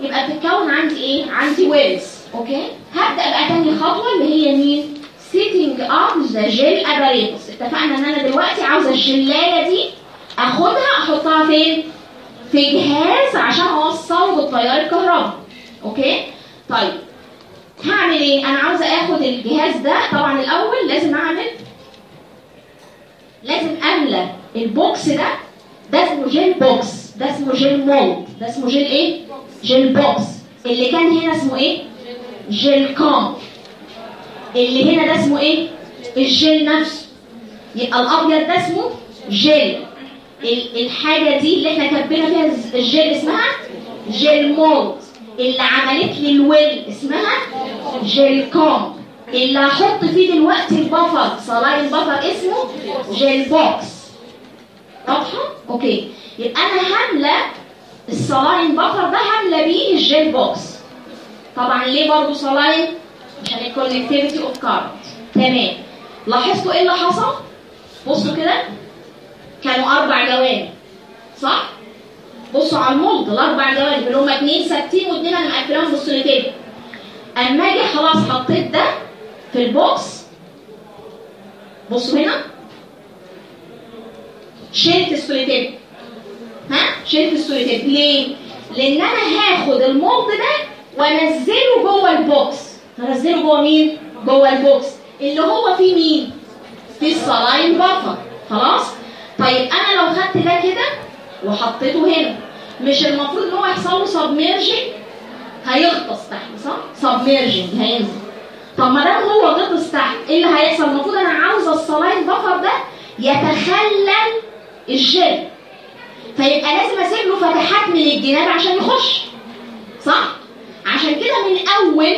يبقى بتتكون عندي إيه؟ عندي wells okay؟ هبدأ بقى تاني خطوة اللي هي مين؟ setting up the gel apparatus اتفقنا إن أنا دلوقتي عاوزة الجلاية دي أخدها أحطها فين؟ في جهاز عشان اوصله بالتيار الكهربي. okay؟ طيب. هعمل إيه؟ أنا عاوزة آخد الجهاز ده. طبعا الأول لازم أعمل لازم أملى ال box ده. ده اسمه gel box. ده اسمه gel mold. ده اسمه جيل إيه؟ gel box. اللي كان هنا اسمه إيه؟ gel comb. اللي هنا ده اسمه إيه؟ الجيل نفسه. يبقى الأبيض ده اسمه جيل. ال- الحاجة دي اللي إحنا كاتبينها فيها الجيل اسمها gel mold اللي عملت لي ال well اسمها gel comb. اللي هحط فيه دلوقتي ال buffer saline ال buffer اسمه gel box. واضحة؟ okay. يبقى أنا هملى ال saline buffer ده هملى بيه ال gel box. طبعا ليه برضه saline عشان ال conductivity of current تمام. لاحظتوا إيه اللي حصل؟ بصوا كده. كانوا أربع جوانب صح؟ بصوا على ال mold الأربع جوانب اللي هم اتنين ثابتين واثنين أنا مقفلاهم بالسوليتيب أما أجي خلاص حطيت ده في ال box بصوا هنا. شلت السوليتيب ها؟ شلت السوليتيب ليه؟ لأن أنا هاخد ال mold ده وأنزله جوه ال box. هنزله جوه مين؟ جوه ال box. اللي هو فيه مين؟ في ال saline buffer خلاص؟ طيب أنا لو خدت ده كده وحطيته هنا مش المفروض إن هو يحصل له submerging هيغطس تحت صح؟ submerging هينزل. طب ما دام هو غطس تحت إيه اللي هيحصل؟ المفروض أنا عاوزه ال saline buffer ده يتخلل الجل. فيبقى لازم أسيب له فتحات من الجناب عشان يخش صح؟ عشان كده من الأول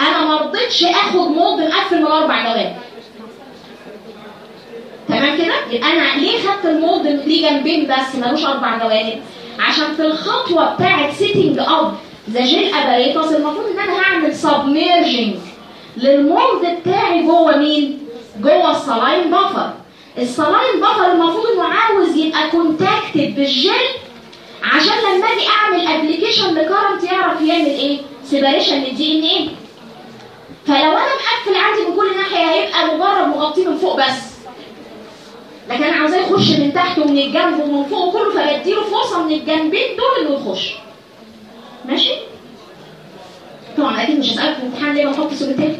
أنا ما رضيتش آخد mold مقفل من أربع جوانب تمام كده؟ يبقى أنا ليه خدت ال mold ليه جنبين بس ملوش أربع جوانب؟ عشان في الخطوة بتاعه setting up the gel apparatus المفروض إن أنا هعمل submerging لل mold بتاعي جوه مين؟ جوه ال saline buffer ال saline buffer المفروض إنه عاوز يبقى contacted بال gel عشان لما أجي أعمل application ل current يعرف يعمل إيه؟ separation لل DNA فلو أنا مقفل عندي من كل ناحية هيبقى مجرد مغطيه من فوق بس. لكن أنا عاوزاه يخش من تحت ومن الجنب ومن فوق كله فبديله فرصة من الجنبين دول إنه يخش. ماشي؟ طبعا أكيد مش هسألك في الامتحان ليه بحط صورتين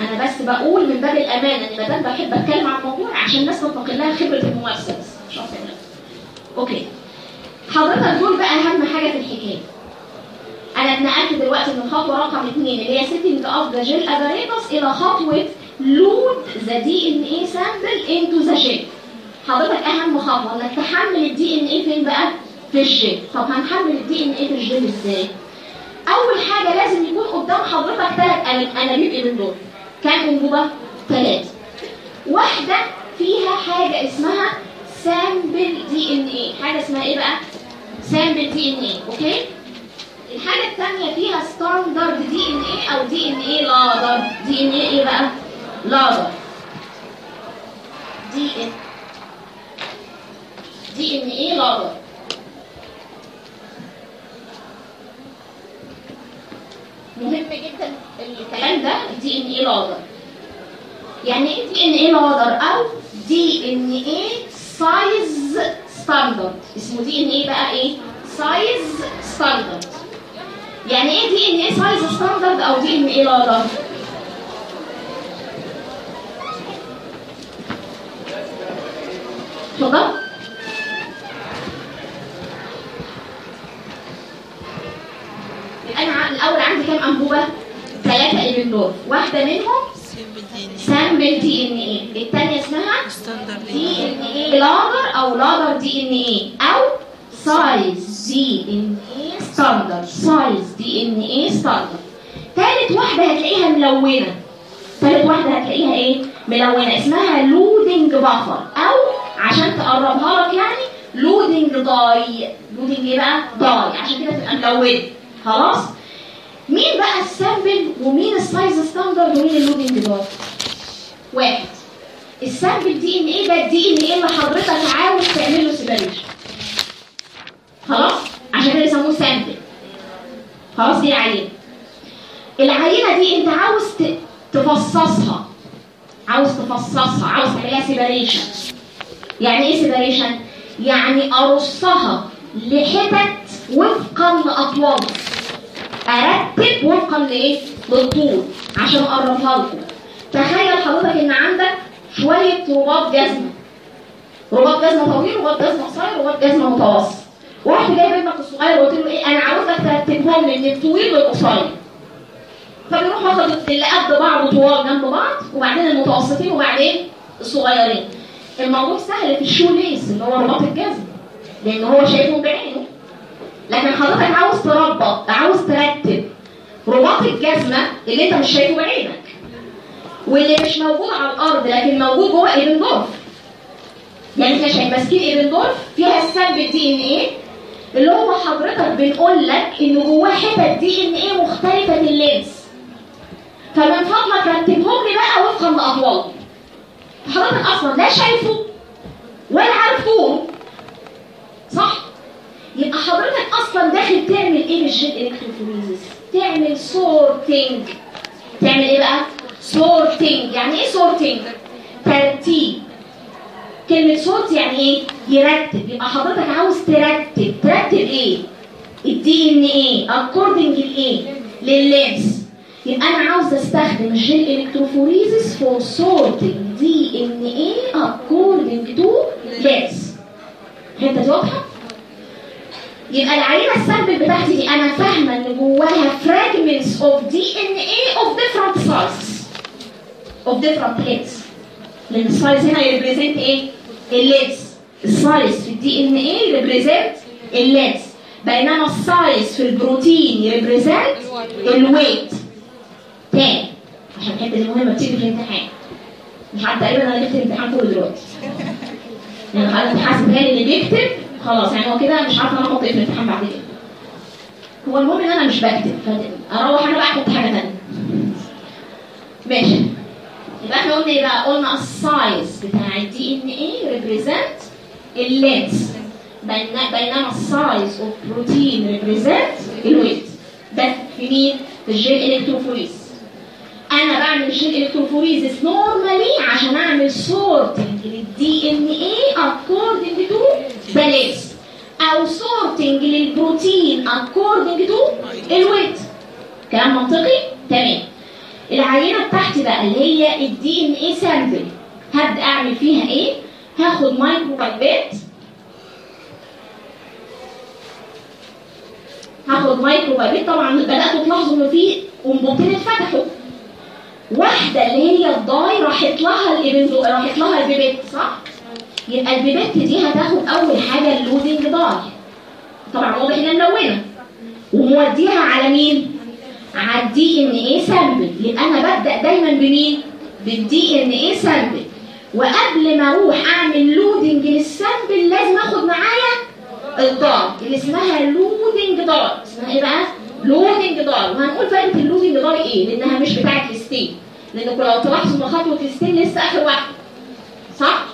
أنا بس بقول من باب الامانه إن ما دام بحب أتكلم عن الموضوع عشان الناس تنتقل لها خبرة الممارسة بس مش كده. أوكي. حضرتك دول بقى أهم حاجة في الحكاية. أنا اتنقلت دلوقتي من خطوة رقم اثنين اللي هي setting up the gel apparatus إلى خطوة load the DNA sample into the gel حضرتك أهم خطوه إنك تحمل ال DNA فين بقى؟ في الجيل طب هنحمل ال DNA في الجيل إزاي؟ أول حاجة لازم يكون قدام حضرتك ثلاث أنابيب من دول. كام انبوبه ثلاثة واحدة فيها حاجة اسمها sample DNA حاجة اسمها إيه بقى؟ sample DNA okay؟ الحاجة الثانية فيها ستاندرد دي ان اي أو دي ان اي لادر دي ان اي إيه بقى؟ لادر دي ان دي ان اي لادر مهم جدا الكلام ده دي ان اي لادر يعني إيه دي ان اي لادر أو DNA size standard اسمه DNA بقى إيه size standard يعني إيه DNA size standard أو DNA ladder يبقى أنا الأول عندي كام أنبوبة؟ ثلاثة eppendorf واحدة منهم sample DNA الثانية اسمها دي إن اي لادر أو لادر دي إن اي أو سايز دي إن اي ستاندرد سايز دي إن اي ستاندرد ثالث واحدة هتلاقيها ملونة. ثالث واحدة هتلاقيها إيه؟ ملونة. اسمها loading buffer أو عشان تقربها لك يعني loading dye loading إيه بقى؟ dye عشان كده تبقى ملونه خلاص؟ مين بقى ال sample ومين ال size standard ومين ال loading dye واحد. ال sample DNA ده ال DNA اللي حضرتك عاوز تعمل له separation خلاص؟ عشان كده يسموه sample. خلاص؟ دي العينة. العينة دي أنت عاوز تفصصها. عاوز تفصصها. عاوز تعملها separation يعني إيه separation يعني أرصها لحتت وفقا لاطوال أرتب وفقا لإيه؟ للطول عشان أقربها لكم. تخيل حضرتك إن عندك شوية رباط جزمة. رباط جزمة طويل رباط جزمة قصير رباط جزمة متوسط. ورحت جايب ابنك الصغير وقلت له إيه؟ أنا عاوزك ترتبهم لي من الطويل للقصير فبيروح واخد اللي قد بعض طوال جنب بعض وبعدين المتوسطين وبعدين الصغيرين. الموضوع سهل في ال shoe lace اللي هو رباط الجزم. لأن هو شايفهم بعينه. لكن حضرتك عاوز تربط عاوز ترتب رباط الجزمة اللي أنت مش شايفه بعينك واللي مش موجود على الأرض لكن موجود جوه eppendorf يعني إحنا شايف ماسكين eppendorf فيها ال sample DNA اللي هو حضرتك بنقول لك إن جواه حتت DNA مختلفة ال length. فمن فضلك رتبهم لي بقى وفقا لاطوال حضرتك أصلا لا شايفه ولا عارف طوله صح؟ يبقى حضرتك أصلا داخل تعمل إيه بال gel electrophoresis تعمل sorting تعمل إيه بقى؟ sorting يعني إيه sorting ترتيب. كلمة sort يعني إيه؟ يرتب. يبقى حضرتك عاوز ترتب. ترتب إيه؟ ال DNA according لإيه؟ لل length يبقى أنا عاوز أستخدم ال gel electrophoresis for sorting DNA according to length الحته دي واضحه يبقى العينة ال sample بتاعتي دي أنا فاهمة إن جواها fragments of DNA of different sizes. Of different lengths لأن ال size هنا ي represent إيه؟ ال length ال size في ال DNA ي represent ال length بينما ال size في البروتين ي represent ال weight تاني. عشان الحتة دي مهمة بتيجي في الامتحان. مش عارف تقريبا أنا جبت الامتحان كله دلوقتي. يعني خلاص حاسب هاني اللي بيكتب خلاص يعني هو كده مش عارفة أنا أحط إيه في الامتحان بعد كده هو المهم إن أنا مش بكتب فأروح أنا بقى أحط حاجة ثانية ماشي. يبقى إحنا قلنا إيه بقى؟ قلنا ال size بتاع ال DNA represent ال length بينما ال size of protein represent ال weight ده في مين؟ في ال gel electrophoresis أنا بعمل gel electrophoresis normally عشان أعمل sorting لل DNA according to the length أو sorting للبروتين according to ال weight كلام منطقي؟ تمام. العينة بتاعتي بقى اللي هي ال DNA sample هبدأ أعمل فيها إيه؟ هاخد micropipette هاخد micropipette طبعا بداتوا تلاحظوا إن في انبوبتين اتفتحوا واحدة اللي هي ال dye راحت لها ال eppendorf راحت لها ال pipette صح؟ يبقى ال pipette دي هتاخد أول حاجة ال loading dye. طبعا واضح انها ملونه وموديها على مين؟ على ال DNA sample يبقى أنا ببدأ دايما بمين؟ بال DNA sample وقبل ما أروح أعمل loading لل sample لازم آخد معايا ال dye اللي اسمها loading dye اسمها إيه بقى؟ loading dye وهنقول فائده ال loading dye إيه؟ لأنها مش بتاعه ال stain لانكم لو تلاحظوا إن خطوة ال stain لسه آخر واحدة. صح؟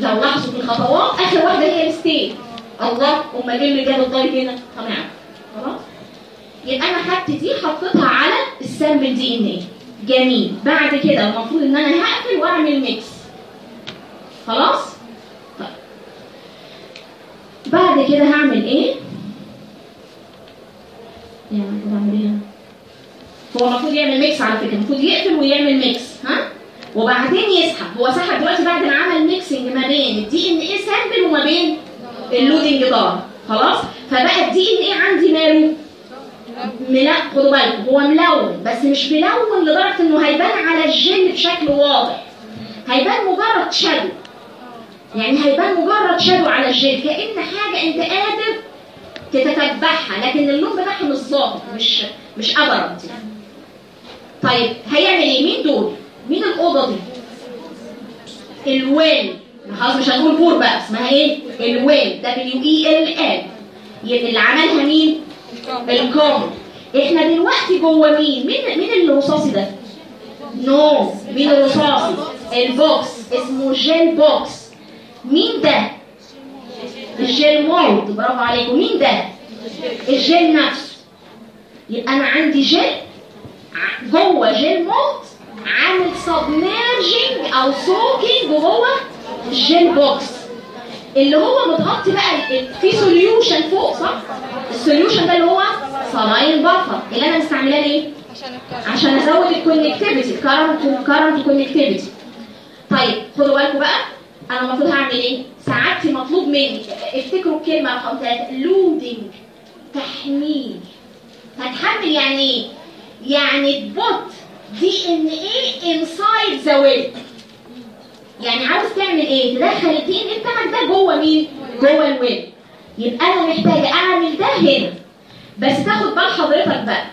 لو لاحظوا في الخطوات آخر واحدة هي ال stain الله أمال إيه اللي جاب ال dye هنا؟ تمام خلاص؟ يبقى أنا خدت دي حطيتها على ال sample DNA جميل. بعد كده المفروض إن أنا هقفل وأعمل mix خلاص؟ طيب. بعد كده هعمل إيه؟ يعني هو المفروض يعمل mix على فكرة المفروض يقفل ويعمل mix ها؟ وبعدين يسحب. هو سحب دلوقتي بعد ما عمل mixing ما بين ال DNA sample وما بين ال loading dye خلاص؟ فبقى ال DNA عندي ماله. ملون خدوا بالكم هو ملون بس مش ملون لدرجة إنه هيبان على الجل بشكل واضح. هيبان مجرد shadow يعني هيبان مجرد shadow على الجل كأن حاجة أنت قادر تتتبعها لكن اللون بتاعها مش ظاهر مش مش ابرد. طيب هيعمل إيه؟ مين دول؟ مين الأوضة دي؟ ال well. خلاص مش هنقول pore بقى اسمها إيه؟ الويل. دبليو إي إل إل. اللي عملها مين؟ ال comb إحنا دلوقتي جوه مين؟ مين مين الرصاصي ده؟ no. مين الرصاصي؟ ال box. اسمه gel box. مين ده؟ ال gel mold برافو عليكم. مين ده؟ الجيل نفسه. يبقى أنا عندي جيل جوه gel mold عامل submerging أو soaking جوه ال gel box اللي هو متغطي بقى في solution فوق صح؟ ال solution ده اللي هو saline buffer اللي أنا مستعملاه ليه؟ عشان أزود ال conductivity current current conductivity طيب خدوا بالكم بقى. أنا المفروض هعمل إيه؟ ساعات مطلوب مني. افتكروا الكلمة رقم ثلاثة loading تحميل. هتحمل يعني إيه؟ يعني to put DNA inside the well يعني عاوز تعمل إيه؟ تدخل ال DNA بتاعك ده جوه مين؟ جوه ال well يبقى أنا محتاجة اعمل ده هنا. بس تاخد بال حضرتك بقى.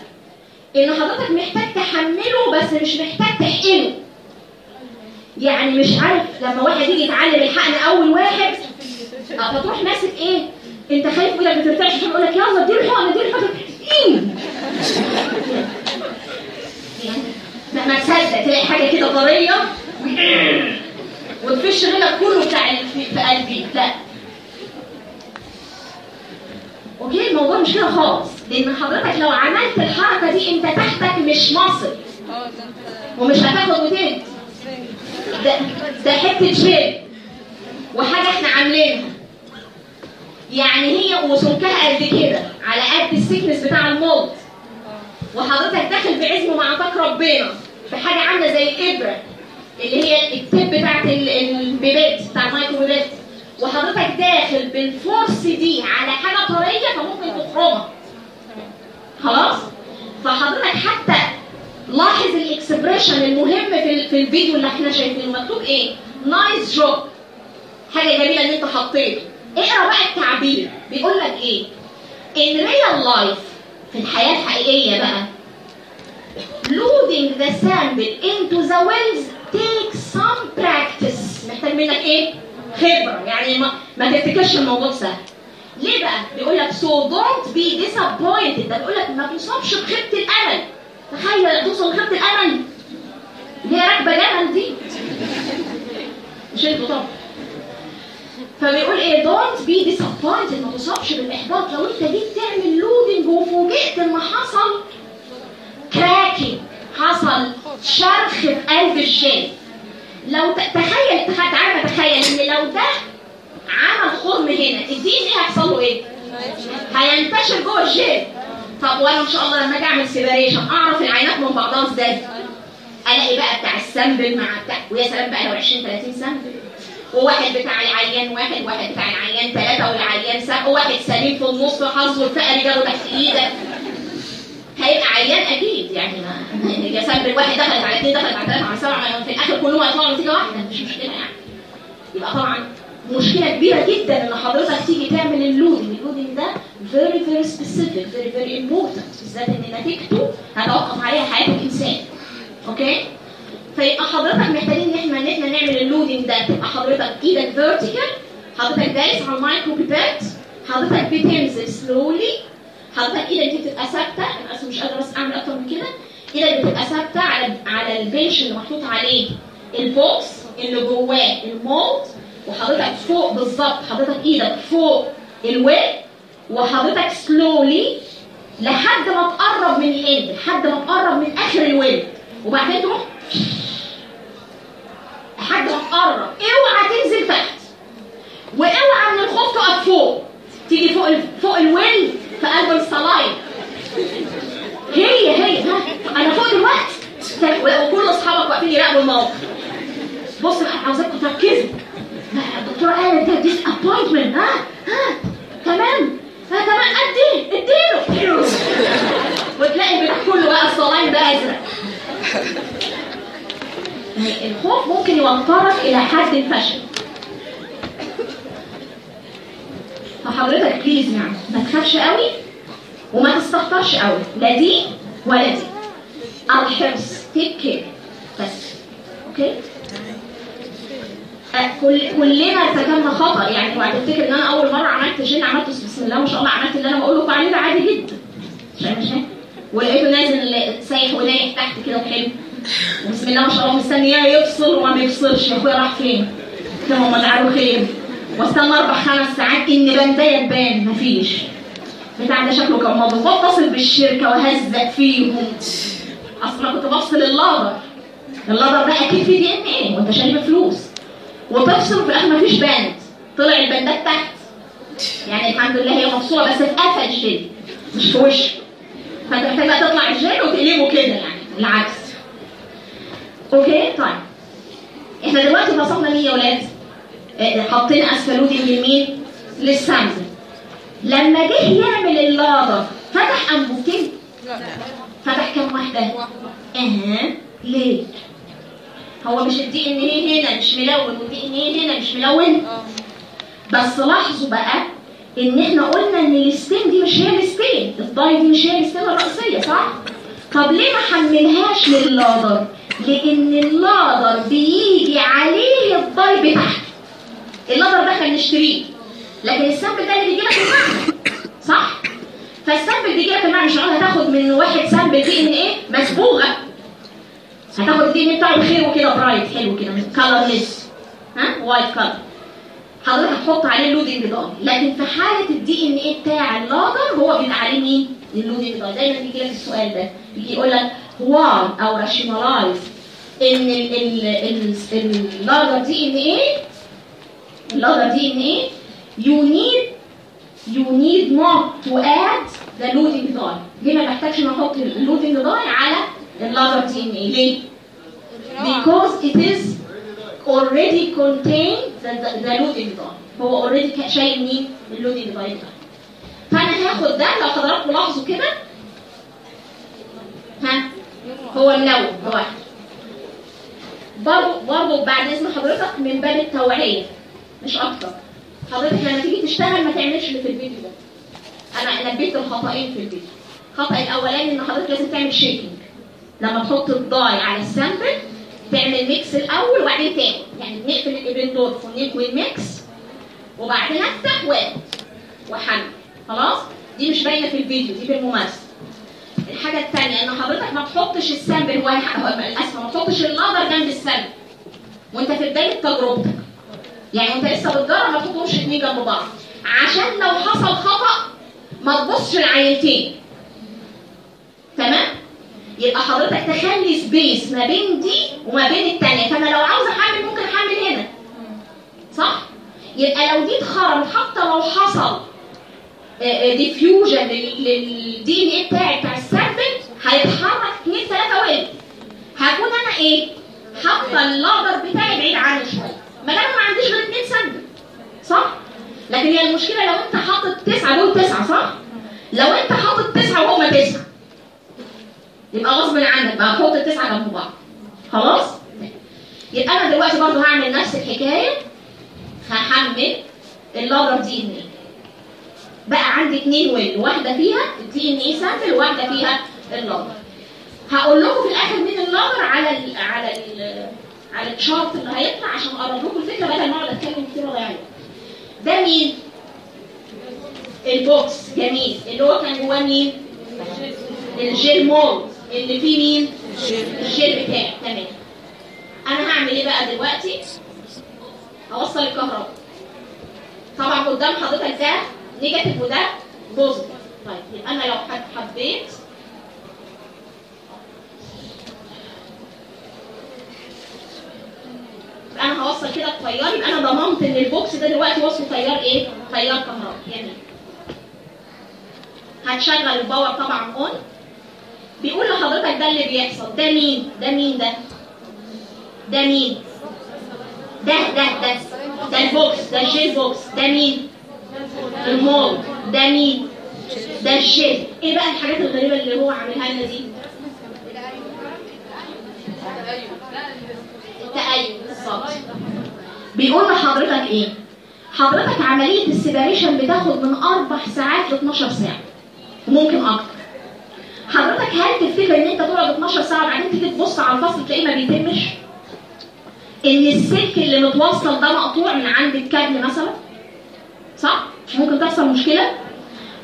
ان حضرتك محتاج تحمله بس مش محتاج تحقنه. يعني مش عارف لما واحد يجي يتعلم الحقن أول واحد. فتروح ماسك إيه؟ أنت خايف إيدك ما ترتاحش. فيقول لك يلا اديله الحقن اديله الحقن. إيه؟ ما ما تصدق تلاقي حاجة كده طرية. وتفش غلك كله بتاع في في قلبي. لا. أوكي؟ الموضوع مش كده خالص. لأن حضرتك لو عملت الحركة دي أنت تحتك مش مصر. ومش هتاخد وتدي ده ده حتة جيل وحاجة إحنا عاملينها. يعني هي وسمكها قد كده على قد ال thickness بتاع ال mold وحضرتك داخل بعزم عطاك ربنا في حاجة عاملة زي الابره اللي هي ال tip بتاعت ال- ال pipette بتاع ال micropipette وحضرتك داخل بال force دي على حاجة طرية فممكن تخرمها خلاص؟ فحضرتك حتى لاحظ ال expression المهم في في الفيديو اللي إحنا شايفينه. مكتوب إيه؟ nice job. حاجة جميلة إن أنت حطيته. اقرأ بقى التعبير. بيقول لك إيه؟ In real life في الحياة الحقيقية بقى loading the sample into the wells takes some practice. محتاج منك إيه؟ خبرة. يعني ما, ما تفتكرش الموضوع سهل. ليه بقى؟ بيقول لك so don't be disappointed. ده بيقول لك ما تصابش بخيبة الأمل. تخيل توصل لخيبه الامل اللي هي راكبة جمل دي. أنتوا طبعا. فبيقول إيه don't be disappointed ما تصابش بالإحباط. لو أنت جيت تعمل loading وفوجئت إن حصل cracking حصل شرخ في قلب الجيل لو تخيل تخ- تعالى تخيل إن لو ده عمل خرم هنا ال DNA هيحصل له إيه؟ هينتشر جوه الجيل طب وأنا ان شاء الله لما أجي اعمل separation اعرف العينات من بعضها إزاي؟ الاقي بقى بتاع ال sample مع بتاع ويا سلام بقى لو 20 30 sample وواحد بتاع العيان واحد واحد بتاع العيان ثلاثة والعيان سبعة وواحد سليم في النص حظه الفقري جابه تحت إيدك. هيبقى عيان أكيد يعني ما يا sample واحد دخلت على اثنين دخلت على ثلاثة على سبعة في الآخر كلهم هيطلعوا نتيجة واحدة مش مشكلة يعني. يبقى طبعا مشكلة كبيرة جدا إن حضرتك تيجي تعمل ال loading ال loading ده very very specific very very important بالذات إن نتيجته هتوقف عليها حياة الإنسان. okay؟ فيبقى حضرتك محتاجين إن إحنا إن إحنا نعمل ال loading ده. تبقى حضرتك إيدك vertical حضرتك دايس على ال micropipette حضرتك بتنزل slowly حضرتك إيدك دي بتبقى ثابتة. أنا أصلا مش قادرة بس اعمل أكتر من كده. إيدك بتبقى ثابتة على على ال bench اللي محطوط عليه. ال box اللي جواه. ال mold وحضرتك فوق بالظبط حضرتك إيدك فوق ال well وحضرتك slowly لحد ما تقرب من ال end لحد ما تقرب من آخر ال well وبعدين تروح لحد ما تقرب. اوعى تنزل تحت. واوعى من الخوف تقف فوق. تيجي فوق ال... فوق ال well في قلب ال saline هي هي. ها أنا فوق دلوقتي وكل أصحابك واقفين يراقبوا الموقف. بص عاوزاكم تركزوا. لا، الدكتوره قالت ده disappointment ها؟ ها؟ تمام؟ ها تمام. أدي اديله. وتلاقي البتاع كله بقى ال saline ده أزرق. الخوف ممكن يوترك إلى حد الفشل فحضرتك please يعني ما تخافش قوي وما تستهترش قوي. لا دي ولا دي. الحرص take care بس. okay آه، كل كلنا ارتكبنا خطأ. يعني تفتكر إن أنا أول مرة عملت جين عملت بسم الله ما شاء الله عملت اللي أنا بقول لكم ده عادي جدا. شايف ولقيته نازل سايح ونايح تحت كده وحلو. وبسم الله ما شاء الله مستنياه يفصل وما بيفصلش. يا أخويا راح فين؟ قلت لهم هم تعالوا خير. واستنى أربع خمس ساعات إن بندايه تبان مفيش. بتاع ده شكله كان مضغوط اتصل بالشركة وهزق فيهم. أصلا كنت بفصل اللادر اللادر ده أكيد فيه دي إن إيه؟ وأنت شايل فلوس وتفصل وفي الآخر مفيش باند طلع البندات تحت. يعني الحمد لله هي مفصوله بس في قفا الجيل مش في وشك فانت محتاج بقى تطلع الجيل وتقلبه كده يعني العكس. أوكي؟ طيب. إحنا دلوقتي وصلنا ليه يا ولاد؟ آه، حاطين اسفلودي اليمين للسمن لما جه يعمل اللادر فتح انبوبتين فتح كام واحدة؟ أها. ليه؟ هو مش الدي ان إيه هنا مش ملون والدي ان إيه هنا مش ملون بس لاحظوا بقى إن إحنا قلنا إن الستين دي مش هي الستين الضاي دي مش هي الستين الرئيسيه صح؟ طب ليه ما حملهاش لل ladder؟ لأن ال ladder بيجي عليه ال dye بتاعته ال ladder ده كان نشتريه لكن ال sample ده اللي بيجي لك المعمل صح؟ فال sample بيجي لك المعمل مش هتاخد من واحد sample DNA مصبوغة هتاخد ال DNA بتاعه خير وكده bright حلو كده colorless ها؟ white color حضرتك هتحط عليه ال loading dye لكن في حالة ال DNA بتاع ال ladder هو بيبقى عليه مين؟ ال loading dye دايما بيجي لك السؤال ده. يجي يقول لك why أو rationalize إن ال ال ال ال ladder DNA ال ladder DNA you need you need not to add the loading dye ليه ما بحتاجش إن أحط ال loading dye على ال ladder DNA ليه؟ because it is already contained the, the, the loading dye هو already شايل مين ال loading dye ده فانا هاخد ده لو حضراتكم لاحظوا كده ها هو ملون لوحده برضه برضه بعد اذن حضرتك من باب التوعيه مش أكتر حضرتك لما تيجي تشتغل ما تعملش اللي في الفيديو ده أنا نبهت الخطأين في الفيديو الخطأ الاولاني ان حضرتك لازم تعمل shaking لما تحط ال dye على ال sample تعمل mix الأول وبعدين تاني. يعني بنقفل ال eppendorf و quick mix وبعدين أفتح واخد وحمل خلاص؟ دي مش باينة في الفيديو دي بالممارسه الحاجة الثانية إن حضرتك ما تحطش ال sample اسف ما تحطش ال ladder جنب ال sample وأنت في بداية تجربتك. يعني وأنت لسه بتجرب ما تحطهمش اتنين جنب بعض. عشان لو حصل خطأ ما تبصش العينتين تمام؟ يبقى حضرتك تخلي space ما بين دي وما بين الثانية فانا لو عاوزه احمل ممكن احمل هنا صح يبقى لو دي اتخرمت حتى لو حصل diffusion لل DNA بتاعي بتاع ال sample هيتحرك 2 3 well هكون أنا إيه حاطه ال ladder بتاعي بعيد عنه شوية ما دام ما عنديش غير 2 sample صح لكن هي المشكلة لو انت حاطط تسعه دول تسعه صح لو انت حاطط تسعه وهم تسعه يبقى غصب عنك بقى حط التسعة جنب بعض. خلاص؟ يبقى أنا دلوقتي برضو هعمل نفس الحكاية. هحمل ال ladder دي إيه بقى عندي اتنين well واحدة فيها ال DNA sample وواحده فيها ال ladder هقول لكم في الآخر مين ال ladder على ال على ال على ال chart اللي هيطلع عشان اقرب لكم الفكرة بدل ما أقعد أتكلم كتير يعني ده مين؟ ال box. جميل. اللي هو كان جواه مين؟ ال gel mold اللي فيه مين الجيل بتاعي تمام أنا هعمل إيه بقى دلوقتي؟ اوصل الكهرباء. طبعا قدام حضرتك ده negative وده positive. طيب يبقى أنا لو حبيت. أنا هوصل كده التيار. يبقى أنا ضمنت إن ال box ده دلوقتي وصله تيار إيه؟ تيار كهرباء. جميل هتشغل ال power طبعا on بيقول لحضرتك ده اللي بيحصل ده مين؟ ده مين ده؟ ده مين؟ ده ده ده ده ال box ده ال gel box ده مين؟ ال mold ده مين؟ ده الجيل إيه بقى الحاجات الغريبة اللي هو عاملها لنا دي؟ التأين بالظبط بيقول لحضرتك إيه؟ حضرتك عملية ال separation بتاخد من أربع ساعات ل 12 ساعة وممكن أكتر حضرتك هل تفتكر إن أنت تقعد 12 ساعة وبعدين تيجي تبص على الفصل تلاقيه ما بيتمش؟ إن السلك اللي متوصل ده مقطوع من عند الكابل مثلا؟ صح؟ مش ممكن تحصل مشكلة؟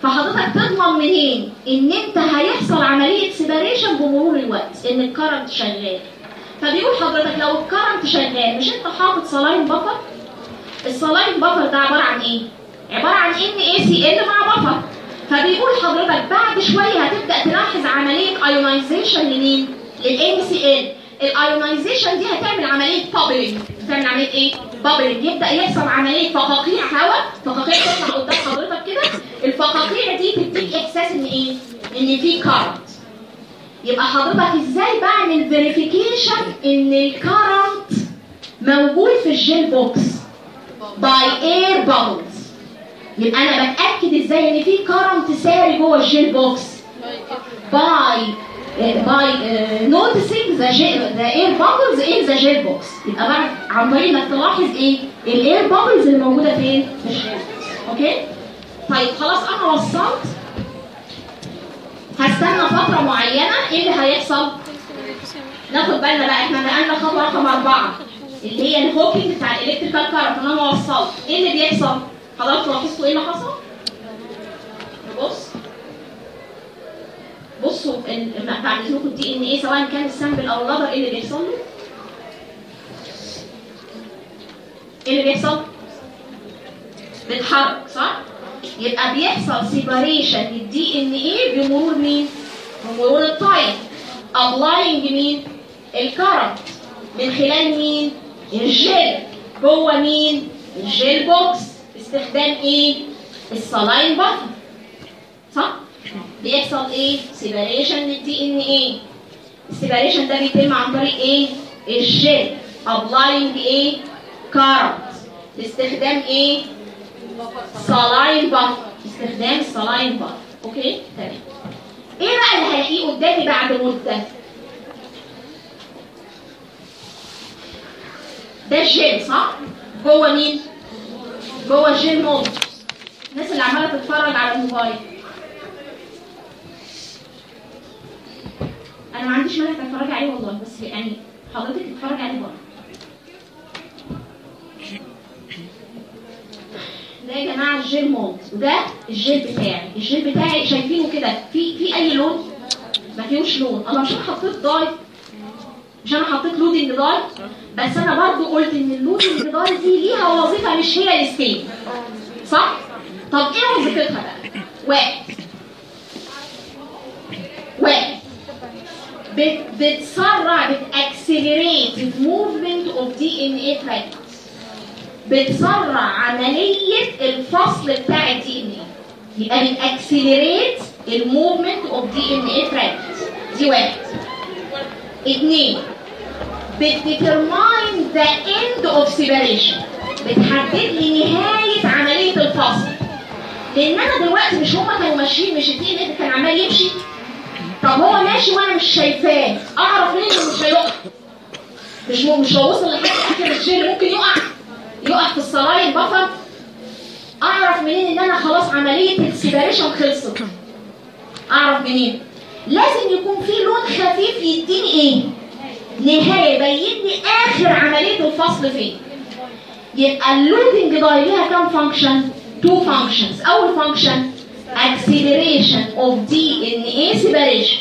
فحضرتك تضمن منين إن أنت هيحصل عملية separation بمرور الوقت إن ال current شغال فبيقول حضرتك لو ال current شغال مش أنت حاطط saline buffer ال saline buffer ده عبارة عن إيه؟ عبارة عن إن اي سي ال مع buffer فبيقول حضرتك بعد شوية هتبدأ تلاحظ عملية ionization لمين؟ للام سي ال ال ionization دي هتعمل عملية bubbling هتعمل عملية إيه؟ bubbling يبدأ يحصل عملية فقاقيع هواء. فقاقيع تطلع قدام حضرتك كده. الفقاقيع دي تديك إحساس إن إيه؟ إن في current يبقى حضرتك إزاي بعمل verification إن ال current موجود في ال gel box by air bubbles يبقى أنا بتاكد إزاي إن في current ساري جوه ال gel box. by by noticing the the air bubbles in the gel box يبقى بعد عن طريق انك تلاحظ إيه؟ ال air bubbles اللي موجودة فين؟ في ال gel okay طيب خلاص أنا وصلت. هستنى فترة معينة. إيه اللي هيحصل؟ ناخد بالنا بقى إحنا نقلنا خطوة رقم أربعة اللي هي ال hooking بتاع ال electrical current أنا وصلت. إيه اللي بيحصل؟ حضراتكم لاحظتوا إيه اللي حصل؟ نبص بصوا بعد إذنكم ال DNA سواء كان ال sample أو ال ladder إيه اللي بيحصل؟ له إيه اللي بيحصل؟ بيتحرك صح؟ يبقى بيحصل separation لل DNA بمرور مين؟ بمرور ال time. applying مين؟ ال current من خلال مين؟ الجيل. جوه مين؟ ال gel box استخدام إيه؟ ال saline buffer صح؟ بيحصل إيه؟ separation لل DNA ال separation ده بيتم عن طريق إيه؟ ال gel applying إيه current باستخدام إيه؟ saline buffer استخدام ال saline buffer okay؟ تمام. إيه بقى اللي هلاقيه قدامي بعد مده ده؟ الجيل صح؟ جوه مين؟ جوه ال gel mold الناس اللي عمالة تتفرج على الموبايل. أنا ما عنديش مانع تتفرج عليه والله بس يعني حضرتك تتفرج عليه بره ده يا جماعة ال gel mold وده الجيل بتاعي. الجيل بتاعي شايفينه كده. في في أي لون؟ ما فيهوش لون. أنا مش أنا حطيت dye مش أنا حطيت loading dye بس أنا برضو قلت إن ال loading dye دي ليها وظيفة مش هي ال stain صح؟ طب إيه وظيفتها بقى؟ واحد. واحد. بت- بتسرع بت accelerate ال movement of DNA بتسرع عملية الفصل بتاع ال DNA يبقى بت accelerate ال movement of DNA دي واحد. اتنين. بت determine the end of separation بتحدد لي نهاية عملية الفصل. لأن أنا دلوقتي مش هما كانوا ماشيين مش ال DNA كان عمال يمشي. طب هو ماشي وأنا مش شايفاه. أعرف منين إنه مش هيقع مش مش هوصل لحد آخر الشيل ممكن يقع. يقع في ال saline buffer أعرف منين إن أنا خلاص عملية ال separation خلصت. أعرف منين؟ لازم يكون في لون خفيف يديني إيه؟ نهاية يبين لي آخر عملية الفصل فين يبقى ال loading dye ليها كام function two functions أول function acceleration of DNA separation.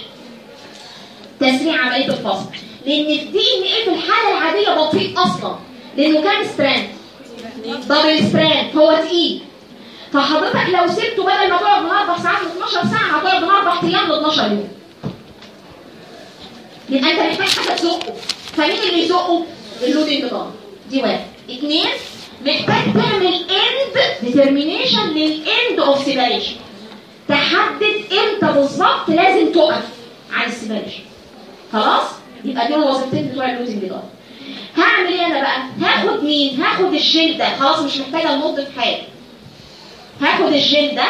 تسريع عملية الفصل. لأن ال DNA في الحالة العادية بطيء أصلا. لأنه كام strand double strand هو تقيل. فحضرتك لو سبته بدل ما تقعد أربع ساعات ل 12 ساعة هتقعد من أربع أيام ل 12 يوم. يبقى انت محتاج حاجة تزقه فمين اللي يزقه؟ ال loading dye. دي واحد. اثنين محتاج تعمل end determination لل end of separation تحدد إمتى بالظبط لازم تقف عن ال separation خلاص؟ يبقى دول الوظيفتين بتوع ال loading dye هعمل إيه أنا بقى؟ هاخد مين؟ هاخد الجل ده. خلاص مش محتاجة ال mold في حاجة. هاخد الجل ده.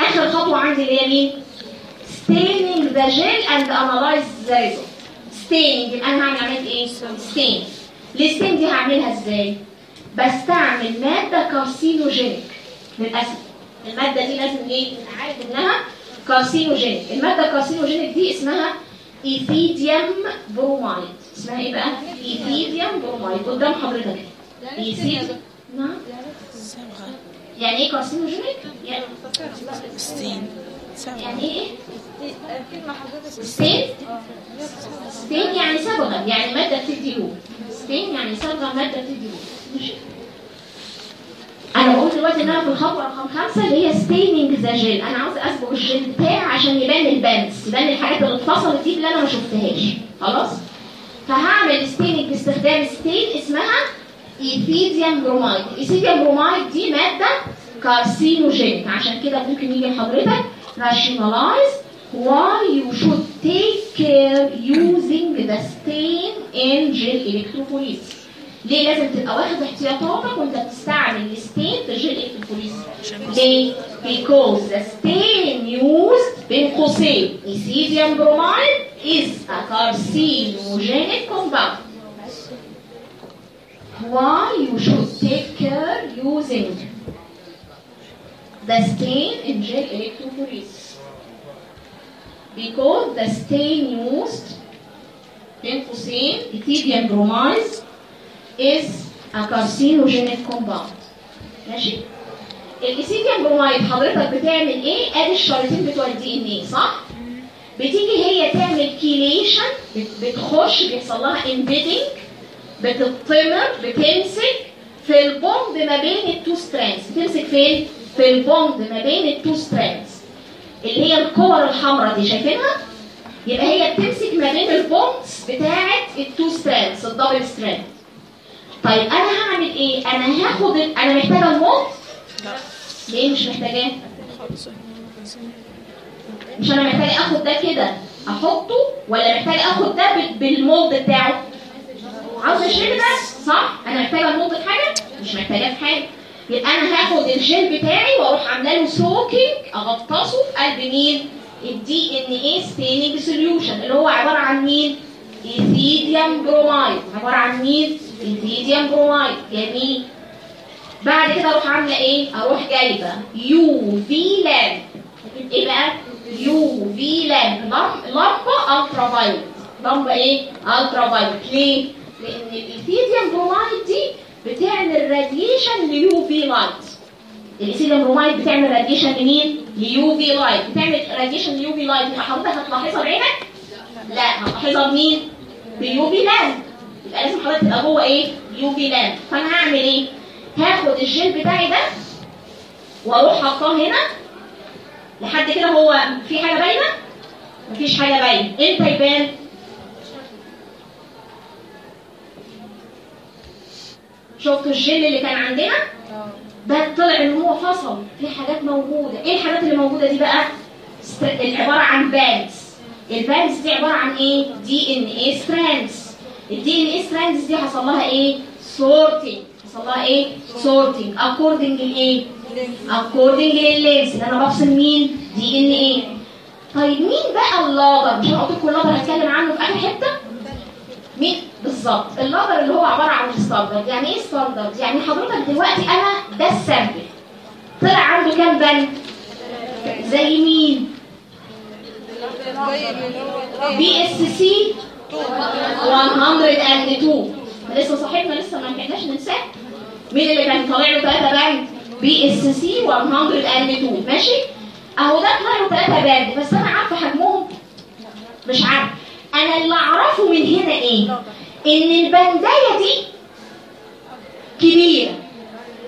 آخر خطوة عندي اللي هي مين؟ Staining the gel and analyze the result staining يبقى أنا هعمل إيه؟ Stain ال stain دي هعملها إزاي؟ بستعمل مادة carcinogenic للأسف. المادة دي لازم إيه؟ عارف انها carcinogenic المادة ال carcinogenic دي اسمها ethidium bromide اسمها إيه بقى؟ ethidium bromide قدام حضرتك. ethidium نعم. يعني إيه carcinogenic يعني stain يعني إيه؟ ستين يعني صبغه يعني مادة بتدي لون stain يعني صبغه مادة بتدي لون أنا بقول دلوقتي إن أنا في الخطوة رقم خمسة اللي هي staining the gel أنا عاوز أصبغ الجيل بتاعي عشان يبان ال bands يبان الحاجات اللي اتفصلت دي اللي أنا ما شفتهاش. خلاص؟ فهعمل staining باستخدام stain اسمها ethidium bromide ال ethidium bromide دي مادة carcinogenic عشان كده ممكن يجي لحضرتك rationalize why you should take care using the stain in gel electrophoresis ليه لازم تبقى واخد احتياطاتك وانت بتستعمل الستين في جل الكتروفوريس ليه؟ because the stain used بين قوسين ايثيديوم برومايد is a carcinogenic compound why you should take care using the stain in gel electrophoresis because the stain used بين قوسين ethidium bromide is a carcinogenic compound. ماشي ال ethidium bromide حضرتك بتعمل إيه ادي الشريطين بتوع ال DNA صح بتيجي هي تعمل chelation بتخش بيحصل لها embedding بتطمر بتمسك في ال bond ما بين ال two strands بتمسك فين في ال bond ما بين ال two strands اللي هي الكور الحمراء دي شايفينها؟ يبقى هي بتمسك ما بين ال bonds بتاعه ال two strands ال double strand. طيب أنا هعمل إيه؟ أنا هاخد أنا محتاجة ال mold لا ليه مش محتاجاه؟ مش أنا محتاجة آخد ده كده أحطه ولا محتاجة آخد ده بال- بال mold بتاعه؟ عاوز الجل بس صح؟ أنا محتاجة ال mold في حاجة مش محتاجاه في حاجة يبقى أنا هاخد الجل بتاعي وأروح عاملة له soaking أغطسه في قلب مين ال DNA staining solution اللي هو عبارة عن مين ethidium bromide عبارة عن مين ethidium bromide جميل. بعد كده أروح عاملة إيه؟ أروح جايبة UV lamp إيه بقى؟ UV lamp لم- لمبه ultraviolet لمبه إيه؟ ultraviolet ليه؟ لأن ال ethidium bromide دي بتعمل radiation ل UV light ال ethidium bromide بتعمل radiation لمين؟ ل UV light بتعمل radiation ل UV light حضرتك هتلاحظها بعينك؟ لا هتلاحظها بمين؟ ب UV lamp يبقى لازم حضرتك تبقى جوه إيه؟ UV lamp فأنا هعمل إيه؟ هاخد الجل بتاعي ده وأروح حاطاه هنا لحد كده هو في حاجة باينة؟ مفيش حاجة باينة إمتى يبان؟ شفتوا الجل اللي كان عندنا؟ ده طلع إن هو فصل. في حاجات موجودة. إيه الحاجات اللي موجودة دي بقى؟ عبارة عن bands ال bands دي عبارة عن إيه؟ DNA strands ال DNA strands دي حصل لها إيه؟ sorting حصل لها إيه؟ sorting according لايه according لل length اللي أنا بفصل مين؟ DNA طيب مين بقى ال ladder مش أنا قلت لكم ال ladder هتكلم عنه في اخر حتة؟ مين؟ بالظبط. ال ladder اللي هو عبارة عن standard يعني إيه standard يعني حضرتك دلوقتي أنا ده ال sample. طلع عنده كام band؟ زي مين؟ pSC 102 لسه صاحبنا لسه ما لحقناش ننساه. مين اللي كان طالع له ثلاثة band؟ pSC 102 ماشي؟ أهو ده طلع له ثلاثة band بس أنا عارفة حجمهم. مش عارفة. أنا اللي أعرفه من هنا إيه؟ إن ال band ايه دي كبيرة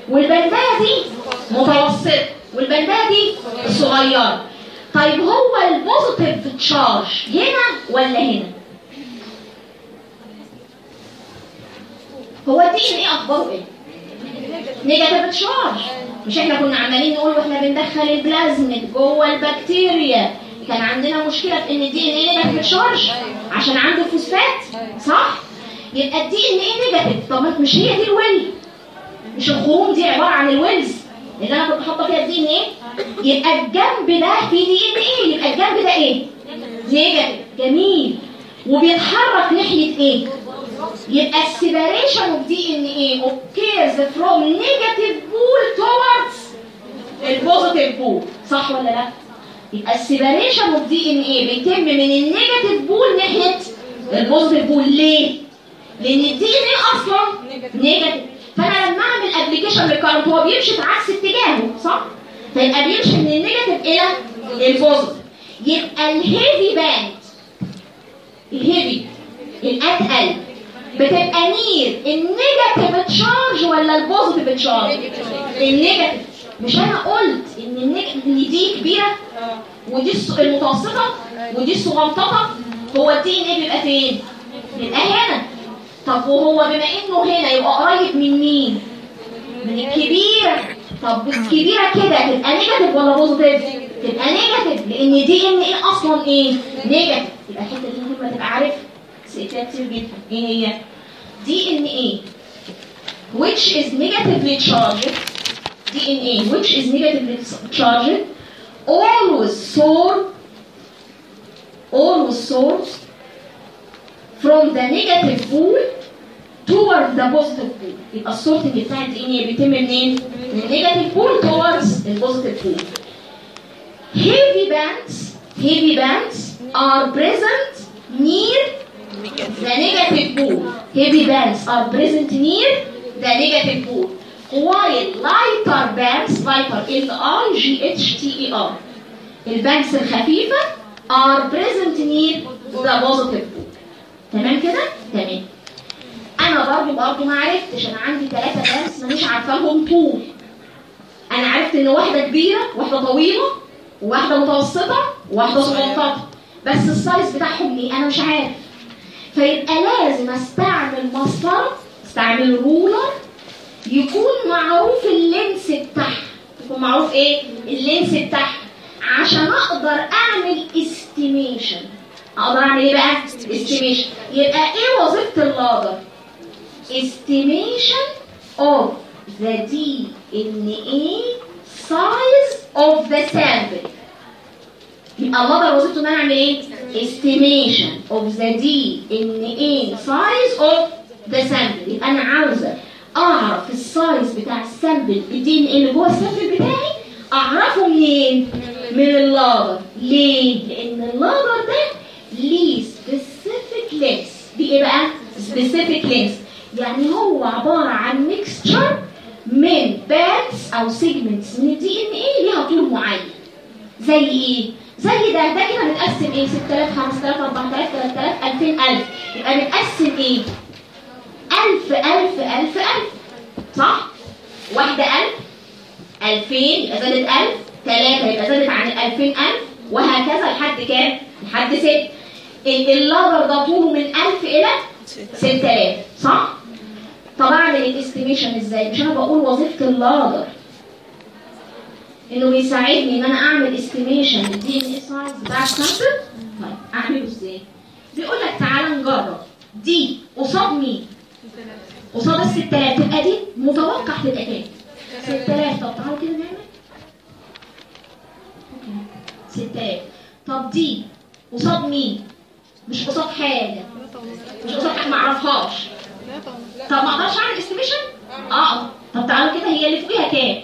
وال band ايه دي متوسطة وال band ايه دي صغيرة. طيب هو ال positive charge هنا ولا هنا؟ هو ال DNA أخباره إيه؟ negative charge مش إحنا كنا عمالين نقول وإحنا بندخل البلازميد جوه البكتيريا. كان عندنا مشكلة في إن ال DNA negative charge عشان عنده فوسفات صح؟ يبقى ال DNA negative. طب ما مش هي دي ال well؟ مش الخروم دي عبارة عن ال wells اللي أنا كنت حاطة فيها ال DNA يبقى الجنب ده فيه DNA يبقى الجنب ده إيه؟ negative. جميل. وبيتحرك ناحية إيه؟ يبقى ال separation of DNA occurs from negative pole towards ال positive pole صح ولا لا؟ يبقى ال separation of DNA بيتم من ال negative pole ناحية ال positive pole. ليه؟ لأن ال DNA أصلا negative. فأنا لما أعمل application لل current هو بيمشي في عكس اتجاهه صح؟ فيبقى بيمشي من ال negative إلى ال positive. يبقى ال heavy band ال heavy الاتقل بتبقى near ال negative charge ولا ال positive charge ال negative مش أنا قلت إن ال neg- ان دي كبيرة؟ ودي المتوسطة ودي الصغنططة. هو ال DNA بيبقى فين؟ بيبقى هنا. طب وهو بما إنه هنا يبقى قريب من مين؟ من الكبيره طب الكبيرة كده تبقى negative ولا positive تبقى negative لأن DNA أصلا إيه؟ negative. يبقى الحتة دي مهمة تبقى عارف. سألتها كتير جدا. إيه هي؟ DNA؟ Which is negatively charged. DNA which is negatively charged. always source always source from the negative pool towards the positive pool يبقى السورتنج بتاع الدي ان ايه بيتم منين؟ من النيجاتيف بول towards البوزيتيف بول heavy bands heavy bands are present near the negative pole. Heavy bands are present near the negative pole. While lighter bands, lighter L-I-G-H-T-E-R, البانكس الخفيفة are present near the positive pole. تمام كده؟ تمام. أنا برضو برضو ما عرفتش أنا عندي ثلاثة bands مانيش عارفة لهم طول. أنا عرفت إن واحدة كبيرة، واحدة طويلة، وواحدة متوسطة، وواحدة صغنططة. بس ال size بتاعهم إيه؟ أنا مش عارف. فيبقى لازم أستعمل مسطره أستعمل ruler يكون معروف ال length بتاعها. يكون معروف إيه؟ ال length بتاعها. عشان أقدر أعمل estimation أقدر أعمل إيه بقى؟ estimation يبقى إيه وظيفة ال ladder estimation of the DNA size of the sample. يبقى ال ladder وظيفته إن أنا أعمل إيه؟ estimation of the DNA size of the sample. يبقى أنا عاوزة اعرف ال size بتاع ال sample ال DNA اللي جوه ال sample بتاعي أعرفه منين؟ من ال ladder ليه؟ لأن ال ladder ده ليه specific length دي إيه بقى؟ specific length يعني هو عبارة عن mixture من parts أو segments من ال DNA ليها طول معين. زي إيه؟ زي ده ده كده متقسم إيه؟ 6000 5000 4000 3000 2000 1000 يبقى متقسم إيه؟ 1000 1000 1000 1000 صح؟ واحدة 1000 2000 يبقى زادت 1000 3 يبقى زادت عن ال 2000 1000 وهكذا لحد كام؟ لحد 6 ال ladder ده طوله من 1000 إلى 6000 صح؟ طب أعمل ال estimation إزاي؟ مش أنا بقول وظيفة ال ladder إنه بيساعدني إن أنا أعمل estimation لل DNA size بتاع ال sample طيب أعمله إزاي؟ بيقول لك تعالى نجرب. دي قصاد مين؟ قصاد ال 6000 تبقى دي متوقع تبقى كام 6000 طب تعالوا كده نعمل okay. 6000 طب دي قصاد مين؟ مش قصاد حاجة. مش قصاد حاجة. ما أعرفهاش. طب ما أقدرش أعمل estimation آه. طب تعالوا كده. هي اللي فوقيها كام؟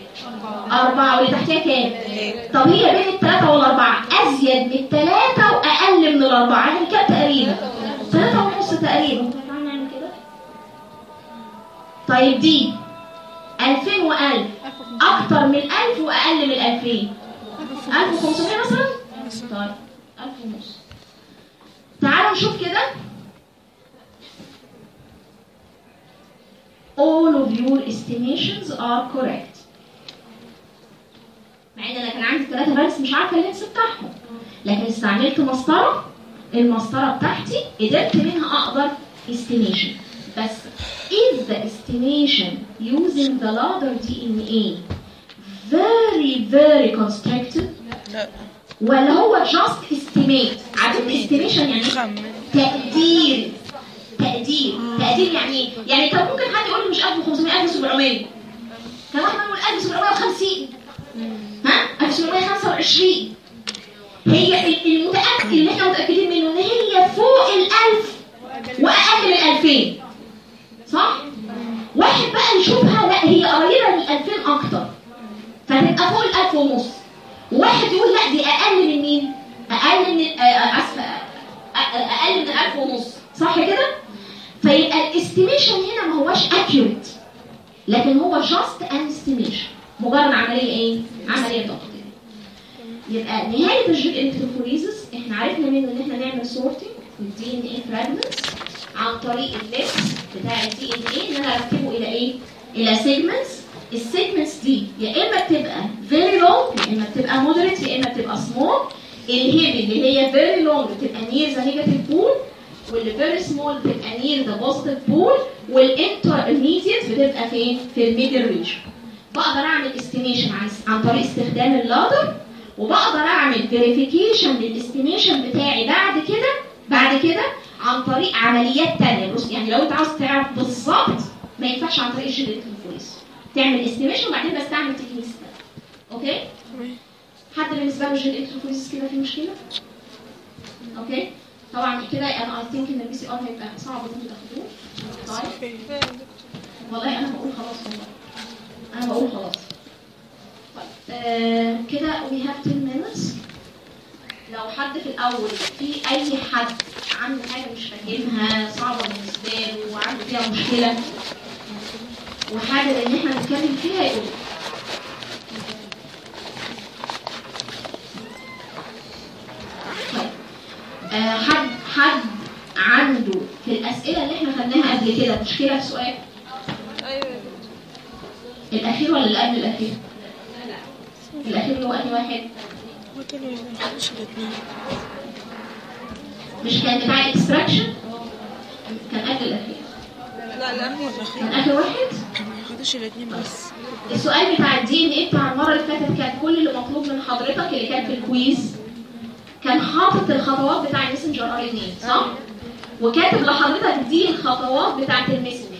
أربعة. واللي تحتها كام؟ طب هي بين الثلاثة والأربعة. أزيد من الثلاثة وأقل من الأربعة. يعني كام تقريبا؟ ثلاثة ونص تقريبا. طيب دي 2000 و1000 أكتر من 1000 وأقل من 2000 1500 مثلا؟ طيب 1000 ونص. تعالوا نشوف كده. All of your estimations are correct. مع إن أنا كان عندي ثلاثة بس مش عارفة اللينس بتاعهم. لكن استعملت مسطرة. المسطرة بتاعتي قدرت منها أقدر estimation. بس. Is the estimation using the ladder DNA very very constructive. لا ولا هو just estimate عارف estimation يعني تقدير. تقدير. تقدير يعني إيه؟ يعني كان ممكن حد يقول لي مش 1500 1700 كان واحد يقول 1750 ها؟ 1725 هي ال- المتأكد اللي إحنا متأكدين منه إن هي فوق ال 1000 وأقل من 2000 صح؟ واحد بقى يشوفها لا هي قريبة من 2000 أكتر فتبقى فوق ال 1000 ونص واحد يقول لا دي أقل من مين؟ أقل من آه، آه، آه، آه، أقل من 1000 ونص صح كده؟ فيبقى الاستيميشن هنا ما هوش accurate لكن هو just an estimation مجرد عملية إيه؟ عملية تقدير يبقى نهاية ال gel electrophoresis إحنا عرفنا منه إن إحنا نعمل sorting لل DNA fragments عن طريق ال list بتاع ال DNA إن أنا ارتبه إلى إيه؟ إلى segments ال segments دي يا إما بتبقى very long يا إما بتبقى moderate يا إما بتبقى small ال heavy اللي هي very long بتبقى near the negative pole واللي very small بتبقى near the positive pole وال intermediate بتبقى فين؟ في ال middle region بقدر أعمل estimation عن طريق استخدام ال ladder وبقدر أعمل verification لل estimation بتاعي بعد كده بعد كده عن طريق عمليات تانية. بص يعني لو انت عاوز تعرف بالظبط ما ينفعش عن طريق الجيل الكتروفوريس تعمل estimation وبعدين بستعمل techniques okay؟ حد بالنسبة له ال gel electrophoresis كده في مشكلة؟ okay؟ طبعا كده أنا I think إن ال PCR هيبقى صعب إن أنتوا تاخدوه. طيب. والله أنا بقول خلاص والله. أنا بقول خلاص. طيب آه كده we have 10 minutes. لو حد في الأول في أي حد عنده حاجة مش فاهمها صعبة بالنسبة له وعنده فيها مشكلة وحابب إن إحنا نتكلم فيها يقول. طيب آه حد حد عنده في الأسئلة اللي إحنا خدناها قبل كده مشكلة في سؤال؟ الأخير ولا اللي قبل الأخير؟ الأخير هو واحد؟ هو كانوا ما ياخدوش الاثنين مش كان بتاع ال extraction كان قبل الاخير لا لا هو الأخير. كان اخر واحد ما ياخدوش الاثنين بس السؤال بتاع ال DNA؟ بتاع المرة اللي فاتت كان كل اللي مطلوب من حضرتك اللي كان في ال quiz كان حاطط الخطوات بتاع ال messenger RNA صح؟ وكاتب لحضرتك دي الخطوات بتاعت ال messenger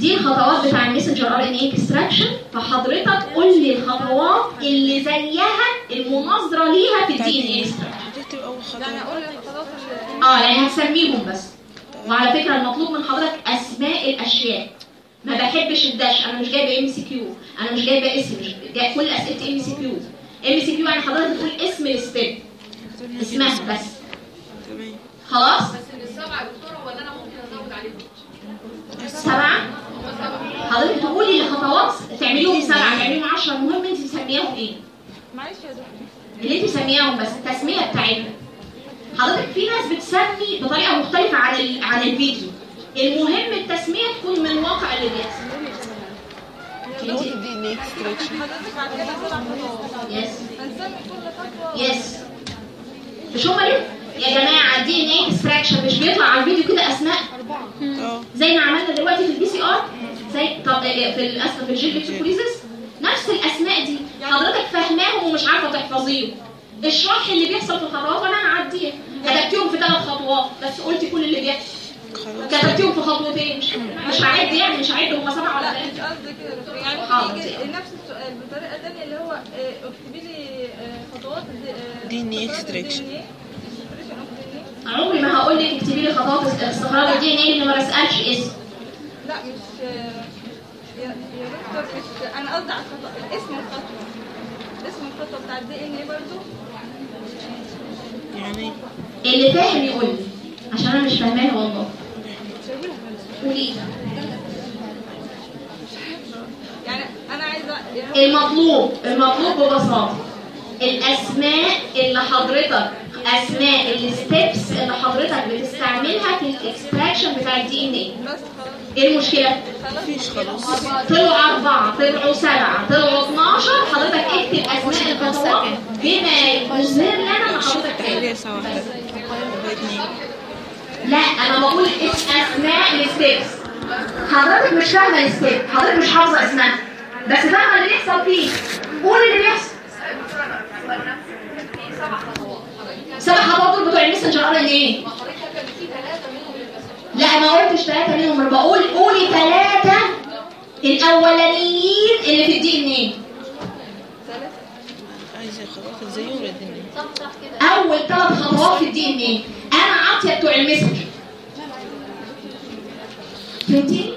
دي الخطوات بتاع ال messenger RNA extraction فحضرتك قول لي الخطوات اللي زيها المناظرة ليها في الدي ان اي اكستراكشن أقول الخطوات اللي آه يعني هتسميهم بس. وعلى فكرة المطلوب من حضرتك أسماء الأشياء. ما بحبش الداش أنا مش جايبة MCQ أنا مش جايبة اسم. مش جاي كل أسئلتي ام سي كيو ام سي كيو يعني حضرتك بتقول اسم ال step اسمها بس. تمام. خلاص؟ بس السبعة يا دكتورة ولا أنا ممكن حضرتك تقولي الخطوات تعمليهم سبعة تعمليهم 10 المهم انت تسميهم إيه؟ معلش يا دكتور. اللي انت مسمياهم بس التسمية بتاعتها حضرتك في ناس بتسمي بطريقة مختلفة عن ال... عن الفيديو. المهم التسمية تكون من واقع اللي بيحصل. yes yes مش هما ليه؟ يا جماعة DNA extraction مش بيطلع على الفيديو كده أسماء؟ زي ما عملنا دلوقتي في ال PCR طب في الأسف في ال gel electrophoresis نفس الأسماء دي. حضرتك فاهماهم ومش عارفة تحفظيهم. اشرح لي اللي بيحصل في الخطوات وأنا هعديها. كتبتيهم في ثلاث خطوات بس قلتي كل اللي بيحصل. كتبتيهم في خطوتين. مش مش هعد يعني مش هعد هم سبعة ولا لا ثلاثة مش قصدي كده. يعني يجي نفس السؤال بطريقة ثانية اللي هو آه، اكتبي لي آه، خطوات DNA extraction. عمري ما هقول لك اكتبي لي خطوات استخراج ال DNA اللي ما بسألش اسم. لا مش يا يا دكتور مش أنا قصدي على الخطوه اسم الخطوة. اسم الخطوة بتاع ال DNA برضه يعني اللي فاهم يقول لي عشان أنا مش فاهماها والله. قولي. يعني أنا عايزة المطلوب المطلوب ببساطة. الأسماء اللي حضرتك أسماء ال steps اللي حضرتك بتستعملها في ال extraction بتاع ال DNA إيه المشكلة مفيش خلاص. طلعوا أربعة طلعوا سبعة طلعوا 12 حضرتك اكتب أسماء الخطوات بما يظهر لنا إن حضرتك كده لا أنا بقول أسماء ال steps حضرتك مش فاهمة ال step حضرتك مش حافظة اسمها. بس فاهمة اللي بيحصل فيه. قول اللي بيحصل. سبع خطوات. دول بتوع الماسنجر ار إن إيه؟ لا ما قلتش ثلاثة منهم أنا بقول قولي ثلاثة الأولانيين اللي في الدي ولد الدنيا أول ثلاث خطوات في الدي ان إيه أنا عاطيه بتوع المسج فهمتي